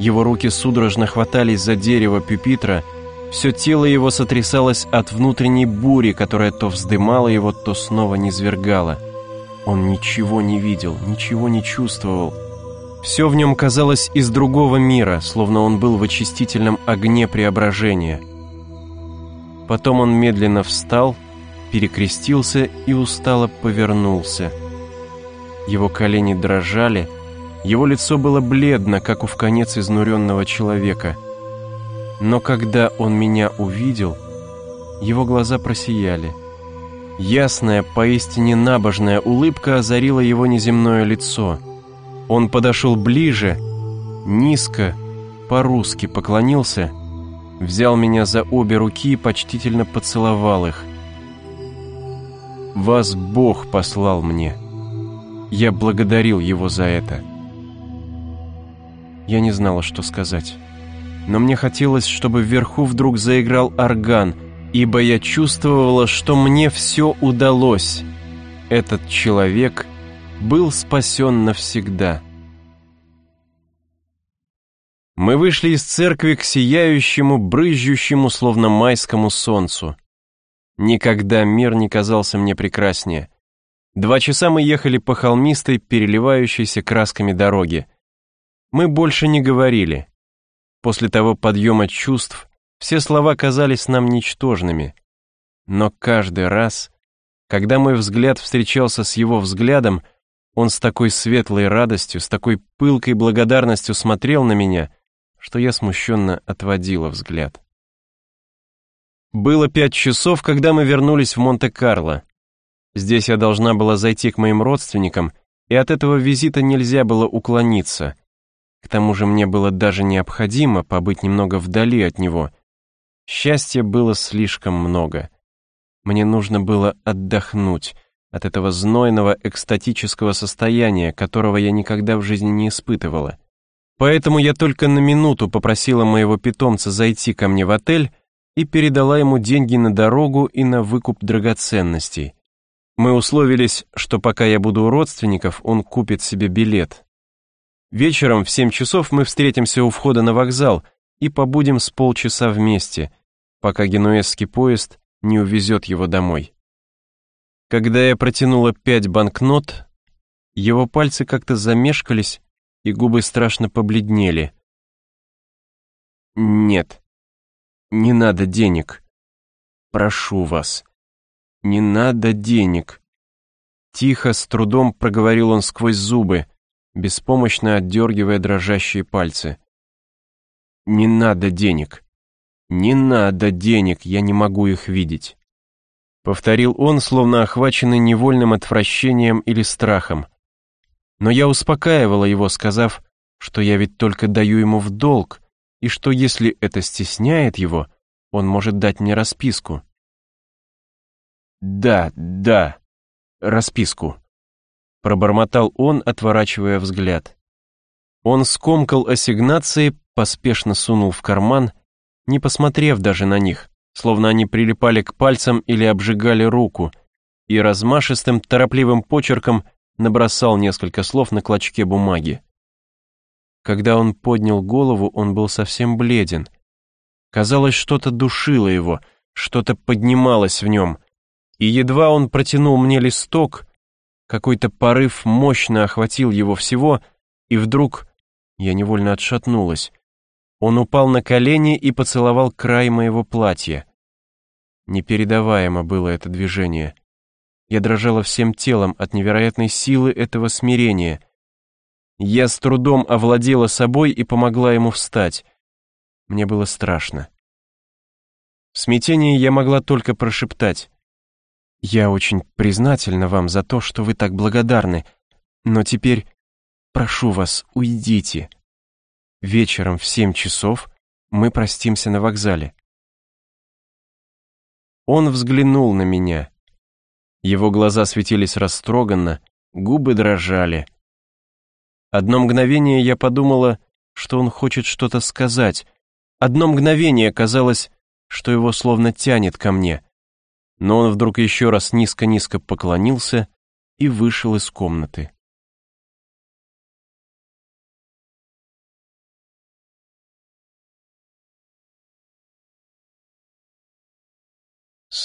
Его руки судорожно хватались за дерево пюпитра, все тело его сотрясалось от внутренней бури, которая то вздымала его, то снова низвергала. Он ничего не видел, ничего не чувствовал. Все в нем казалось из другого мира, словно он был в очистительном огне преображения. Потом он медленно встал, перекрестился и устало повернулся. Его колени дрожали, его лицо было бледно, как у вконец изнуренного человека. Но когда он меня увидел, его глаза просияли. Ясная, поистине набожная улыбка озарила его неземное лицо. Он подошел ближе, низко, по-русски поклонился, взял меня за обе руки и почтительно поцеловал их – вас Бог послал мне. Я благодарил Его за это. Я не знала, что сказать. Но мне хотелось, чтобы вверху вдруг заиграл орган, ибо я чувствовала, что мне все удалось. Этот человек был спасен навсегда. Мы вышли из церкви к сияющему, брызжущему, словно майскому солнцу. Никогда мир не казался мне прекраснее. Два часа мы ехали по холмистой, переливающейся красками дороге. Мы больше не говорили. После того подъема чувств все слова казались нам ничтожными. Но каждый раз, когда мой взгляд встречался с его взглядом, он с такой светлой радостью, с такой пылкой благодарностью смотрел на меня, что я смущенно отводила взгляд. Было пять часов, когда мы вернулись в Монте-Карло. Здесь я должна была зайти к моим родственникам, и от этого визита нельзя было уклониться. К тому же мне было даже необходимо побыть немного вдали от него. Счастья было слишком много. Мне нужно было отдохнуть от этого знойного экстатического состояния, которого я никогда в жизни не испытывала. Поэтому я только на минуту попросила моего питомца зайти ко мне в отель, и передала ему деньги на дорогу и на выкуп драгоценностей. Мы условились, что пока я буду у родственников, он купит себе билет. Вечером в семь часов мы встретимся у входа на вокзал и побудем с полчаса вместе, пока генуэзский поезд не увезет его домой. Когда я протянула пять банкнот, его пальцы как-то замешкались, и губы страшно побледнели. «Нет», не надо денег. Прошу вас. Не надо денег. Тихо, с трудом проговорил он сквозь зубы, беспомощно отдергивая дрожащие пальцы. Не надо денег. Не надо денег, я не могу их видеть. Повторил он, словно охваченный невольным отвращением или страхом. Но я успокаивала его, сказав, что я ведь только даю ему в долг, и что если это стесняет его, он может дать мне расписку. «Да, да, расписку», — пробормотал он, отворачивая взгляд. Он скомкал ассигнации, поспешно сунул в карман, не посмотрев даже на них, словно они прилипали к пальцам или обжигали руку, и размашистым, торопливым почерком набросал несколько слов на клочке бумаги. Когда он поднял голову, он был совсем бледен. Казалось, что-то душило его, что-то поднималось в нем. И едва он протянул мне листок, какой-то порыв мощно охватил его всего, и вдруг я невольно отшатнулась. Он упал на колени и поцеловал край моего платья. Непередаваемо было это движение. Я дрожала всем телом от невероятной силы этого смирения. Я с трудом овладела собой и помогла ему встать. Мне было страшно. В смятении я могла только прошептать. «Я очень признательна вам за то, что вы так благодарны, но теперь прошу вас, уйдите. Вечером в семь часов мы простимся на вокзале». Он взглянул на меня. Его глаза светились растроганно, губы дрожали. Одно мгновение я подумала, что он хочет что-то сказать. Одно мгновение казалось, что его словно тянет ко мне. Но он вдруг еще раз низко-низко поклонился и вышел из комнаты.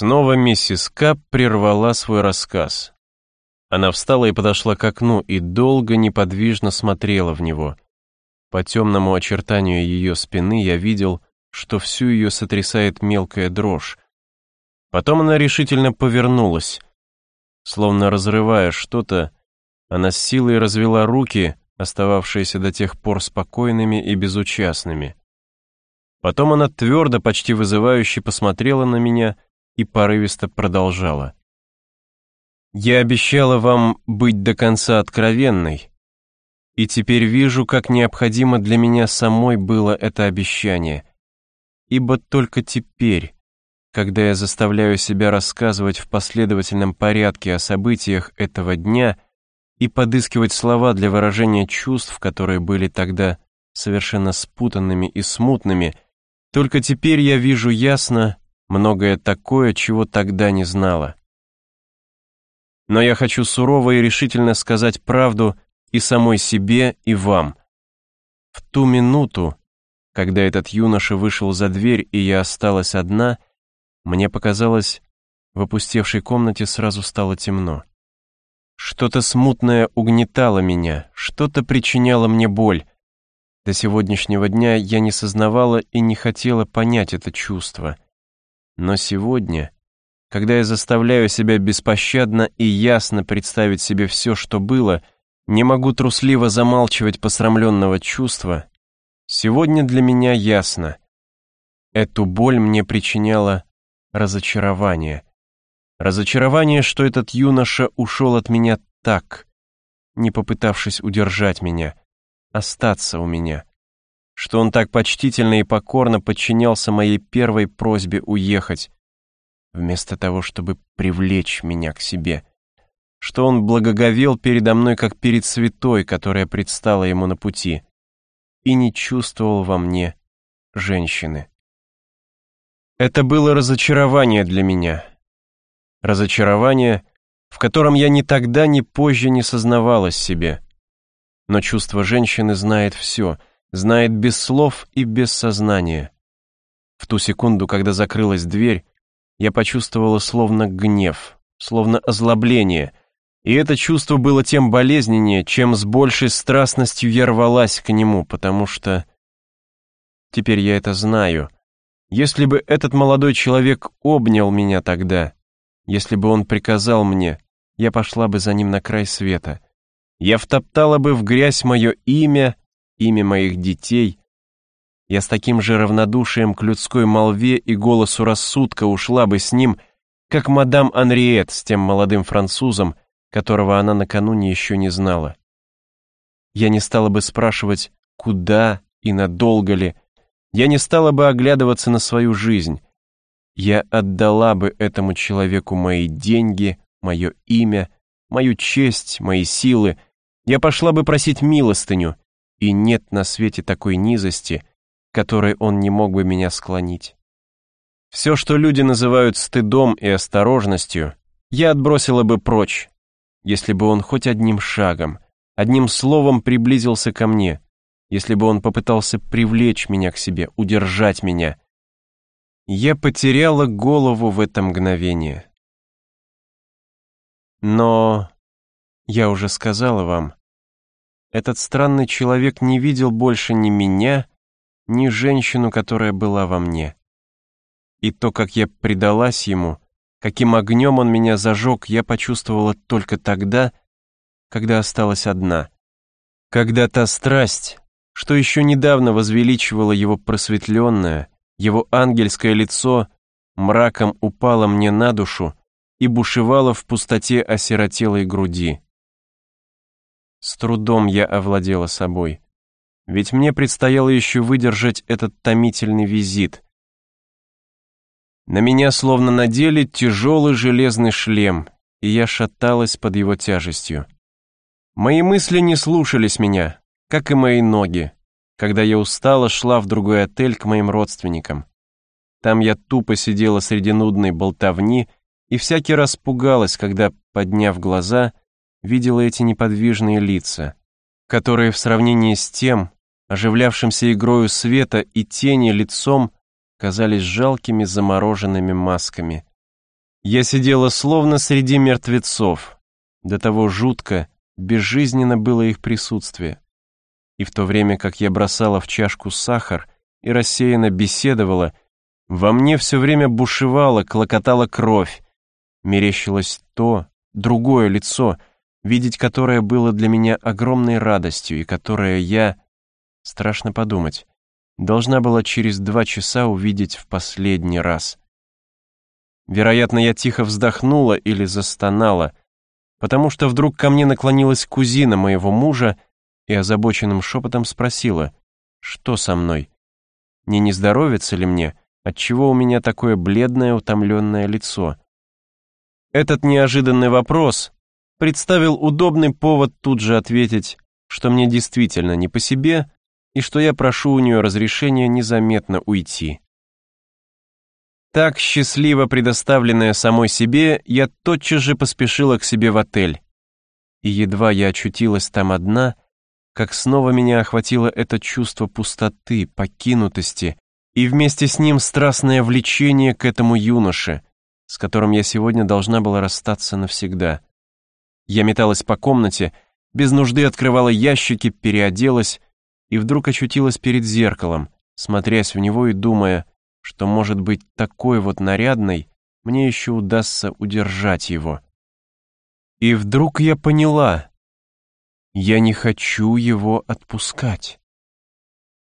Снова миссис Кап прервала свой рассказ. Она встала и подошла к окну и долго неподвижно смотрела в него. По темному очертанию ее спины я видел, что всю ее сотрясает мелкая дрожь. Потом она решительно повернулась. Словно разрывая что-то, она с силой развела руки, остававшиеся до тех пор спокойными и безучастными. Потом она твердо, почти вызывающе посмотрела на меня — и порывисто продолжала. «Я обещала вам быть до конца откровенной, и теперь вижу, как необходимо для меня самой было это обещание, ибо только теперь, когда я заставляю себя рассказывать в последовательном порядке о событиях этого дня и подыскивать слова для выражения чувств, которые были тогда совершенно спутанными и смутными, только теперь я вижу ясно, многое такое, чего тогда не знала. Но я хочу сурово и решительно сказать правду и самой себе, и вам. В ту минуту, когда этот юноша вышел за дверь, и я осталась одна, мне показалось, в опустевшей комнате сразу стало темно. Что-то смутное угнетало меня, что-то причиняло мне боль. До сегодняшнего дня я не сознавала и не хотела понять это чувство — но сегодня, когда я заставляю себя беспощадно и ясно представить себе все, что было, не могу трусливо замалчивать посрамленного чувства, сегодня для меня ясно. Эту боль мне причиняло разочарование. Разочарование, что этот юноша ушел от меня так, не попытавшись удержать меня, остаться у меня что он так почтительно и покорно подчинялся моей первой просьбе уехать, вместо того, чтобы привлечь меня к себе, что он благоговел передо мной, как перед святой, которая предстала ему на пути, и не чувствовал во мне женщины. Это было разочарование для меня. Разочарование, в котором я ни тогда, ни позже не сознавалась себе. Но чувство женщины знает все — знает без слов и без сознания. В ту секунду, когда закрылась дверь, я почувствовала словно гнев, словно озлобление, и это чувство было тем болезненнее, чем с большей страстностью я рвалась к нему, потому что... Теперь я это знаю. Если бы этот молодой человек обнял меня тогда, если бы он приказал мне, я пошла бы за ним на край света. Я втоптала бы в грязь мое имя имя моих детей, я с таким же равнодушием к людской молве и голосу рассудка ушла бы с ним, как мадам Анриет с тем молодым французом, которого она накануне еще не знала. Я не стала бы спрашивать, куда и надолго ли, я не стала бы оглядываться на свою жизнь. Я отдала бы этому человеку мои деньги, мое имя, мою честь, мои силы. Я пошла бы просить милостыню, и нет на свете такой низости, которой он не мог бы меня склонить. Все, что люди называют стыдом и осторожностью, я отбросила бы прочь, если бы он хоть одним шагом, одним словом приблизился ко мне, если бы он попытался привлечь меня к себе, удержать меня. Я потеряла голову в это мгновение. Но, я уже сказала вам, этот странный человек не видел больше ни меня, ни женщину, которая была во мне. И то, как я предалась ему, каким огнем он меня зажег, я почувствовала только тогда, когда осталась одна. Когда та страсть, что еще недавно возвеличивала его просветленное, его ангельское лицо, мраком упала мне на душу и бушевала в пустоте осиротелой груди. С трудом я овладела собой, ведь мне предстояло еще выдержать этот томительный визит. На меня словно надели тяжелый железный шлем, и я шаталась под его тяжестью. Мои мысли не слушались меня, как и мои ноги, когда я устала шла в другой отель к моим родственникам. Там я тупо сидела среди нудной болтовни и всякий раз пугалась, когда, подняв глаза, видела эти неподвижные лица, которые в сравнении с тем, оживлявшимся игрою света и тени лицом, казались жалкими замороженными масками. Я сидела словно среди мертвецов, до того жутко, безжизненно было их присутствие. И в то время, как я бросала в чашку сахар и рассеянно беседовала, во мне все время бушевала, клокотала кровь, мерещилось то, другое лицо, видеть которое было для меня огромной радостью и которое я, страшно подумать, должна была через два часа увидеть в последний раз. Вероятно, я тихо вздохнула или застонала, потому что вдруг ко мне наклонилась кузина моего мужа и озабоченным шепотом спросила, что со мной? Не не здоровится ли мне? Отчего у меня такое бледное, утомленное лицо? Этот неожиданный вопрос представил удобный повод тут же ответить, что мне действительно не по себе и что я прошу у нее разрешения незаметно уйти. Так, счастливо предоставленная самой себе, я тотчас же поспешила к себе в отель. И едва я очутилась там одна, как снова меня охватило это чувство пустоты, покинутости и вместе с ним страстное влечение к этому юноше, с которым я сегодня должна была расстаться навсегда. Я металась по комнате, без нужды открывала ящики, переоделась и вдруг очутилась перед зеркалом, смотрясь в него и думая, что, может быть, такой вот нарядной мне еще удастся удержать его. И вдруг я поняла, я не хочу его отпускать.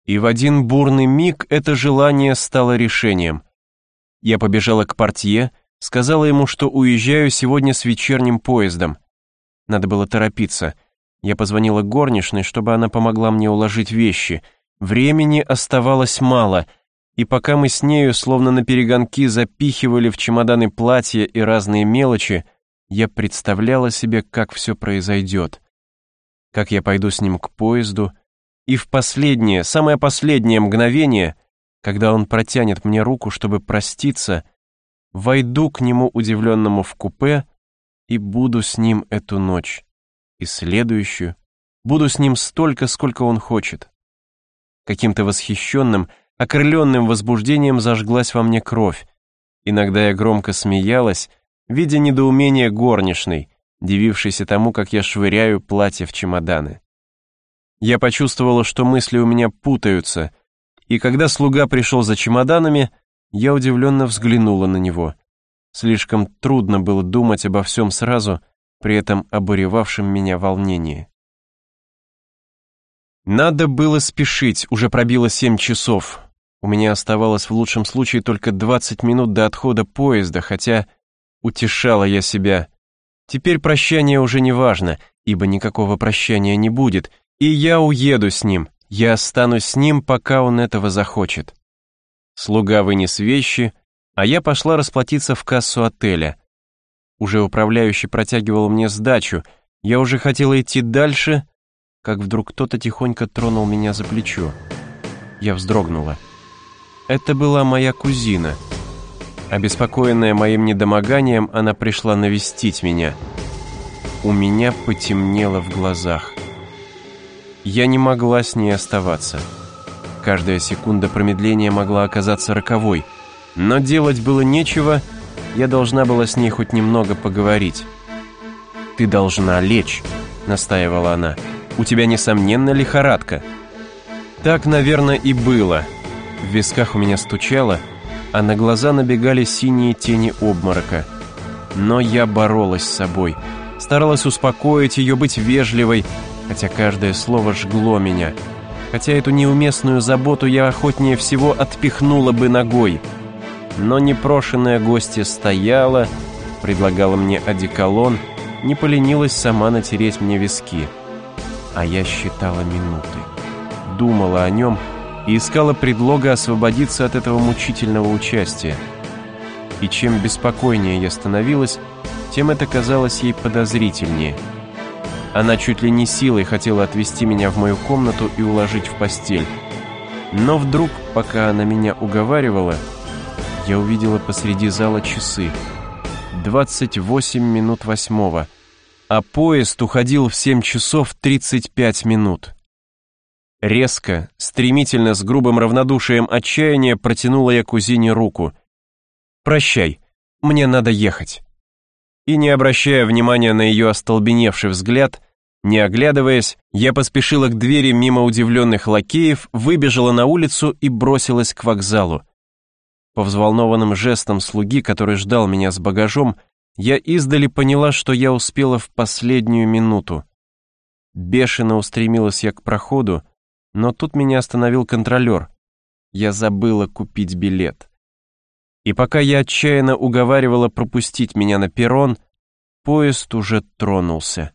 И в один бурный миг это желание стало решением. Я побежала к портье, сказала ему, что уезжаю сегодня с вечерним поездом. Надо было торопиться. Я позвонила горничной, чтобы она помогла мне уложить вещи. Времени оставалось мало — и пока мы с нею, словно на перегонки, запихивали в чемоданы платья и разные мелочи, я представляла себе, как все произойдет. Как я пойду с ним к поезду, и в последнее, самое последнее мгновение, когда он протянет мне руку, чтобы проститься, войду к нему удивленному в купе и буду с ним эту ночь, и следующую, буду с ним столько, сколько он хочет. Каким-то восхищенным, окрыленным возбуждением зажглась во мне кровь. Иногда я громко смеялась, видя недоумение горничной, дивившейся тому, как я швыряю платье в чемоданы. Я почувствовала, что мысли у меня путаются, и когда слуга пришел за чемоданами, я удивленно взглянула на него. Слишком трудно было думать обо всем сразу, при этом обуревавшем меня волнении. Надо было спешить, уже пробило семь часов. У меня оставалось в лучшем случае только 20 минут до отхода поезда, хотя утешала я себя. Теперь прощание уже не важно, ибо никакого прощания не будет, и я уеду с ним, я останусь с ним, пока он этого захочет. Слуга вынес вещи, а я пошла расплатиться в кассу отеля. Уже управляющий протягивал мне сдачу, я уже хотела идти дальше, как вдруг кто-то тихонько тронул меня за плечо. Я вздрогнула. Это была моя кузина. Обеспокоенная моим недомоганием, она пришла навестить меня. У меня потемнело в глазах. Я не могла с ней оставаться. Каждая секунда промедления могла оказаться роковой, но делать было нечего, я должна была с ней хоть немного поговорить. «Ты должна лечь», — настаивала она. «У тебя, несомненно, лихорадка». Так, наверное, и было. В висках у меня стучало, а на глаза набегали синие тени обморока. Но я боролась с собой, старалась успокоить ее, быть вежливой, хотя каждое слово жгло меня. Хотя эту неуместную заботу я охотнее всего отпихнула бы ногой. Но непрошенная гостья стояла, предлагала мне одеколон, не поленилась сама натереть мне виски. А я считала минуты думала о нем и искала предлога освободиться от этого мучительного участия. И чем беспокойнее я становилась, тем это казалось ей подозрительнее. Она чуть ли не силой хотела отвести меня в мою комнату и уложить в постель. Но вдруг, пока она меня уговаривала, я увидела посреди зала часы. 28 минут восьмого, а поезд уходил в 7 часов 35 минут. Резко, стремительно, с грубым равнодушием отчаяния протянула я кузине руку. «Прощай, мне надо ехать». И не обращая внимания на ее остолбеневший взгляд, не оглядываясь, я поспешила к двери мимо удивленных лакеев, выбежала на улицу и бросилась к вокзалу. По взволнованным жестам слуги, который ждал меня с багажом, я издали поняла, что я успела в последнюю минуту. Бешено устремилась я к проходу, но тут меня остановил контролер. Я забыла купить билет. И пока я отчаянно уговаривала пропустить меня на перрон, поезд уже тронулся.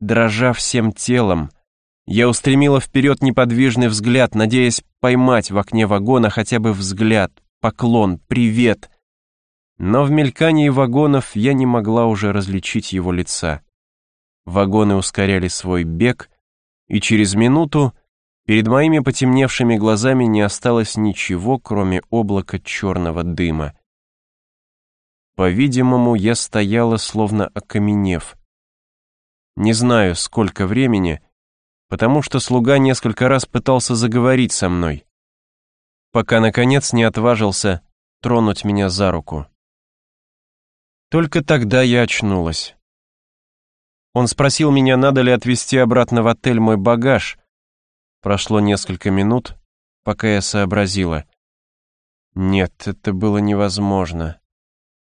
Дрожа всем телом, я устремила вперед неподвижный взгляд, надеясь поймать в окне вагона хотя бы взгляд, поклон, привет. Но в мелькании вагонов я не могла уже различить его лица. Вагоны ускоряли свой бег, и через минуту перед моими потемневшими глазами не осталось ничего, кроме облака черного дыма. По-видимому, я стояла, словно окаменев. Не знаю, сколько времени, потому что слуга несколько раз пытался заговорить со мной, пока, наконец, не отважился тронуть меня за руку. Только тогда я очнулась. Он спросил меня, надо ли отвезти обратно в отель мой багаж. Прошло несколько минут, пока я сообразила. Нет, это было невозможно.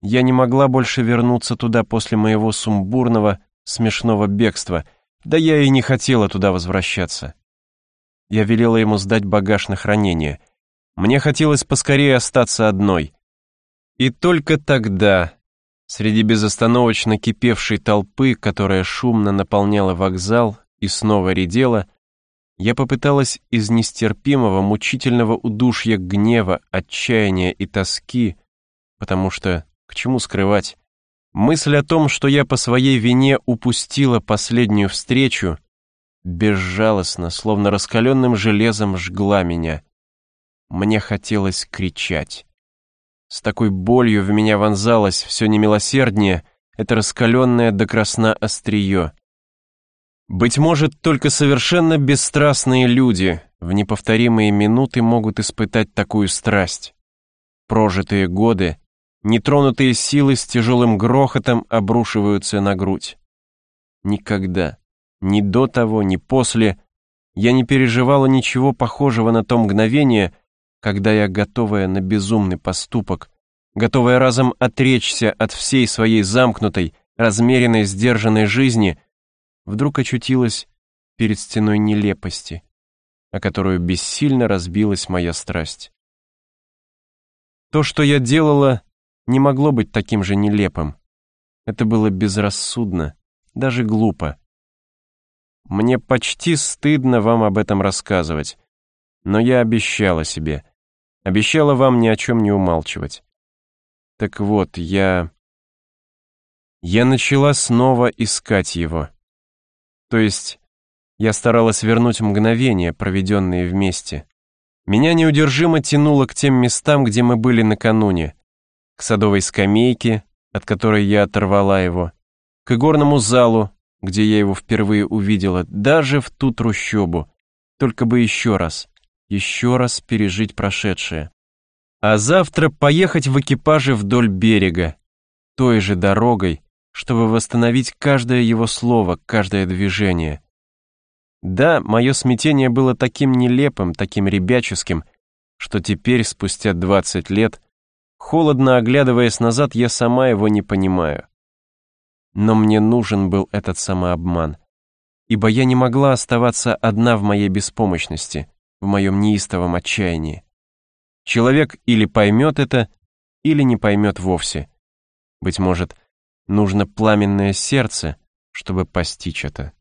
Я не могла больше вернуться туда после моего сумбурного, смешного бегства, да я и не хотела туда возвращаться. Я велела ему сдать багаж на хранение. Мне хотелось поскорее остаться одной. И только тогда, Среди безостановочно кипевшей толпы, которая шумно наполняла вокзал и снова редела, я попыталась из нестерпимого, мучительного удушья гнева, отчаяния и тоски, потому что, к чему скрывать, мысль о том, что я по своей вине упустила последнюю встречу, безжалостно, словно раскаленным железом жгла меня. Мне хотелось кричать. С такой болью в меня вонзалось все немилосерднее это раскаленное до красна острие. Быть может, только совершенно бесстрастные люди в неповторимые минуты могут испытать такую страсть. Прожитые годы, нетронутые силы с тяжелым грохотом обрушиваются на грудь. Никогда, ни до того, ни после, я не переживала ничего похожего на то мгновение, когда я, готовая на безумный поступок, готовая разом отречься от всей своей замкнутой, размеренной, сдержанной жизни, вдруг очутилась перед стеной нелепости, о которую бессильно разбилась моя страсть. То, что я делала, не могло быть таким же нелепым. Это было безрассудно, даже глупо. Мне почти стыдно вам об этом рассказывать, но я обещала себе — Обещала вам ни о чем не умалчивать. Так вот, я... Я начала снова искать его. То есть, я старалась вернуть мгновения, проведенные вместе. Меня неудержимо тянуло к тем местам, где мы были накануне. К садовой скамейке, от которой я оторвала его. К игорному залу, где я его впервые увидела, даже в ту трущобу. Только бы еще раз, еще раз пережить прошедшее. А завтра поехать в экипаже вдоль берега, той же дорогой, чтобы восстановить каждое его слово, каждое движение. Да, мое смятение было таким нелепым, таким ребяческим, что теперь, спустя 20 лет, холодно оглядываясь назад, я сама его не понимаю. Но мне нужен был этот самообман, ибо я не могла оставаться одна в моей беспомощности, в моем неистовом отчаянии. Человек или поймет это, или не поймет вовсе. Быть может, нужно пламенное сердце, чтобы постичь это.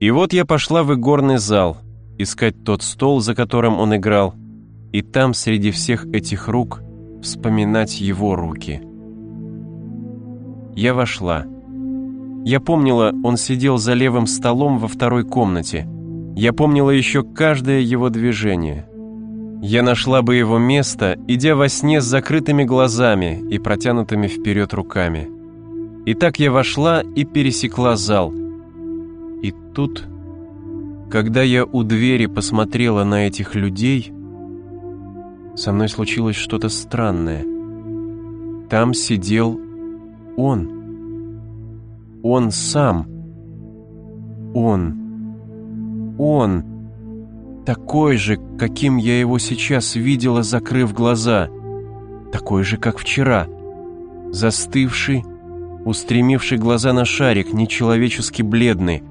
И вот я пошла в игорный зал, искать тот стол, за которым он играл, и там среди всех этих рук вспоминать его руки. Я вошла. Я помнила, он сидел за левым столом во второй комнате. Я помнила еще каждое его движение. Я нашла бы его место, идя во сне с закрытыми глазами и протянутыми вперед руками. И так я вошла и пересекла зал – и тут, когда я у двери посмотрела на этих людей, со мной случилось что-то странное. Там сидел он. Он сам. Он. Он. Такой же, каким я его сейчас видела, закрыв глаза. Такой же, как вчера. Застывший, устремивший глаза на шарик, нечеловечески бледный.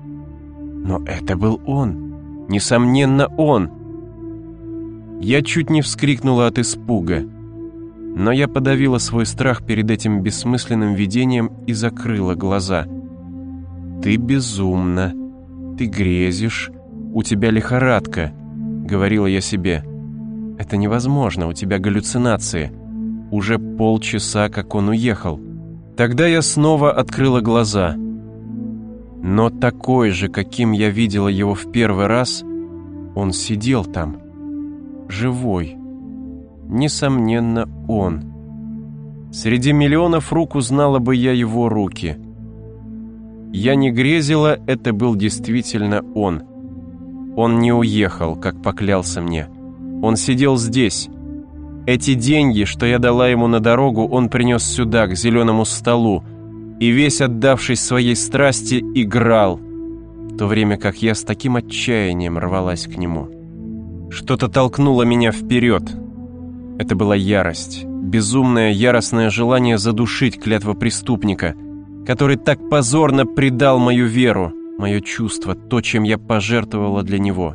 Но это был он. Несомненно, он. Я чуть не вскрикнула от испуга. Но я подавила свой страх перед этим бессмысленным видением и закрыла глаза. «Ты безумна. Ты грезишь. У тебя лихорадка», — говорила я себе. «Это невозможно, у тебя галлюцинации. Уже полчаса, как он уехал». Тогда я снова открыла глаза — но такой же, каким я видела его в первый раз, он сидел там, живой. Несомненно, он. Среди миллионов рук узнала бы я его руки. Я не грезила, это был действительно он. Он не уехал, как поклялся мне. Он сидел здесь. Эти деньги, что я дала ему на дорогу, он принес сюда, к зеленому столу, и весь отдавшись своей страсти, играл, в то время как я с таким отчаянием рвалась к нему. Что-то толкнуло меня вперед. Это была ярость, безумное яростное желание задушить клятва преступника, который так позорно предал мою веру, мое чувство, то, чем я пожертвовала для него.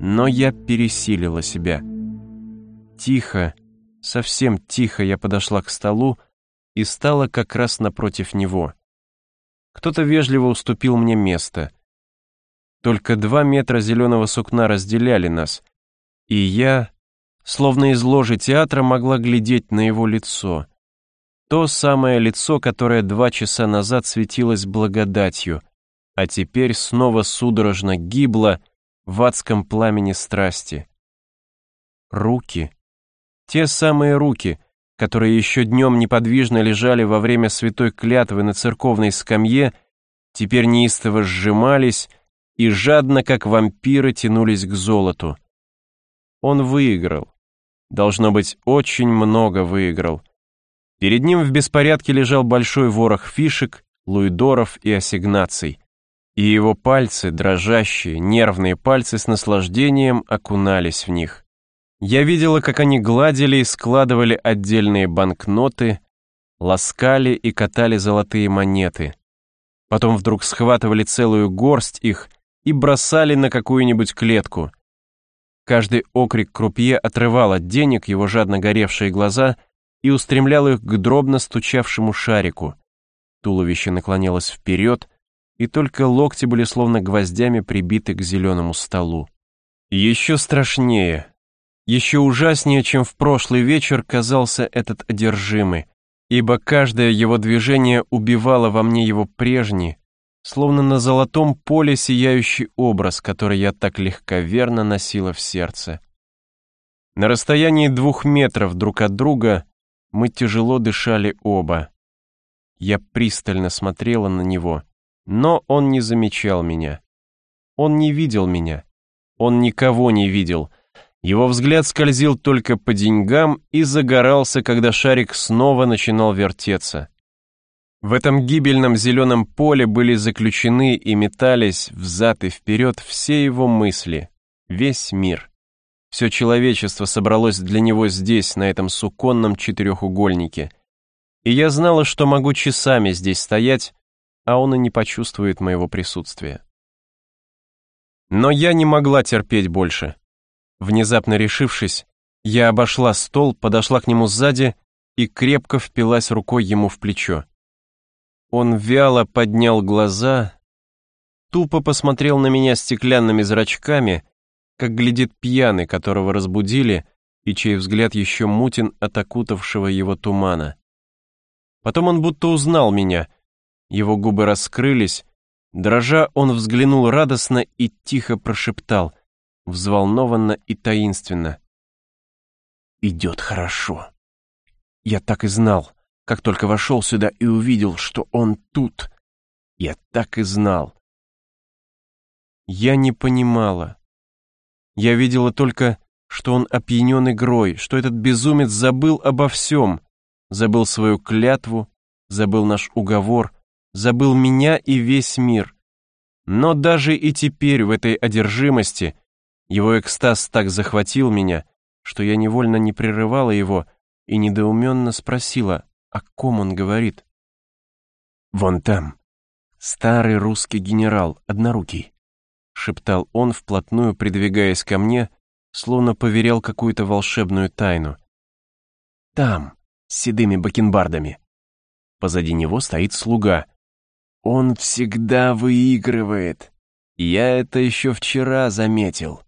Но я пересилила себя. Тихо, совсем тихо я подошла к столу, и стала как раз напротив него. Кто-то вежливо уступил мне место. Только два метра зеленого сукна разделяли нас, и я, словно из ложи театра, могла глядеть на его лицо. То самое лицо, которое два часа назад светилось благодатью, а теперь снова судорожно гибло в адском пламени страсти. Руки. Те самые руки — которые еще днем неподвижно лежали во время святой клятвы на церковной скамье, теперь неистово сжимались и жадно, как вампиры, тянулись к золоту. Он выиграл. Должно быть, очень много выиграл. Перед ним в беспорядке лежал большой ворох фишек, луидоров и ассигнаций. И его пальцы, дрожащие, нервные пальцы с наслаждением окунались в них. Я видела, как они гладили и складывали отдельные банкноты, ласкали и катали золотые монеты. Потом вдруг схватывали целую горсть их и бросали на какую-нибудь клетку. Каждый окрик крупье отрывал от денег его жадно горевшие глаза и устремлял их к дробно стучавшему шарику. Туловище наклонялось вперед, и только локти были словно гвоздями прибиты к зеленому столу. Еще страшнее, еще ужаснее, чем в прошлый вечер, казался этот одержимый, ибо каждое его движение убивало во мне его прежний, словно на золотом поле сияющий образ, который я так легковерно носила в сердце. На расстоянии двух метров друг от друга мы тяжело дышали оба. Я пристально смотрела на него, но он не замечал меня. Он не видел меня. Он никого не видел. Его взгляд скользил только по деньгам и загорался, когда шарик снова начинал вертеться. В этом гибельном зеленом поле были заключены и метались взад и вперед все его мысли, весь мир. Все человечество собралось для него здесь, на этом суконном четырехугольнике. И я знала, что могу часами здесь стоять, а он и не почувствует моего присутствия. Но я не могла терпеть больше. Внезапно решившись, я обошла стол, подошла к нему сзади и крепко впилась рукой ему в плечо. Он вяло поднял глаза, тупо посмотрел на меня стеклянными зрачками, как глядит пьяный, которого разбудили, и чей взгляд еще мутен от окутавшего его тумана. Потом он будто узнал меня, его губы раскрылись, дрожа он взглянул радостно и тихо прошептал, взволнованно и таинственно. «Идет хорошо. Я так и знал как только вошел сюда и увидел, что он тут. Я так и знал. Я не понимала. Я видела только, что он опьянен игрой, что этот безумец забыл обо всем, забыл свою клятву, забыл наш уговор, забыл меня и весь мир. Но даже и теперь в этой одержимости его экстаз так захватил меня, что я невольно не прерывала его и недоуменно спросила, о ком он говорит? «Вон там, старый русский генерал, однорукий», шептал он, вплотную придвигаясь ко мне, словно поверял какую-то волшебную тайну. «Там, с седыми бакенбардами». Позади него стоит слуга. «Он всегда выигрывает. Я это еще вчера заметил.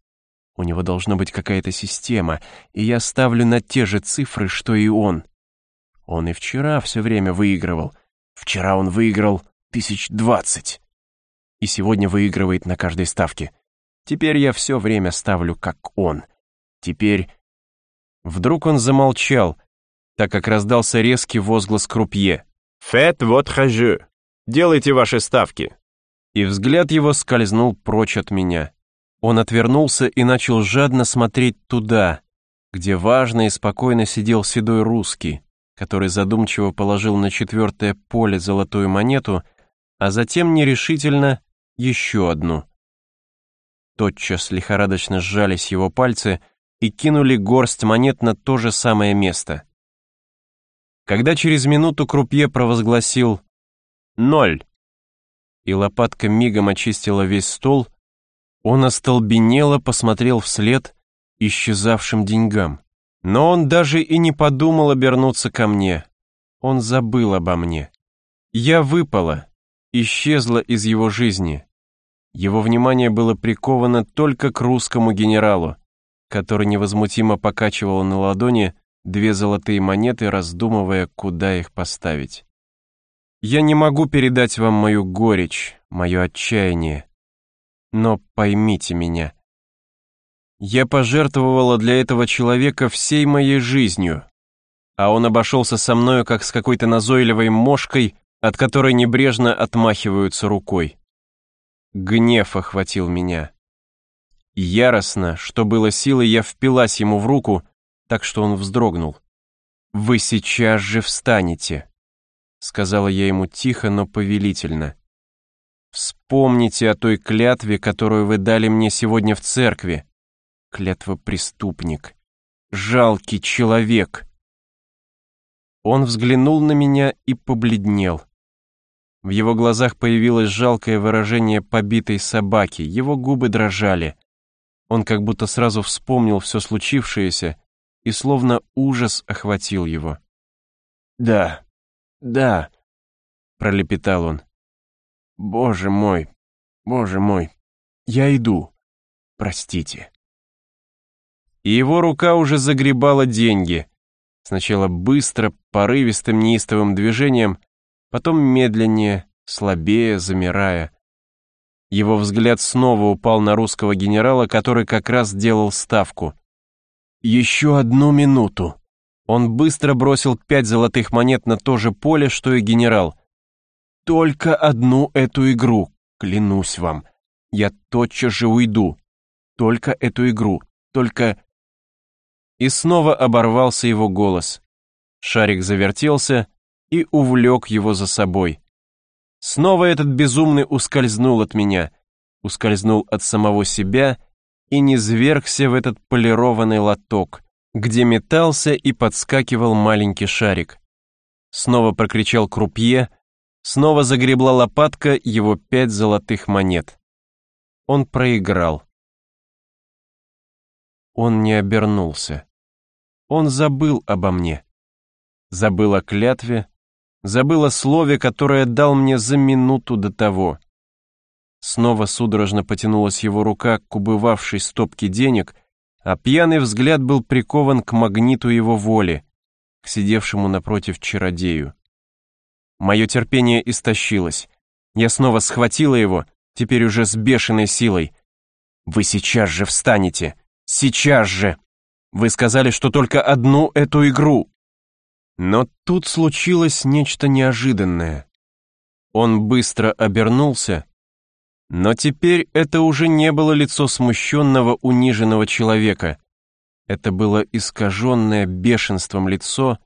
У него должна быть какая-то система, и я ставлю на те же цифры, что и он. Он и вчера все время выигрывал. Вчера он выиграл тысяч двадцать. И сегодня выигрывает на каждой ставке. Теперь я все время ставлю, как он. Теперь... Вдруг он замолчал, так как раздался резкий возглас крупье. «Faites votre jeu! Делайте ваши ставки!» И взгляд его скользнул прочь от меня. Он отвернулся и начал жадно смотреть туда, где важно и спокойно сидел седой русский, который задумчиво положил на четвертое поле золотую монету, а затем нерешительно еще одну. Тотчас лихорадочно сжались его пальцы и кинули горсть монет на то же самое место. Когда через минуту крупье провозгласил «Ноль», и лопатка мигом очистила весь стол, он остолбенело посмотрел вслед исчезавшим деньгам. Но он даже и не подумал обернуться ко мне. Он забыл обо мне. Я выпала, исчезла из его жизни. Его внимание было приковано только к русскому генералу, который невозмутимо покачивал на ладони две золотые монеты, раздумывая, куда их поставить. Я не могу передать вам мою горечь, мое отчаяние. Но поймите меня, я пожертвовала для этого человека всей моей жизнью, а он обошелся со мною, как с какой-то назойливой мошкой, от которой небрежно отмахиваются рукой. Гнев охватил меня. Яростно, что было силой, я впилась ему в руку, так что он вздрогнул. «Вы сейчас же встанете», — сказала я ему тихо, но повелительно. «Вспомните о той клятве, которую вы дали мне сегодня в церкви, Клятва преступник. Жалкий человек. Он взглянул на меня и побледнел. В его глазах появилось жалкое выражение побитой собаки, его губы дрожали. Он как будто сразу вспомнил все случившееся, и словно ужас охватил его. «Да, да», — пролепетал он. «Боже мой, боже мой, я иду, простите» и его рука уже загребала деньги. Сначала быстро, порывистым неистовым движением, потом медленнее, слабее, замирая. Его взгляд снова упал на русского генерала, который как раз делал ставку. еще одну минуту». Он быстро бросил пять золотых монет на то же поле, что и генерал. «Только одну эту игру, клянусь вам. Я тотчас же уйду. Только эту игру. Только...» И снова оборвался его голос. Шарик завертелся и увлек его за собой. Снова этот безумный ускользнул от меня, ускользнул от самого себя и не звергся в этот полированный лоток, где метался и подскакивал маленький шарик. Снова прокричал крупье, снова загребла лопатка его пять золотых монет. Он проиграл. Он не обернулся. Он забыл обо мне. Забыл о клятве, забыл о слове, которое дал мне за минуту до того. Снова судорожно потянулась его рука к убывавшей стопке денег, а пьяный взгляд был прикован к магниту его воли, к сидевшему напротив чародею. Мое терпение истощилось. Я снова схватила его, теперь уже с бешеной силой. «Вы сейчас же встанете! Сейчас же! Вы сказали, что только одну эту игру!» Но тут случилось нечто неожиданное. Он быстро обернулся, но теперь это уже не было лицо смущенного, униженного человека. Это было искаженное бешенством лицо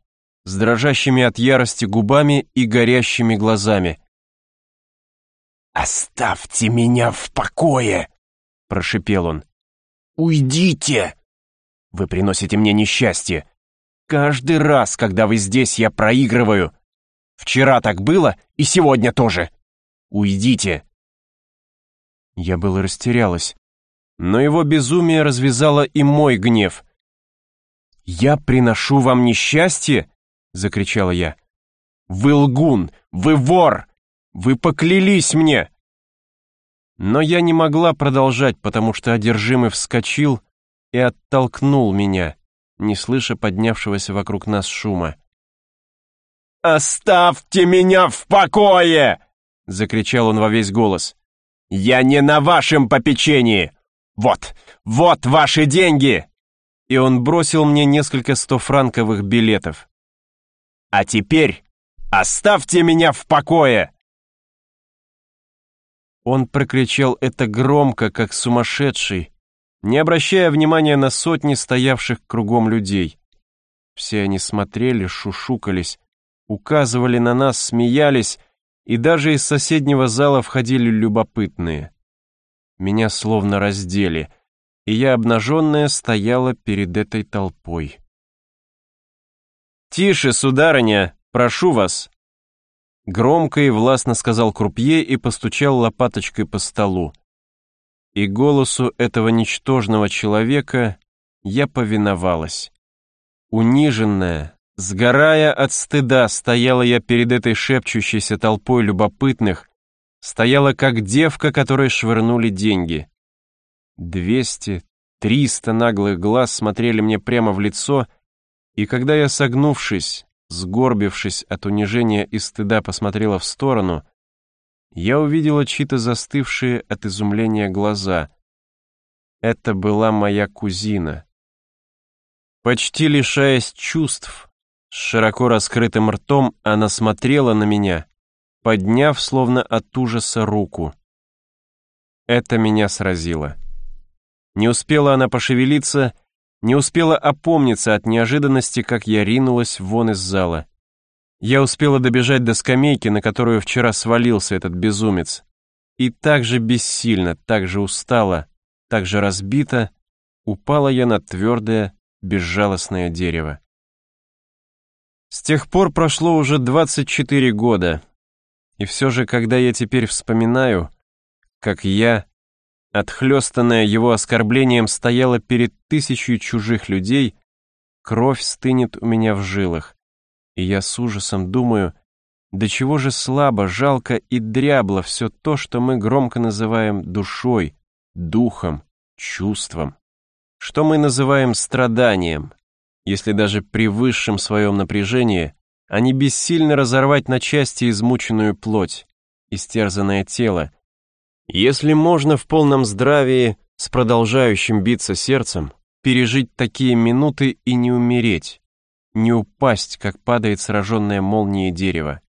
с дрожащими от ярости губами и горящими глазами. «Оставьте меня в покое!» — прошипел он. «Уйдите! Вы приносите мне несчастье. Каждый раз, когда вы здесь, я проигрываю. Вчера так было, и сегодня тоже. Уйдите!» Я было растерялась, но его безумие развязало и мой гнев. «Я приношу вам несчастье?» — закричала я. «Вы лгун! Вы вор! Вы поклялись мне!» Но я не могла продолжать, потому что одержимый вскочил и оттолкнул меня не слыша поднявшегося вокруг нас шума. «Оставьте меня в покое!» — закричал он во весь голос. «Я не на вашем попечении! Вот, вот ваши деньги!» И он бросил мне несколько стофранковых билетов. «А теперь оставьте меня в покое!» Он прокричал это громко, как сумасшедший, не обращая внимания на сотни стоявших кругом людей. Все они смотрели, шушукались, указывали на нас, смеялись, и даже из соседнего зала входили любопытные. Меня словно раздели, и я, обнаженная, стояла перед этой толпой. «Тише, сударыня, прошу вас!» Громко и властно сказал крупье и постучал лопаточкой по столу и голосу этого ничтожного человека я повиновалась. Униженная, сгорая от стыда, стояла я перед этой шепчущейся толпой любопытных, стояла как девка, которой швырнули деньги. Двести, триста наглых глаз смотрели мне прямо в лицо, и когда я, согнувшись, сгорбившись от унижения и стыда, посмотрела в сторону, я увидела чьи-то застывшие от изумления глаза. Это была моя кузина. Почти лишаясь чувств, с широко раскрытым ртом она смотрела на меня, подняв словно от ужаса руку. Это меня сразило. Не успела она пошевелиться, не успела опомниться от неожиданности, как я ринулась вон из зала. Я успела добежать до скамейки, на которую вчера свалился этот безумец. И так же бессильно, так же устала, так же разбита, упала я на твердое, безжалостное дерево. С тех пор прошло уже 24 года, и все же, когда я теперь вспоминаю, как я, отхлестанная его оскорблением, стояла перед тысячей чужих людей, кровь стынет у меня в жилах. И я с ужасом думаю, до чего же слабо, жалко и дрябло все то, что мы громко называем душой, духом, чувством, что мы называем страданием, если даже при высшем своем напряжении они бессильно разорвать на части измученную плоть, истерзанное тело, если можно в полном здравии с продолжающим биться сердцем пережить такие минуты и не умереть, не упасть, как падает сраженное молнией дерево.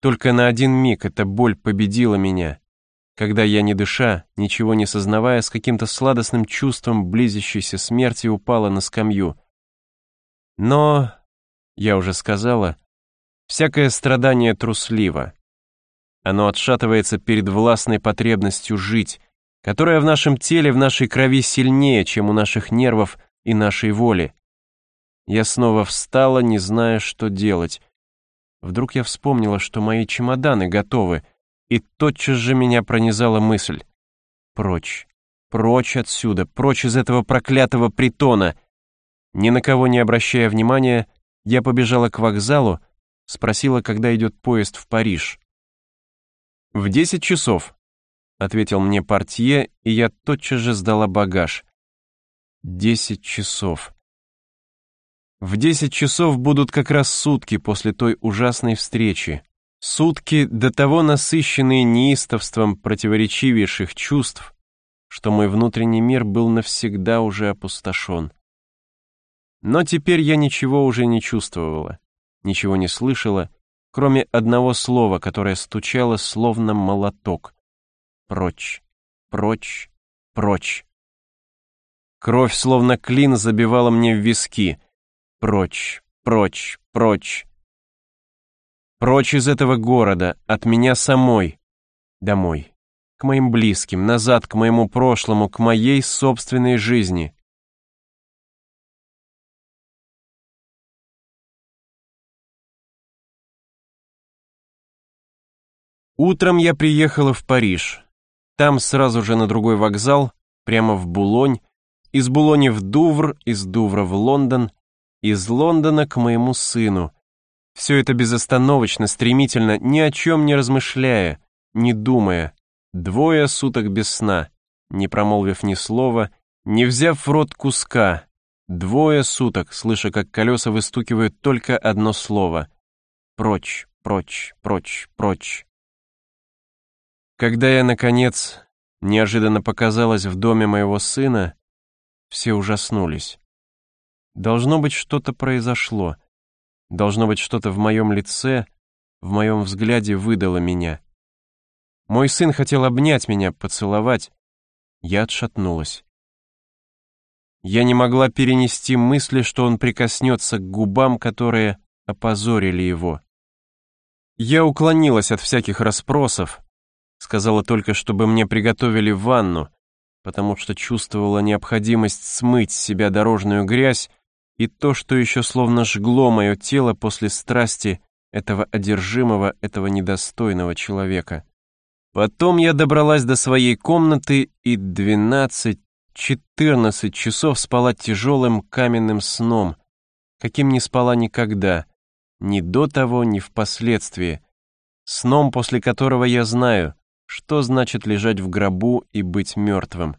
Только на один миг эта боль победила меня, когда я, не дыша, ничего не сознавая, с каким-то сладостным чувством близящейся смерти упала на скамью. Но, я уже сказала, всякое страдание трусливо. Оно отшатывается перед властной потребностью жить, которая в нашем теле, в нашей крови сильнее, чем у наших нервов и нашей воли. Я снова встала, не зная, что делать. Вдруг я вспомнила, что мои чемоданы готовы, и тотчас же меня пронизала мысль. Прочь, прочь отсюда, прочь из этого проклятого притона. Ни на кого не обращая внимания, я побежала к вокзалу, спросила, когда идет поезд в Париж. «В десять часов», — ответил мне портье, и я тотчас же сдала багаж. Десять часов. В десять часов будут как раз сутки после той ужасной встречи. Сутки до того насыщенные неистовством противоречивейших чувств, что мой внутренний мир был навсегда уже опустошен. Но теперь я ничего уже не чувствовала, ничего не слышала, кроме одного слова, которое стучало словно молоток. Прочь, прочь, прочь. Кровь словно клин забивала мне в виски. Прочь, прочь, прочь. Прочь из этого города, от меня самой. Домой. К моим близким, назад к моему прошлому, к моей собственной жизни. Утром я приехала в Париж. Там сразу же на другой вокзал, прямо в Булонь, из Булони в Дувр, из Дувра в Лондон, из Лондона к моему сыну. Все это безостановочно, стремительно, ни о чем не размышляя, не думая. Двое суток без сна, не промолвив ни слова, не взяв в рот куска. Двое суток, слыша, как колеса выстукивают только одно слово. Прочь, прочь, прочь, прочь. Когда я, наконец, неожиданно показалась в доме моего сына, все ужаснулись. Должно быть, что-то произошло. Должно быть, что-то в моем лице, в моем взгляде выдало меня. Мой сын хотел обнять меня, поцеловать. Я отшатнулась. Я не могла перенести мысли, что он прикоснется к губам, которые опозорили его. Я уклонилась от всяких расспросов, Сказала только, чтобы мне приготовили ванну, потому что чувствовала необходимость смыть с себя дорожную грязь и то, что еще словно жгло мое тело после страсти этого одержимого, этого недостойного человека. Потом я добралась до своей комнаты и двенадцать-четырнадцать часов спала тяжелым каменным сном, каким не спала никогда, ни до того, ни впоследствии, сном, после которого я знаю, что значит лежать в гробу и быть мертвым.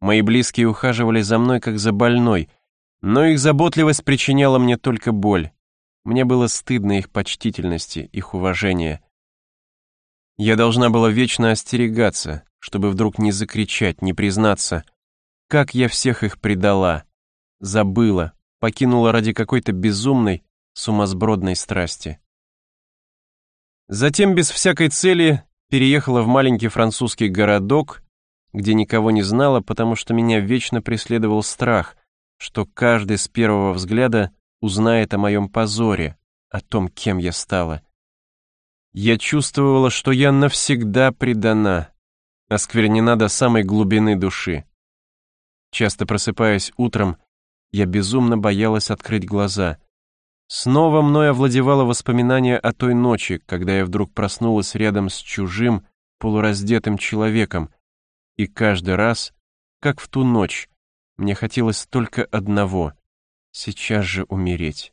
Мои близкие ухаживали за мной как за больной, но их заботливость причиняла мне только боль. Мне было стыдно их почтительности, их уважения. Я должна была вечно остерегаться, чтобы вдруг не закричать, не признаться, как я всех их предала, забыла, покинула ради какой-то безумной, сумасбродной страсти. Затем без всякой цели переехала в маленький французский городок, где никого не знала, потому что меня вечно преследовал страх, что каждый с первого взгляда узнает о моем позоре, о том, кем я стала. Я чувствовала, что я навсегда предана, осквернена до самой глубины души. Часто просыпаясь утром, я безумно боялась открыть глаза — Снова мной овладевало воспоминание о той ночи, когда я вдруг проснулась рядом с чужим, полураздетым человеком, и каждый раз, как в ту ночь, мне хотелось только одного — сейчас же умереть.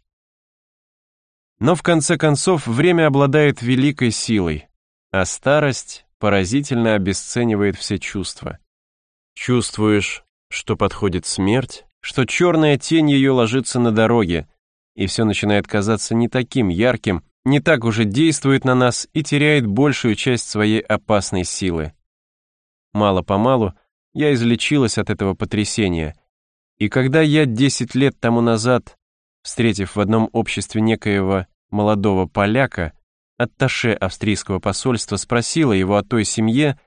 Но в конце концов время обладает великой силой, а старость поразительно обесценивает все чувства. Чувствуешь, что подходит смерть, что черная тень ее ложится на дороге, и все начинает казаться не таким ярким, не так уже действует на нас и теряет большую часть своей опасной силы. Мало-помалу я излечилась от этого потрясения. И когда я 10 лет тому назад, встретив в одном обществе некоего молодого поляка, атташе австрийского посольства, спросила его о той семье,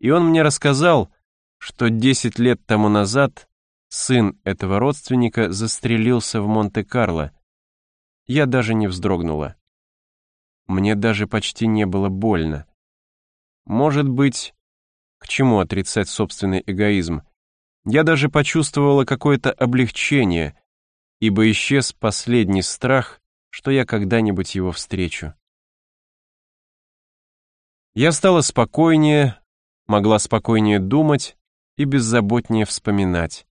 и он мне рассказал, что 10 лет тому назад сын этого родственника застрелился в Монте-Карло. Я даже не вздрогнула. Мне даже почти не было больно. Может быть, к чему отрицать собственный эгоизм? Я даже почувствовала какое-то облегчение, ибо исчез последний страх, что я когда-нибудь его встречу. Я стала спокойнее, могла спокойнее думать и беззаботнее вспоминать.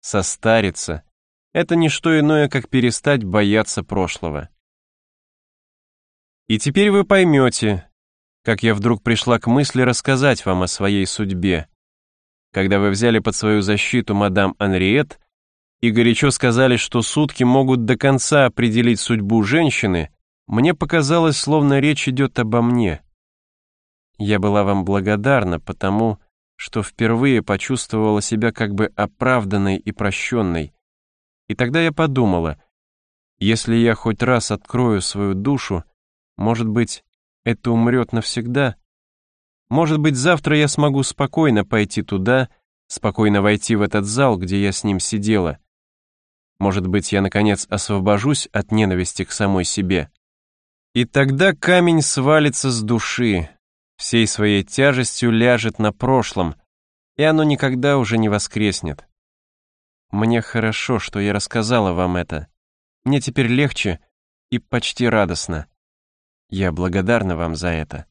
Состариться — это не что иное, как перестать бояться прошлого. И теперь вы поймете, как я вдруг пришла к мысли рассказать вам о своей судьбе. Когда вы взяли под свою защиту мадам Анриет и горячо сказали, что сутки могут до конца определить судьбу женщины, мне показалось, словно речь идет обо мне. Я была вам благодарна, потому что впервые почувствовала себя как бы оправданной и прощенной. И тогда я подумала, если я хоть раз открою свою душу, может быть, это умрет навсегда. Может быть, завтра я смогу спокойно пойти туда, спокойно войти в этот зал, где я с ним сидела. Может быть, я, наконец, освобожусь от ненависти к самой себе. И тогда камень свалится с души, всей своей тяжестью ляжет на прошлом, и оно никогда уже не воскреснет. Мне хорошо, что я рассказала вам это. Мне теперь легче и почти радостно. Я благодарна вам за это».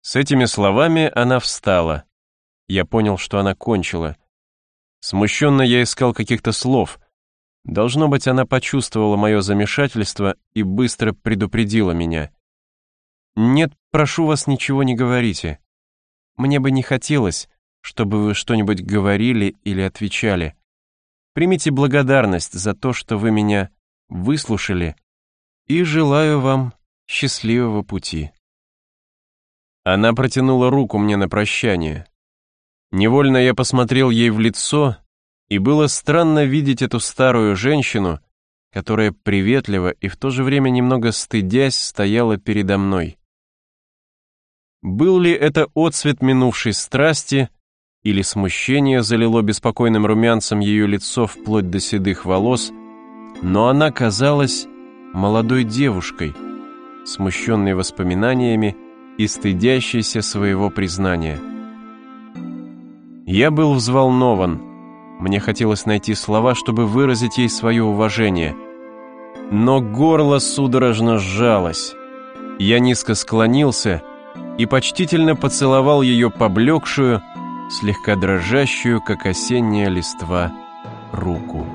С этими словами она встала. Я понял, что она кончила. Смущенно я искал каких-то слов. Должно быть, она почувствовала мое замешательство и быстро предупредила меня. «Нет, прошу вас, ничего не говорите. Мне бы не хотелось, чтобы вы что-нибудь говорили или отвечали. Примите благодарность за то, что вы меня выслушали и желаю вам счастливого пути». Она протянула руку мне на прощание. Невольно я посмотрел ей в лицо, и было странно видеть эту старую женщину, которая приветливо и в то же время немного стыдясь стояла передо мной. Был ли это отцвет минувшей страсти, или смущение залило беспокойным румянцем ее лицо вплоть до седых волос, но она казалась молодой девушкой, смущенной воспоминаниями и стыдящейся своего признания. Я был взволнован. Мне хотелось найти слова, чтобы выразить ей свое уважение. Но горло судорожно сжалось. Я низко склонился и почтительно поцеловал ее поблекшую, слегка дрожащую, как осенняя листва, руку.